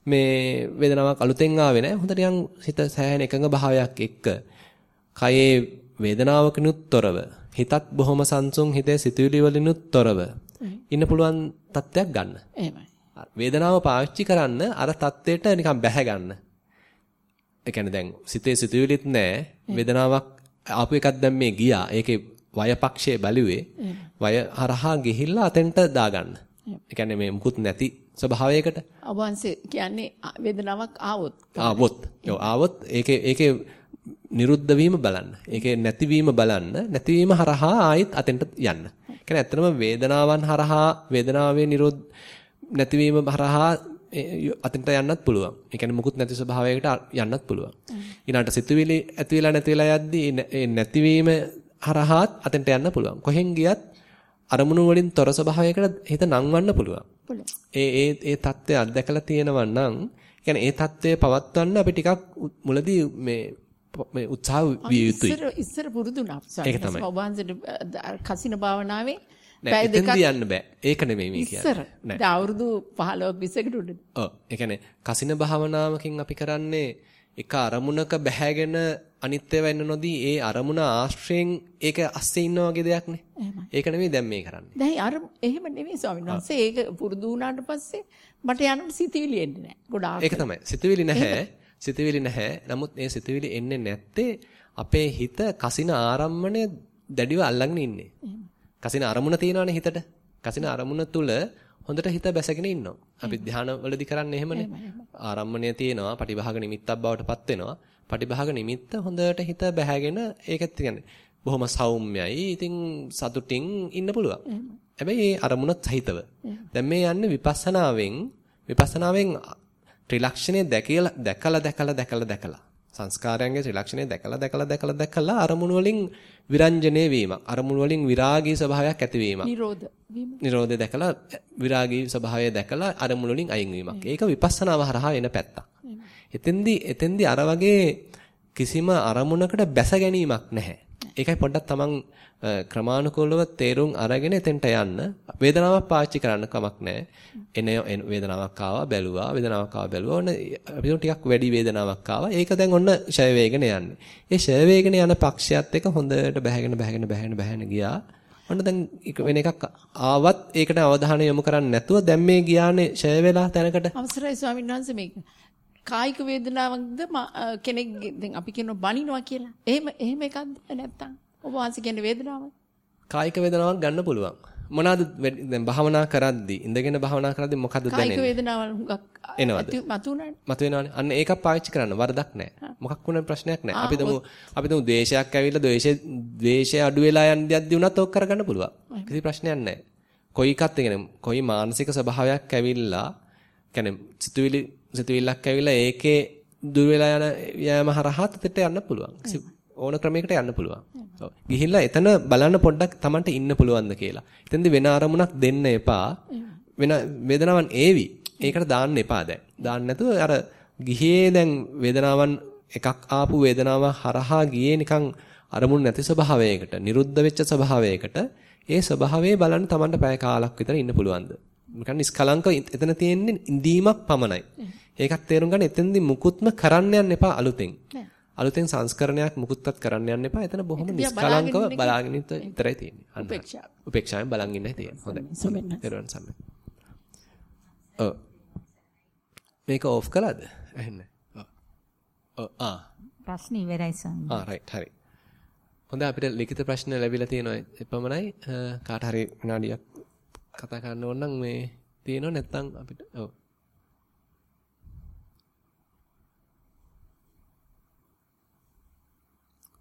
මේ වේදනාවක් අලුතෙන් ආවේ නැහැ. හොඳට යන් හිත සෑහෙන එකඟ භාවයක් එක්ක කයේ වේදනාවකිනුත් තොරව හිතත් බොහොම සංසුන් හිතේ සිතුවිලි වලිනුත් තොරව ඉන්න පුළුවන් තත්ත්වයක් ගන්න. එහෙමයි. වේදනාව පාවිච්චි කරන්න අර தත්ත්වයට නිකන් බැහැ ගන්න. ඒ කියන්නේ දැන් සිතේ සිතුවිලිත් නැහැ. වේදනාවක් ආපු එකක් දැන් මේ ගියා. ඒකේ වයපක්ෂයේ බැලුවේ. වය හරහා ගිහිල්ලා අතෙන්ට දාගන්න. ඒ කියන්නේ මේ මුකුත් නැති ස්වභාවයකට. අවංශේ කියන්නේ වේදනාවක් ආවොත්. ආවොත්. ඔව් ආවොත් ඒකේ ඒකේ නිරුද්ධ වීම බලන්න. ඒකේ නැතිවීම බලන්න. නැතිවීම හරහා ආයෙත් අතෙන්ට යන්න. කියන්නේ ඇත්තටම වේදනාවන් හරහා වේදනාවේ නිරෝධ නැතිවීම හරහා අතෙන්ට යන්නත් පුළුවන්. ඒ කියන්නේ මුකුත් නැති ස්වභාවයකට යන්නත් පුළුවන්. ඊළඟට සිතුවිලි ඇති වෙලා නැති වෙලා යද්දී ඒ නැතිවීම හරහාත් අතෙන්ට යන්න පුළුවන්. කොහෙන් ගියත් අරමුණු වලින් තොර ස්වභාවයකට හිත නංවන්න පුළුවන්. ඒ ඒ ඒ தත්ත්වය අත්දැකලා තියෙනවා නම් කියන්නේ ඒ தත්ත්වය පවත්වන්න අපි ටිකක් මුලදී මේ මේ උත්සාහ විය යුතුයි. ඉස්සර ඉස්සර පුරුදුනා. ඒක තමයි. ඔබ කසින භාවනාවේ පැය දෙකක් යන්න බෑ. ඒක නෙමෙයි මේ කියන්නේ. ඉස්සර. දැන් අවුරුදු 15ක් 20කට උඩ. ඔව්. ඒ කියන්නේ කසින භාවනාවකින් අපි කරන්නේ එක අරමුණක බැහැගෙන අනිත්‍ය වෙන්න නොදී ඒ අරමුණ ආශ්‍රයෙන් ඒක අස්සේ ඉන්නා වගේ දෙයක් නේ. ඒක නෙමෙයි දැන් මේ කරන්නේ. දැන් අර එහෙම නෙමෙයි ස්වාමීන් වහන්සේ. ඒක පුරුදු වුණාට පස්සේ මට යනකොට සිතවිලි එන්නේ නැහැ. ගොඩාක්. ඒක තමයි. සිතවිලි නැහැ. සිතවිලි නැහැ. නමුත් ඒ සිතවිලි එන්නේ නැත්තේ අපේ හිත කසින ආරම්මණය දැඩිව අල්ලගෙන ඉන්නේ. කසින අරමුණ තියෙනවනේ හිතට. කසින අරමුණ තුල හොඳට හිත බැසගෙන ඉන්නවා. අපි ධානවලදී කරන්නේ එහෙමනේ. ආරම්මණය තියෙනවා, පටිභාග නිමිත්තක් බවට පත් වෙනවා. පටිභාග නිමිත්ත හොඳට හිත බැහැගෙන ඒකත් කියන්නේ බොහොම සෞම්‍යයි. ඉතින් සතුටින් ඉන්න පුළුවන්. හැබැයි ඒ අරමුණත් සහිතව. දැන් මේ යන්නේ විපස්සනාවෙන් විපස්සනාවෙන් ත්‍රිලක්ෂණය දැකලා දැකලා දැකලා දැකලා දැකලා සංස්කාරයන්ගේ ත්‍රිලක්ෂණය දැකලා දැකලා දැකලා දැකලා අරමුණු වලින් විරංජනේ වීමක්. අරමුණු වලින් විරාගී ස්වභාවයක් ඇතිවීමක් නිරෝධ නිරෝධය දැකලා විරාගී ස්වභාවය දැකලා අරමුණු වලින් අයින් වීමක්. ඒක විපස්සනාව හරහා එන පැත්තක්. එතෙන්දී එතෙන්දී අර වගේ කිසිම අරමුණකට බැස ගැනීමක් නැහැ ඒකයි පොඩ්ඩක් තමන් ක්‍රමානුකූලව තේරුම් අරගෙන එතෙන්ට යන්න වේදනාවක් පාවිච්චි කරන්න කමක් නැහැ. එන වේදනාවක් ආවා බැලුවා වේදනාවක් ආවා බැලුවා ඔන්න අපිට ටිකක් වැඩි වේදනාවක් ආවා. ඒක දැන් ඔන්න ෂය වේගන යන්නේ. ඒ ෂය වේගන යන පක්ෂයත් එක්ක හොඳට බැහැගෙන බැහැගෙන බැහැගෙන බැහැගෙන ගියා. ඔන්න දැන් වෙන එකක් ආවත් ඒකට අවධානය යොමු කරන්නේ නැතුව දැන් මේ ගියානේ ෂය වෙලා තැනකට. අවසරයි ස්වාමීන් වහන්සේ මේක. කායික වේදනාවක්ද කෙනෙක් දැන් අපි කියනවා බනිනවා කියලා. එහෙම එහෙම එකක්ද නැත්තම් ඔබ වහන්සේ කියන්නේ වේදනාව. කායික වේදනාවක් ගන්න පුළුවන්. මොනවාද දැන් භාවනා කරද්දී ඉඳගෙන භාවනා කරද්දී මොකද්ද දැනෙන්නේ? කායික වේදනාවල් හුඟක් එනවද? මතුනනේ. මතුවෙනවනේ. අන්න ඒකක් පාවිච්චි කරන්න වරදක් නැහැ. මොකක් වුණේ ප්‍රශ්නයක් නැහැ. අපි දමු අපි දමු ද්වේෂයක් ඇවිල්ලා ද්වේෂේ ද්වේෂය අඩු වෙලා යන දියද්දී උනත් ඕක කරගන්න පුළුවන්. කිසි ප්‍රශ්නයක් නැහැ. කොයි එකත් කියන්නේ කොයි මානසික ස්වභාවයක් ඇවිල්ලා කියන්නේ සිතුවිලි සිතුවිල්ලක් ඇවිල්ලා ඒකේ දුර වෙලා යන යෑම හරහා තෙට යන්න පුළුවන්. ඕන ක්‍රමයකට යන්න පුළුවන්. ඔව්. ගිහිල්ලා එතන බලන්න පොඩ්ඩක් Tamanට ඉන්න පුළුවන්ද කියලා. එතෙන්ද වෙන අරමුණක් දෙන්න එපා. වෙන වේදනාවන් ඒවි. ඒකට දාන්න එපා දැන්. දාන්න නැතුව අර ගිහේ දැන් වේදනාවන් එකක් ආපු වේදනාව හරහා ගියේ නිකන් අරමුණු නැති ස්වභාවයකට, නිරුද්ධ වෙච්ච ස්වභාවයකට ඒ ස්වභාවයේ බලන්න Tamanට පැය කාලක් විතර ඉන්න පුළුවන්ද? නිකන් නිස්කලංක එතන තියෙන්නේ ඉඳීමක් පමණයි. ඒකත් තේරුම් ගන්න එතෙන්දී මුකුත්ම කරන්න යන්න එපා අලුතෙන්. අලුතෙන් සංස්කරණයක් මුකුත්වත් කරන්න යන්න එපා. එතන බොහොම නිස්කලංකව බලාගෙන ඉතරයි තියෙන්නේ. උපේක්ෂාව. උපේක්ෂාවෙන් බලන් ඉන්නයි තියෙන්නේ. හොඳයි. දරුවන් සම්මත. ඔව්. මේක ඕෆ් කළාද? ඇහෙන්නේ. ඔව්. ආ. ප්‍රශ්න ඉවරයි සම්මත. ආ රයිට් හරි. හොඳයි අපිට ලිඛිත ප්‍රශ්න ලැබිලා තියෙනවා. එපමණයි. කාට හරි විනාඩියක් කතා කරන්න ඕන නම් මේ තියෙනව නැත්නම් අපිට ඔව්.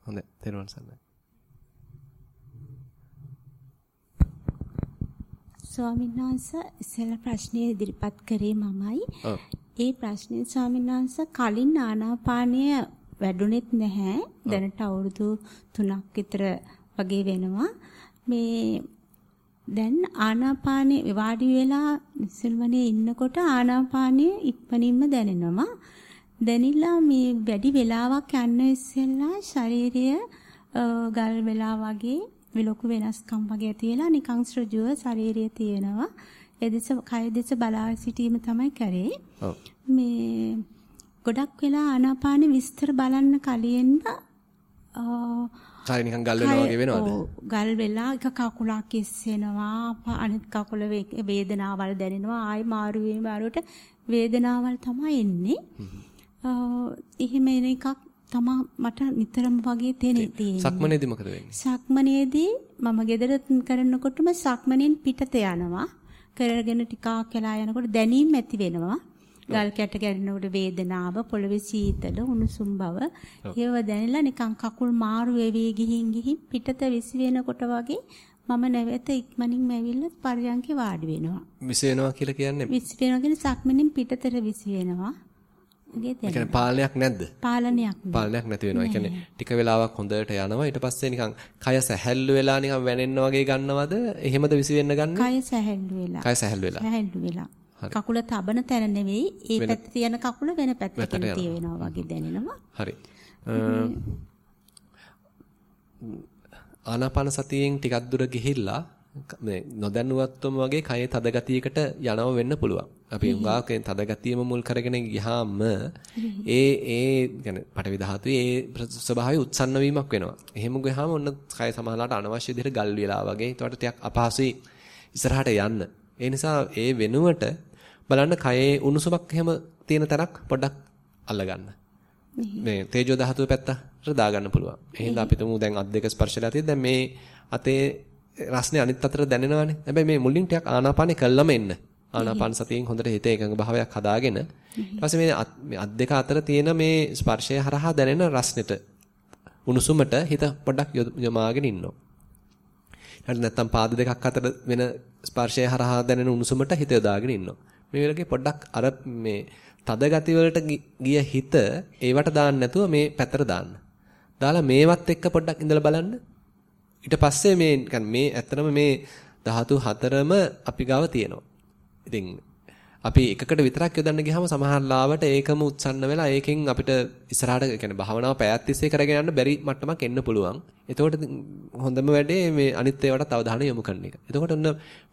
හොඳයි. තේරුවන් සන්නයි. ස්වාමීන් වහන්සේ ඉස්සෙල්ලා ප්‍රශ්නේ ඉදිරිපත් කරේ මමයි. ඒ ප්‍රශ්නේ ස්වාමීන් වහන්සේ කලින් ආනාපානය වැඩුණෙත් නැහැ. දැනට අවුරුදු 3ක් විතර වගේ වෙනවා. මේ දැන් ආනාපානේ වාඩි වෙලා නිසල්වනේ ඉන්නකොට ආනාපානේ ඉක්මනින්ම දැනෙනවා. දැනිලා මේ වැඩි වෙලාවක් යන්න ඉස්සෙල්ලා ශරීරය ගල් වෙලා වගේ ලොකු වෙනස්කම් වගේ ඇති වෙලා නිකං ශ්‍රජුව ශරීරය තියෙනවා. එදෙස කය දෙස බලා සිටීම තමයි කරේ. මේ ගොඩක් වෙලා ආනාපාන විස්තර බලන්න කලින්ම කය නිකන් ගල් වෙනවා වගේ වෙනවද? ගල් වෙලා එක කකුලක් ඉස්සෙනවා අනිත් කකුල වේදනාවල් දැනෙනවා ආයි මාරු වීම වේදනාවල් තමයි එන්නේ. එහෙම එන එකක් තමා මට නිතරම වගේ තියෙන්නේ. සක්මනේදී මොකද වෙන්නේ? සක්මනේදී මම ගෙදර කරනකොටම සක්මනෙන් පිටත යනවා. කරගෙන ටිකක් වෙලා යනකොට දැනීම් ඇති වෙනවා. ගල් කැට ගැටෙනකොට වේදනාව, පොළවේ සීතල, උණුසුම් බව. ඒව දැනෙලා නිකන් කකුල් මාරු වෙවි ගිහින් ගිහින් පිටත විසි වෙනකොට වගේ මම නැවත ඉක්මනින්ම ඇවිල්ලා පරයන්කේ වාඩි වෙනවා. විසි වෙනවා කියලා කියන්නේ? විසි වෙනවා කියන්නේ සක්මනෙන් පිටතට විසි වෙනවා. ඒ කියන්නේ පාලනයක් නැද්ද? පාලනයක් පාලනයක් නැති වෙනවා. ඒ කියන්නේ ටික වෙලාවක් හොඳට යනවා. ඊට පස්සේ නිකන් කය සැහැල්ලු වෙලා නිකන් වැනෙන්න වගේ ගන්නවද? එහෙමද විසි වෙන්න ගන්න? කය සැහැල්ලු වෙලා. කය සැහැල්ලු වෙලා. සැහැල්ලු වෙලා. කකුල තබන තැන නෙවෙයි ඒ පැත්තේ තියෙන කකුල වෙන පැත්තකින් තියෙනවා වගේ දැනෙනවා. හරි. ආනාපාන සතියෙන් ටිකක් දුර ගිහිල්ලා මේ නොදැනුවත්වම වගේ කයේ තද ගතියකට යනව වෙන්න පුළුවන්. අපි උඟාකේ තද ගතියම මුල් කරගෙන ගියාම ඒ ඒ يعني පටවි ධාතුවේ ඒ ස්වභාවය උත්සන්න වීමක් වෙනවා. එහෙම ගියාම ඔන්න කය සමහරලාට අනවශ්‍ය විදිහට ගල් වෙලා වගේ ඒකට ටිකක් අපහසුයි ඉස්සරහට යන්න. ඒ නිසා ඒ වෙනුවට බලන්න කයේ උණුසුමක් එහෙම තියෙන තරක් පොඩ්ඩක් අල්ලගන්න. මේ තේජෝ ධාතුවේ පැත්ත දාගන්න පුළුවන්. එහෙනම් අපි තුමු දැන් අත් දෙක ස්පර්ශලා තියෙද්දි දැන් මේ අතේ රස්නේ අනිත් අතට දැනෙනවානේ. හැබැයි මේ මුලින් ටිකක් ආනාපානෙ කළම එන්න. ආනාපාන සතියෙන් හොඳට හිත එකඟ භාවයක් හදාගෙන ඊට පස්සේ මේ අත් දෙක අතර තියෙන මේ ස්පර්ශය හරහා දැනෙන රස්නෙට උණුසුමට හිත පොඩ්ඩක් යොමාගෙන ඉන්නවා. ඊට නැත්තම් පාද දෙකක් අතර වෙන ස්පර්ශය හරහා දැනෙන උණුසුමට හිත යොදාගෙන ඉන්නවා. මේ වෙලකේ පොඩ්ඩක් අර මේ තද ගති වලට ගිය හිත ඒවට දාන්න නැතුව මේ පැතර දාන්න. දාලා මේවත් එක්ක පොඩ්ඩක් ඉඳලා බලන්න. ඊට පස්සේ මේ මේ ඇත්තටම මේ ධාතු හතරම අපි ගාව තියෙනවා. ඉතින් අපි එකකට විතරක් යොදන්න ගියාම සමහර ලාවට ඒකම උත්සන්න වෙලා ඒකෙන් අපිට ඉස්සරහට කියන්නේ භාවනාව පැයක් තිස්සේ කරගෙන යන්න බැරි මට්ටමක් එන්න පුළුවන්. එතකොට හොඳම වැඩේ මේ අනිත් ඒවාට අවධානය යොමු කරන එක. එතකොට ඔන්න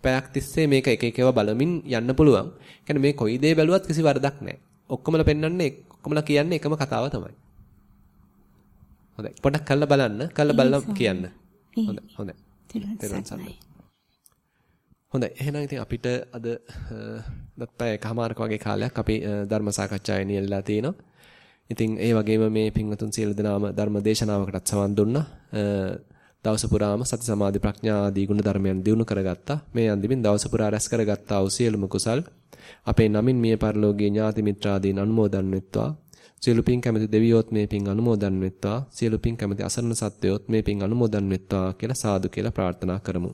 පැයක් තිස්සේ මේක එක එක ඒවා බලමින් යන්න පුළුවන්. කියන්නේ මේ කොයි දේ බැලුවත් කිසි වරදක් නැහැ. ඔක්කොමලා පෙන්වන්නේ ඔක්කොමලා කියන්නේ එකම කතාව තමයි. හොඳයි. පොඩ්ඩක් කල්ලා බලන්න. කල්ලා බලලා කියන්න. හොඳයි. හොඳයි. තෙරුවන් සරණයි. හොඳයි එහෙනම් ඉතින් අපිට අද දත්පය එකමාරක වගේ කාලයක් අපි ධර්ම සාකච්ඡාවේ නියැලලා තිනවා. ඉතින් ඒ වගේම මේ පින්වතුන් සියලු දෙනාම ධර්ම දේශනාවකටත් සවන් දුන්නා. දවස පුරාම සති සමාධි ප්‍රඥා ආදී ගුණ ධර්මයන් දිනු කරගත්තා. මේ අන්දිමින් දවස පුරා රැස් කරගත්තා වූ සියලුම කුසල් අපේ නමින් මිය පරලෝකීය ඥාති මිත්‍රාදීන් අනුමෝදන් වෙත්වා. සියලු පින් කැමති දෙවියොත් මේ පින් අනුමෝදන් වෙත්වා. සියලු පින් කැමති අසරණ සත්වයොත් මේ පින් අනුමෝදන් වෙත්වා කියලා සාදු කියලා ප්‍රාර්ථනා කරමු.